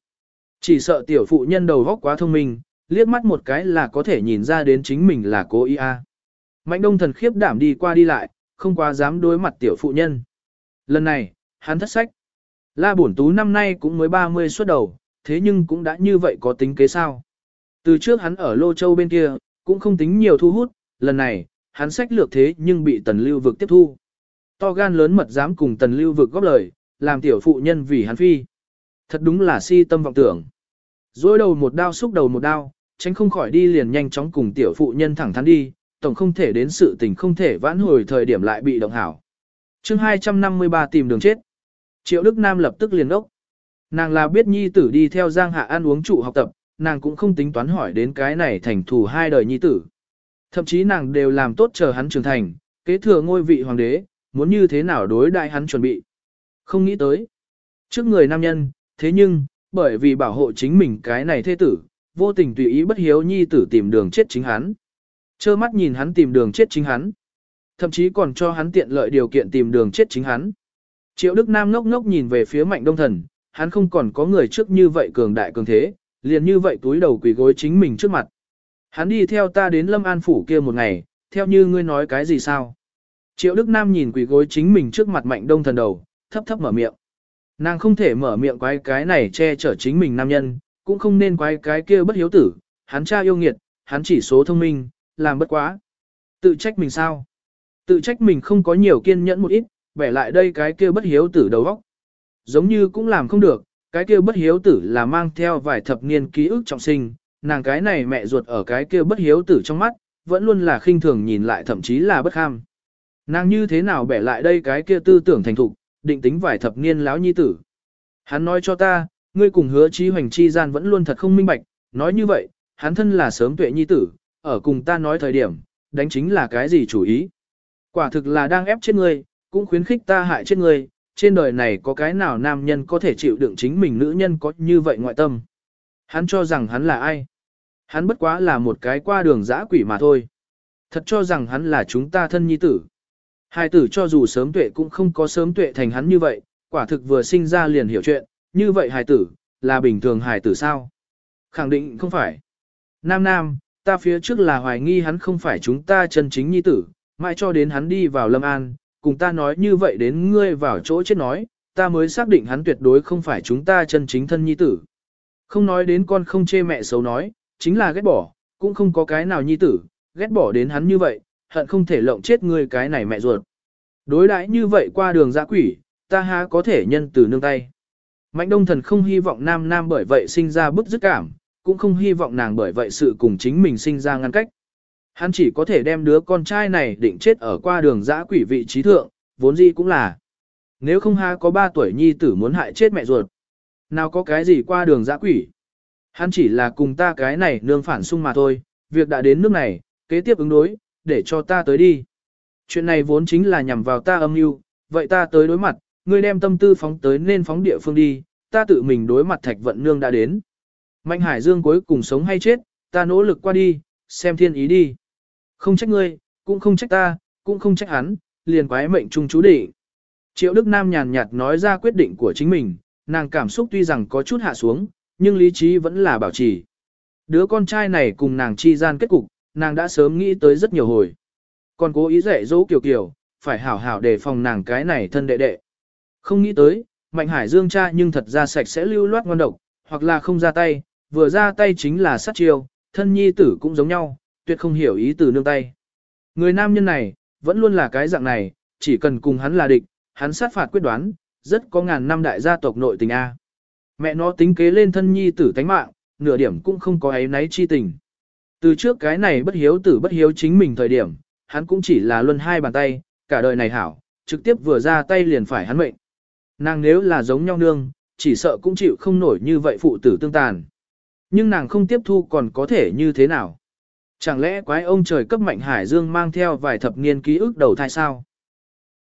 Chỉ sợ tiểu phụ nhân đầu góc quá thông minh, liếc mắt một cái là có thể nhìn ra đến chính mình là cố ý a. Mạnh đông thần khiếp đảm đi qua đi lại, không quá dám đối mặt tiểu phụ nhân. Lần này, hắn thất sách. La bổn tú năm nay cũng mới 30 xuất đầu, thế nhưng cũng đã như vậy có tính kế sao. Từ trước hắn ở Lô Châu bên kia, cũng không tính nhiều thu hút, lần này, hắn sách lược thế nhưng bị tần lưu vực tiếp thu. To gan lớn mật dám cùng tần lưu vực góp lời, làm tiểu phụ nhân vì hắn phi. Thật đúng là si tâm vọng tưởng. Dối đầu một đao xúc đầu một đao, tránh không khỏi đi liền nhanh chóng cùng tiểu phụ nhân thẳng thắn đi, tổng không thể đến sự tình không thể vãn hồi thời điểm lại bị động hảo. chương 253 tìm đường chết. Triệu Đức Nam lập tức liền ốc. Nàng là biết nhi tử đi theo Giang Hạ ăn uống trụ học tập, nàng cũng không tính toán hỏi đến cái này thành thủ hai đời nhi tử. Thậm chí nàng đều làm tốt chờ hắn trưởng thành, kế thừa ngôi vị hoàng đế, muốn như thế nào đối đại hắn chuẩn bị. Không nghĩ tới. Trước người nam nhân, thế nhưng, bởi vì bảo hộ chính mình cái này thế tử, vô tình tùy ý bất hiếu nhi tử tìm đường chết chính hắn. Chơ mắt nhìn hắn tìm đường chết chính hắn. Thậm chí còn cho hắn tiện lợi điều kiện tìm đường chết chính hắn. Triệu Đức Nam ngốc ngốc nhìn về phía mạnh đông thần, hắn không còn có người trước như vậy cường đại cường thế, liền như vậy túi đầu quỳ gối chính mình trước mặt. Hắn đi theo ta đến Lâm An Phủ kia một ngày, theo như ngươi nói cái gì sao? Triệu Đức Nam nhìn quỳ gối chính mình trước mặt mạnh đông thần đầu, thấp thấp mở miệng. Nàng không thể mở miệng quái cái này che chở chính mình nam nhân, cũng không nên quái cái kia bất hiếu tử, hắn cha yêu nghiệt, hắn chỉ số thông minh, làm bất quá. Tự trách mình sao? Tự trách mình không có nhiều kiên nhẫn một ít, bẻ lại đây cái kia bất hiếu tử đầu óc. Giống như cũng làm không được, cái kia bất hiếu tử là mang theo vài thập niên ký ức trọng sinh, nàng cái này mẹ ruột ở cái kia bất hiếu tử trong mắt, vẫn luôn là khinh thường nhìn lại thậm chí là bất kham. Nàng như thế nào bẻ lại đây cái kia tư tưởng thành thục, định tính vài thập niên lão nhi tử. Hắn nói cho ta, ngươi cùng hứa trí hoành chi gian vẫn luôn thật không minh bạch, nói như vậy, hắn thân là sớm tuệ nhi tử, ở cùng ta nói thời điểm, đánh chính là cái gì chủ ý. Quả thực là đang ép chết ngươi, cũng khuyến khích ta hại chết ngươi, trên đời này có cái nào nam nhân có thể chịu đựng chính mình nữ nhân có như vậy ngoại tâm. Hắn cho rằng hắn là ai? Hắn bất quá là một cái qua đường dã quỷ mà thôi. Thật cho rằng hắn là chúng ta thân nhi tử. Hai tử cho dù sớm tuệ cũng không có sớm tuệ thành hắn như vậy, quả thực vừa sinh ra liền hiểu chuyện, như vậy hài tử, là bình thường hài tử sao? Khẳng định không phải. Nam Nam, ta phía trước là hoài nghi hắn không phải chúng ta chân chính nhi tử, mãi cho đến hắn đi vào Lâm An, cùng ta nói như vậy đến ngươi vào chỗ chết nói, ta mới xác định hắn tuyệt đối không phải chúng ta chân chính thân nhi tử. Không nói đến con không chê mẹ xấu nói, chính là ghét bỏ, cũng không có cái nào nhi tử, ghét bỏ đến hắn như vậy, hận không thể lộng chết ngươi cái này mẹ ruột. Đối đãi như vậy qua đường dã quỷ, ta há có thể nhân từ nương tay. Mạnh đông thần không hy vọng nam nam bởi vậy sinh ra bức dứt cảm, cũng không hy vọng nàng bởi vậy sự cùng chính mình sinh ra ngăn cách. Hắn chỉ có thể đem đứa con trai này định chết ở qua đường dã quỷ vị trí thượng, vốn gì cũng là. Nếu không ha có ba tuổi nhi tử muốn hại chết mẹ ruột. Nào có cái gì qua đường dã quỷ. Hắn chỉ là cùng ta cái này nương phản xung mà thôi, việc đã đến nước này, kế tiếp ứng đối, để cho ta tới đi. Chuyện này vốn chính là nhằm vào ta âm mưu, vậy ta tới đối mặt, ngươi đem tâm tư phóng tới nên phóng địa phương đi, ta tự mình đối mặt thạch vận nương đã đến. Mạnh Hải Dương cuối cùng sống hay chết, ta nỗ lực qua đi, xem thiên ý đi. Không trách ngươi, cũng không trách ta, cũng không trách hắn, liền quái mệnh trung chú định. Triệu Đức Nam nhàn nhạt nói ra quyết định của chính mình, nàng cảm xúc tuy rằng có chút hạ xuống, nhưng lý trí vẫn là bảo trì. Đứa con trai này cùng nàng chi gian kết cục, nàng đã sớm nghĩ tới rất nhiều hồi. Còn cố ý dạy dỗ Kiều Kiều, phải hảo hảo để phòng nàng cái này thân đệ đệ. Không nghĩ tới, Mạnh Hải Dương cha nhưng thật ra sạch sẽ lưu loát ngon độc, hoặc là không ra tay, vừa ra tay chính là sát chiêu, thân nhi tử cũng giống nhau, tuyệt không hiểu ý từ nương tay. Người nam nhân này, vẫn luôn là cái dạng này, chỉ cần cùng hắn là địch, hắn sát phạt quyết đoán, rất có ngàn năm đại gia tộc nội tình A. Mẹ nó tính kế lên thân nhi tử tánh mạng, nửa điểm cũng không có ấy náy chi tình. Từ trước cái này bất hiếu tử bất hiếu chính mình thời điểm, hắn cũng chỉ là luân hai bàn tay, cả đời này hảo, trực tiếp vừa ra tay liền phải hắn mệnh. Nàng nếu là giống nhau nương, chỉ sợ cũng chịu không nổi như vậy phụ tử tương tàn. Nhưng nàng không tiếp thu còn có thể như thế nào? Chẳng lẽ quái ông trời cấp mạnh hải dương mang theo vài thập niên ký ức đầu thai sao?